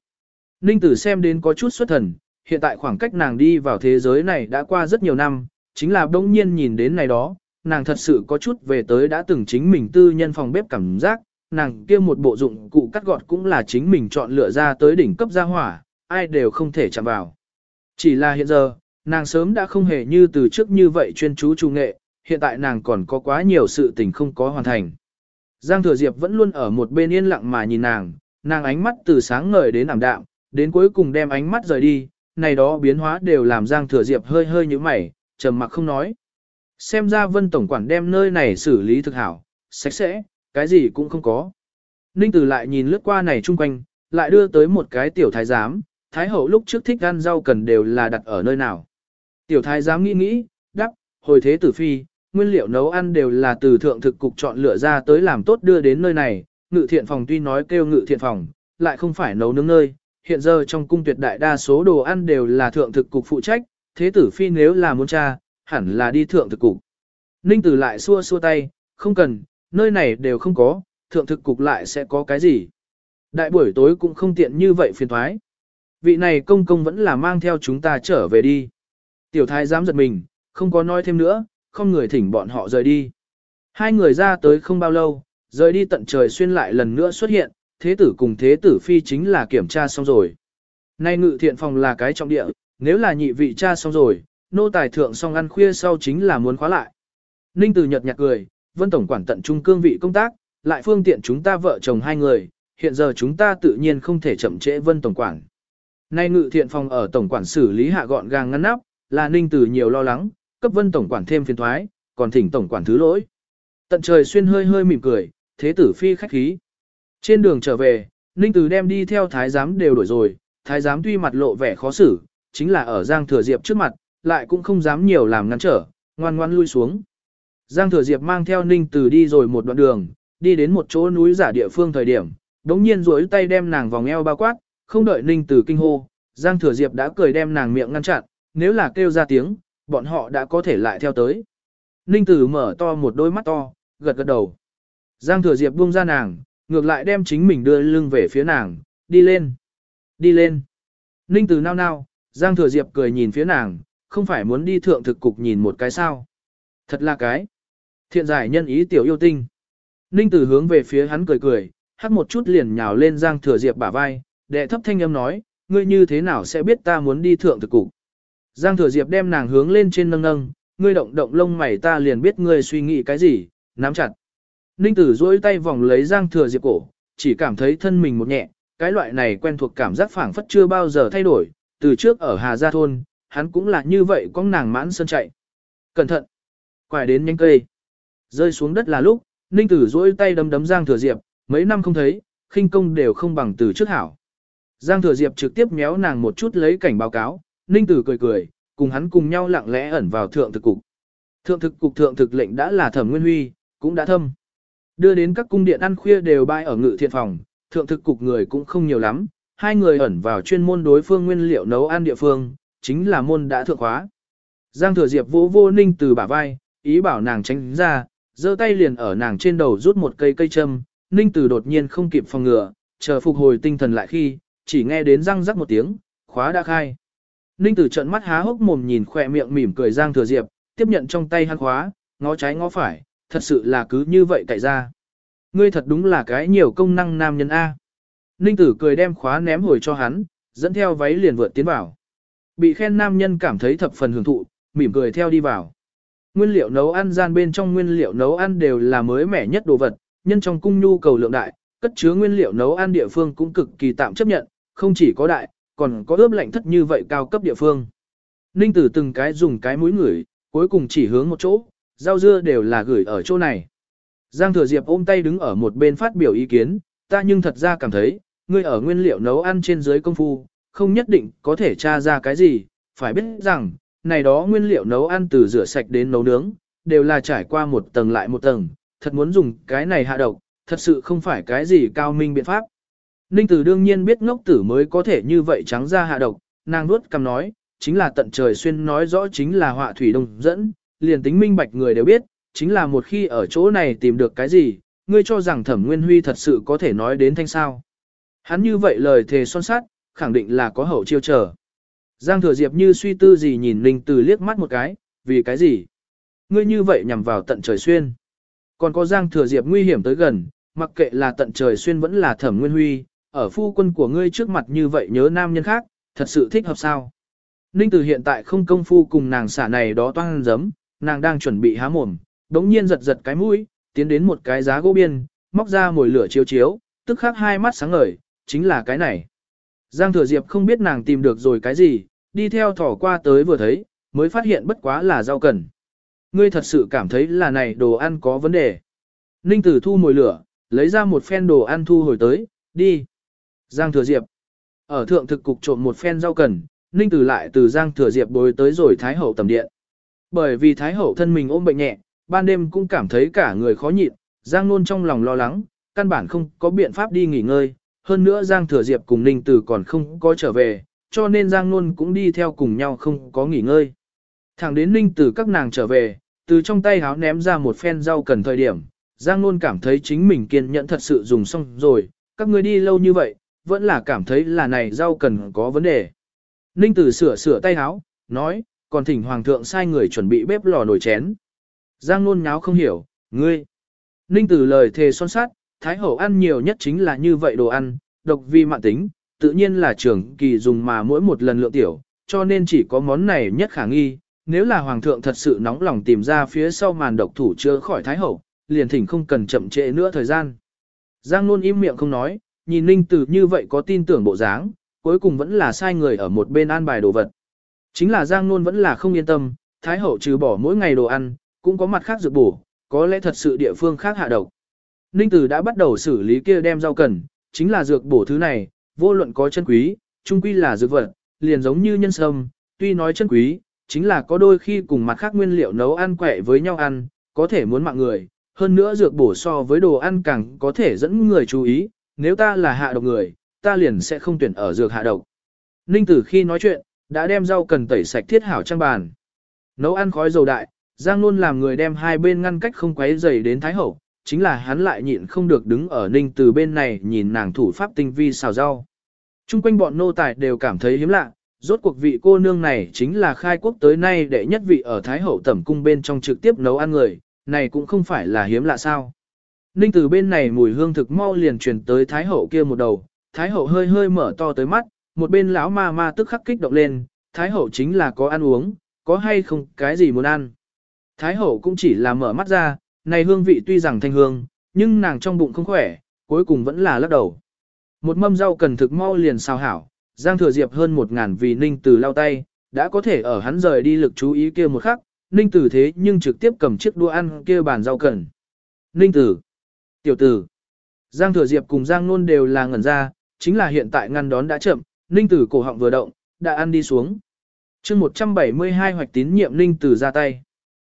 Ninh Tử xem đến có chút xuất thần, hiện tại khoảng cách nàng đi vào thế giới này đã qua rất nhiều năm, chính là đông nhiên nhìn đến này đó, nàng thật sự có chút về tới đã từng chính mình tư nhân phòng bếp cảm giác, nàng kia một bộ dụng cụ cắt gọt cũng là chính mình chọn lựa ra tới đỉnh cấp gia hỏa, ai đều không thể chạm vào. Chỉ là hiện giờ, nàng sớm đã không hề như từ trước như vậy chuyên chú trung nghệ, hiện tại nàng còn có quá nhiều sự tình không có hoàn thành. Giang Thừa Diệp vẫn luôn ở một bên yên lặng mà nhìn nàng, nàng ánh mắt từ sáng ngời đến ảm đạm, đến cuối cùng đem ánh mắt rời đi, này đó biến hóa đều làm Giang Thừa Diệp hơi hơi như mày, trầm mặc không nói. Xem ra Vân Tổng Quản đem nơi này xử lý thực hảo, sạch sẽ, cái gì cũng không có. Ninh Tử lại nhìn lướt qua này chung quanh, lại đưa tới một cái tiểu thái giám, thái hậu lúc trước thích ăn rau cần đều là đặt ở nơi nào. Tiểu thái giám nghĩ nghĩ, đắp, hồi thế tử phi, nguyên liệu nấu ăn đều là từ thượng thực cục chọn lựa ra tới làm tốt đưa đến nơi này, ngự thiện phòng tuy nói kêu ngự thiện phòng, lại không phải nấu nướng nơi, hiện giờ trong cung tuyệt đại đa số đồ ăn đều là thượng thực cục phụ trách, thế tử phi nếu là muốn cha, hẳn là đi thượng thực cục. Ninh tử lại xua xua tay, không cần, nơi này đều không có, thượng thực cục lại sẽ có cái gì. Đại buổi tối cũng không tiện như vậy phiền thoái. Vị này công công vẫn là mang theo chúng ta trở về đi. Tiểu thái dám giật mình, không có nói thêm nữa, không người thỉnh bọn họ rời đi. Hai người ra tới không bao lâu, rời đi tận trời xuyên lại lần nữa xuất hiện, thế tử cùng thế tử phi chính là kiểm tra xong rồi. Nay ngự thiện phòng là cái trọng địa, nếu là nhị vị cha xong rồi, nô tài thượng xong ăn khuya sau chính là muốn khóa lại. Ninh Từ nhật nhạt cười, vân tổng quản tận trung cương vị công tác, lại phương tiện chúng ta vợ chồng hai người, hiện giờ chúng ta tự nhiên không thể chậm trễ vân tổng quản. Nay ngự thiện phòng ở tổng quản xử lý hạ gọn gàng ngăn nắp, là Ninh Từ nhiều lo lắng, cấp vân tổng quản thêm phiền thoái, còn thỉnh tổng quản thứ lỗi. Tận trời xuyên hơi hơi mỉm cười, thế tử phi khách khí. Trên đường trở về, Ninh Từ đem đi theo thái giám đều đổi rồi, thái giám tuy mặt lộ vẻ khó xử, chính là ở Giang Thừa Diệp trước mặt, lại cũng không dám nhiều làm ngăn trở, ngoan ngoan lui xuống. Giang Thừa Diệp mang theo Ninh Từ đi rồi một đoạn đường, đi đến một chỗ núi giả địa phương thời điểm, đống nhiên duỗi tay đem nàng vòng eo bao quát, không đợi Ninh Từ kinh hô, Giang Thừa Diệp đã cười đem nàng miệng ngăn chặn, nếu là kêu ra tiếng, bọn họ đã có thể lại theo tới. Ninh Tử mở to một đôi mắt to, gật gật đầu. Giang Thừa Diệp buông ra nàng, ngược lại đem chính mình đưa lưng về phía nàng, đi lên, đi lên. Ninh Tử nao nao, Giang Thừa Diệp cười nhìn phía nàng, không phải muốn đi thượng thực cục nhìn một cái sao. Thật là cái. Thiện giải nhân ý tiểu yêu tinh. Ninh Tử hướng về phía hắn cười cười, hắt một chút liền nhào lên Giang Thừa Diệp bả vai, đệ thấp thanh âm nói, ngươi như thế nào sẽ biết ta muốn đi thượng thực cục. Giang Thừa Diệp đem nàng hướng lên trên nâng nâng, ngươi động động lông mày ta liền biết ngươi suy nghĩ cái gì, nắm chặt. Ninh Tử duỗi tay vòng lấy Giang Thừa Diệp cổ, chỉ cảm thấy thân mình một nhẹ, cái loại này quen thuộc cảm giác phảng phất chưa bao giờ thay đổi, từ trước ở Hà Gia Thôn, hắn cũng là như vậy con nàng mãn sơn chạy. Cẩn thận! Quải đến nhánh cây. Rơi xuống đất là lúc, Ninh Tử duỗi tay đấm đấm Giang Thừa Diệp, mấy năm không thấy, khinh công đều không bằng từ trước hảo. Giang Thừa Diệp trực tiếp méo nàng một chút lấy cảnh báo cáo, Ninh Tử cười cười, cùng hắn cùng nhau lặng lẽ ẩn vào thượng thực cục. Thượng thực cục thượng thực lệnh đã là thẩm nguyên huy, cũng đã thâm. Đưa đến các cung điện ăn khuya đều bay ở ngự thiện phòng, thượng thực cục người cũng không nhiều lắm, hai người ẩn vào chuyên môn đối phương nguyên liệu nấu ăn địa phương, chính là môn đã thượng khóa. Giang thừa diệp vỗ vô ninh Tử bả vai, ý bảo nàng tránh ra, giơ tay liền ở nàng trên đầu rút một cây cây châm, ninh Tử đột nhiên không kịp phòng ngừa, chờ phục hồi tinh thần lại khi, chỉ nghe đến răng rắc một tiếng, khóa đã khai. Ninh tử trận mắt há hốc mồm nhìn khỏe miệng mỉm cười Giang Thừa Diệp, tiếp nhận trong tay hắn khóa, ngó trái ngó phải, thật sự là cứ như vậy tại ra. Ngươi thật đúng là cái nhiều công năng nam nhân A. Ninh tử cười đem khóa ném hồi cho hắn, dẫn theo váy liền vượt tiến vào. Bị khen nam nhân cảm thấy thập phần hưởng thụ, mỉm cười theo đi vào. Nguyên liệu nấu ăn gian bên trong nguyên liệu nấu ăn đều là mới mẻ nhất đồ vật, nhân trong cung nhu cầu lượng đại, cất chứa nguyên liệu nấu ăn địa phương cũng cực kỳ tạm chấp nhận, không chỉ có đại, còn có ướp lạnh thất như vậy cao cấp địa phương. Ninh tử từng cái dùng cái mũi ngửi, cuối cùng chỉ hướng một chỗ, rau dưa đều là gửi ở chỗ này. Giang Thừa Diệp ôm tay đứng ở một bên phát biểu ý kiến, ta nhưng thật ra cảm thấy, ngươi ở nguyên liệu nấu ăn trên dưới công phu, không nhất định có thể tra ra cái gì, phải biết rằng, này đó nguyên liệu nấu ăn từ rửa sạch đến nấu nướng, đều là trải qua một tầng lại một tầng, thật muốn dùng cái này hạ độc, thật sự không phải cái gì cao minh biện pháp. Ninh Tử đương nhiên biết ngốc tử mới có thể như vậy trắng ra hạ độc, nàng nuốt cầm nói, chính là tận trời xuyên nói rõ chính là họa thủy đông dẫn, liền tính minh bạch người đều biết, chính là một khi ở chỗ này tìm được cái gì, ngươi cho rằng thẩm nguyên huy thật sự có thể nói đến thanh sao. Hắn như vậy lời thề son sát, khẳng định là có hậu chiêu chờ. Giang thừa diệp như suy tư gì nhìn Ninh Tử liếc mắt một cái, vì cái gì? Ngươi như vậy nhằm vào tận trời xuyên. Còn có Giang thừa diệp nguy hiểm tới gần, mặc kệ là tận trời xuyên vẫn là thẩm nguyên huy, ở phu quân của ngươi trước mặt như vậy nhớ nam nhân khác, thật sự thích hợp sao? Ninh Tử hiện tại không công phu cùng nàng xả này đó toan giấm, nàng đang chuẩn bị há mồm, đống nhiên giật giật cái mũi, tiến đến một cái giá gỗ biên, móc ra mồi lửa chiếu chiếu, tức khắc hai mắt sáng ngời, chính là cái này. Giang Thừa Diệp không biết nàng tìm được rồi cái gì, đi theo thỏ qua tới vừa thấy, mới phát hiện bất quá là rau cần. Ngươi thật sự cảm thấy là này đồ ăn có vấn đề. Ninh Tử thu mồi lửa, lấy ra một phen đồ ăn thu hồi tới, đi. Giang Thừa Diệp. Ở thượng thực cục trộm một phen rau cần, Ninh Tử lại từ Giang Thừa Diệp bồi tới rồi Thái Hậu tầm điện. Bởi vì Thái Hậu thân mình ôm bệnh nhẹ, ban đêm cũng cảm thấy cả người khó nhịn, Giang Nôn trong lòng lo lắng, căn bản không có biện pháp đi nghỉ ngơi. Hơn nữa Giang Thừa Diệp cùng Ninh Tử còn không có trở về, cho nên Giang Nôn cũng đi theo cùng nhau không có nghỉ ngơi. Thẳng đến Ninh Tử các nàng trở về, từ trong tay háo ném ra một phen rau cần thời điểm, Giang Nôn cảm thấy chính mình kiên nhẫn thật sự dùng xong rồi, các người đi lâu như vậy, vẫn là cảm thấy là này rau cần có vấn đề. Ninh Tử sửa sửa tay áo, nói, còn thỉnh Hoàng thượng sai người chuẩn bị bếp lò nồi chén. Giang nôn nháo không hiểu, ngươi. Ninh Tử lời thề son sát, Thái Hậu ăn nhiều nhất chính là như vậy đồ ăn, độc vi mạng tính, tự nhiên là trưởng kỳ dùng mà mỗi một lần lượng tiểu, cho nên chỉ có món này nhất khả nghi. Nếu là Hoàng thượng thật sự nóng lòng tìm ra phía sau màn độc thủ chưa khỏi Thái Hậu, liền thỉnh không cần chậm trễ nữa thời gian. Giang nôn im miệng không nói, nhìn Ninh Tử như vậy có tin tưởng bộ dáng, cuối cùng vẫn là sai người ở một bên an bài đồ vật. Chính là Giang Nôn vẫn là không yên tâm, Thái Hậu trừ bỏ mỗi ngày đồ ăn, cũng có mặt khác dược bổ, có lẽ thật sự địa phương khác hạ độc. Ninh Tử đã bắt đầu xử lý kia đem rau cần, chính là dược bổ thứ này, vô luận có chân quý, trung quy là dược vật, liền giống như nhân sâm, tuy nói chân quý, chính là có đôi khi cùng mặt khác nguyên liệu nấu ăn quẹ với nhau ăn, có thể muốn mạng người, hơn nữa dược bổ so với đồ ăn càng có thể dẫn người chú ý, nếu ta là hạ độc người, ta liền sẽ không tuyển ở dược hạ độc. Ninh tử khi nói chuyện, đã đem rau cần tẩy sạch thiết hảo trang bàn. Nấu ăn khói dầu đại, Giang luôn làm người đem hai bên ngăn cách không quấy dày đến Thái Hậu, chính là hắn lại nhịn không được đứng ở ninh từ bên này nhìn nàng thủ pháp tinh vi xào rau. Trung quanh bọn nô tài đều cảm thấy hiếm lạ, rốt cuộc vị cô nương này chính là khai quốc tới nay đệ nhất vị ở Thái Hậu tẩm cung bên trong trực tiếp nấu ăn người, này cũng không phải là hiếm lạ sao. Ninh từ bên này mùi hương thực mau liền truyền tới Thái Hậu kia một đầu, Thái hậu hơi hơi mở to tới mắt, một bên lão ma ma tức khắc kích động lên, Thái hậu chính là có ăn uống, có hay không cái gì muốn ăn. Thái hậu cũng chỉ là mở mắt ra, này hương vị tuy rằng thanh hương, nhưng nàng trong bụng không khỏe, cuối cùng vẫn là lắc đầu. Một mâm rau cần thực mau liền sao hảo, Giang Thừa Diệp hơn một ngàn vì Ninh Tử lao tay, đã có thể ở hắn rời đi lực chú ý kia một khắc, Ninh Tử thế nhưng trực tiếp cầm chiếc đũa ăn kia bàn rau cần. Ninh Tử, Tiểu Tử, Giang Thừa Diệp cùng Giang Nôn đều là ngẩn ra, chính là hiện tại ngăn đón đã chậm, Ninh Tử cổ họng vừa động, đã ăn đi xuống. chương 172 hoạch tín nhiệm Ninh Tử ra tay.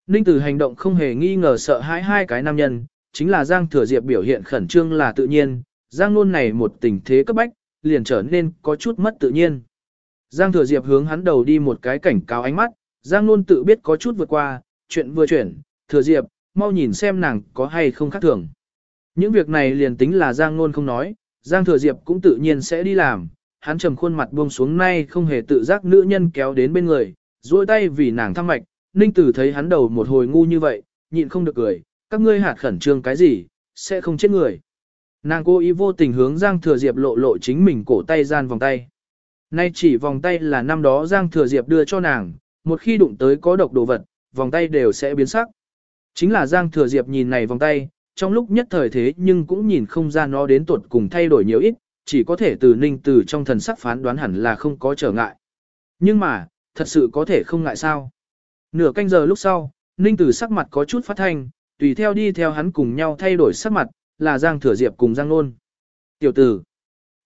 Ninh Tử hành động không hề nghi ngờ sợ hãi hai cái nam nhân, chính là Giang Thừa Diệp biểu hiện khẩn trương là tự nhiên, Giang Nôn này một tình thế cấp bách, liền trở nên có chút mất tự nhiên. Giang Thừa Diệp hướng hắn đầu đi một cái cảnh cáo ánh mắt, Giang Nôn tự biết có chút vượt qua, chuyện vừa chuyển, Thừa Diệp, mau nhìn xem nàng có hay không khác thường. Những việc này liền tính là Giang Nôn không nói, Giang Thừa Diệp cũng tự nhiên sẽ đi làm, hắn trầm khuôn mặt buông xuống nay không hề tự giác nữ nhân kéo đến bên người, duỗi tay vì nàng thăm mạch, Ninh Tử thấy hắn đầu một hồi ngu như vậy, nhịn không được cười, các ngươi hạt khẩn trương cái gì, sẽ không chết người. Nàng cố ý vô tình hướng Giang Thừa Diệp lộ lộ chính mình cổ tay gian vòng tay. Nay chỉ vòng tay là năm đó Giang Thừa Diệp đưa cho nàng, một khi đụng tới có độc đồ vật, vòng tay đều sẽ biến sắc. Chính là Giang Thừa Diệp nhìn này vòng tay, trong lúc nhất thời thế nhưng cũng nhìn không ra nó đến tuột cùng thay đổi nhiều ít, chỉ có thể từ ninh từ trong thần sắc phán đoán hẳn là không có trở ngại. Nhưng mà, thật sự có thể không ngại sao. Nửa canh giờ lúc sau, Ninh Tử sắc mặt có chút phát thanh, tùy theo đi theo hắn cùng nhau thay đổi sắc mặt, là Giang Thừa Diệp cùng Giang Nôn. Tiểu tử,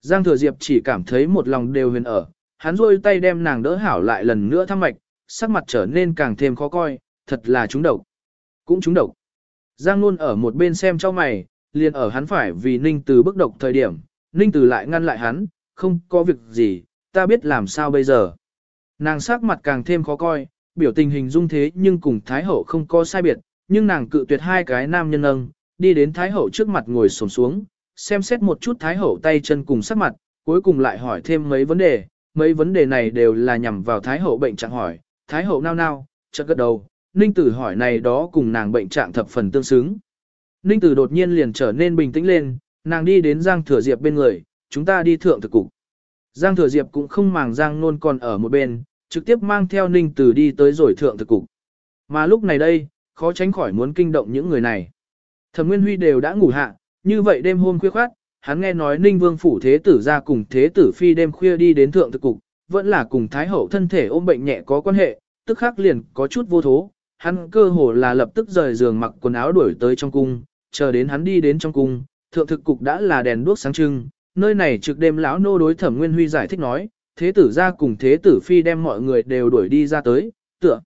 Giang Thừa Diệp chỉ cảm thấy một lòng đều huyền ở, hắn rôi tay đem nàng đỡ hảo lại lần nữa thăm mạch, sắc mặt trở nên càng thêm khó coi, thật là trúng độc. Cũng trúng độc. Giang Nôn ở một bên xem cho mày, liền ở hắn phải vì Ninh Từ bức độc thời điểm, Ninh Từ lại ngăn lại hắn, không có việc gì, ta biết làm sao bây giờ. Nàng sắc mặt càng thêm khó coi, biểu tình hình dung thế nhưng cùng Thái Hậu không có sai biệt, nhưng nàng cự tuyệt hai cái nam nhân âng, đi đến Thái Hậu trước mặt ngồi xổm xuống, xem xét một chút Thái Hậu tay chân cùng sắc mặt, cuối cùng lại hỏi thêm mấy vấn đề, mấy vấn đề này đều là nhằm vào Thái Hậu bệnh trạng hỏi, Thái Hậu nao nao, chợt gật đầu, Ninh Tử hỏi này đó cùng nàng bệnh trạng thập phần tương xứng. Ninh Tử đột nhiên liền trở nên bình tĩnh lên, nàng đi đến Giang Thừa Diệp bên người, chúng ta đi thượng thực cục. Giang Thừa Diệp cũng không màng Giang Nôn còn ở một bên, trực tiếp mang theo Ninh Tử đi tới rồi thượng thực cục. Mà lúc này đây, khó tránh khỏi muốn kinh động những người này. Thẩm Nguyên Huy đều đã ngủ hạ, như vậy đêm hôm khuya khoát, hắn nghe nói Ninh Vương phủ thế tử ra cùng thế tử phi đêm khuya đi đến thượng thực cục, vẫn là cùng thái hậu thân thể ôm bệnh nhẹ có quan hệ, tức khắc liền có chút vô thố, hắn cơ hồ là lập tức rời giường mặc quần áo đuổi tới trong cung, chờ đến hắn đi đến trong cung, thượng thực cục đã là đèn đuốc sáng trưng, nơi này trực đêm lão nô đối Thẩm Nguyên Huy giải thích nói, thế tử ra cùng thế tử phi đem mọi người đều đuổi đi ra tới, tựa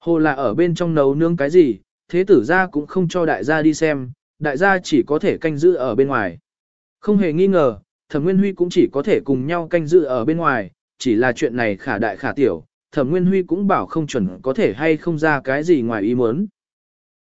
hồ là ở bên trong nấu nướng cái gì, thế tử ra cũng không cho đại gia đi xem, đại gia chỉ có thể canh giữ ở bên ngoài. Không hề nghi ngờ, Thẩm Nguyên Huy cũng chỉ có thể cùng nhau canh giữ ở bên ngoài, chỉ là chuyện này khả đại khả tiểu, Thẩm Nguyên Huy cũng bảo không chuẩn có thể hay không ra cái gì ngoài ý muốn.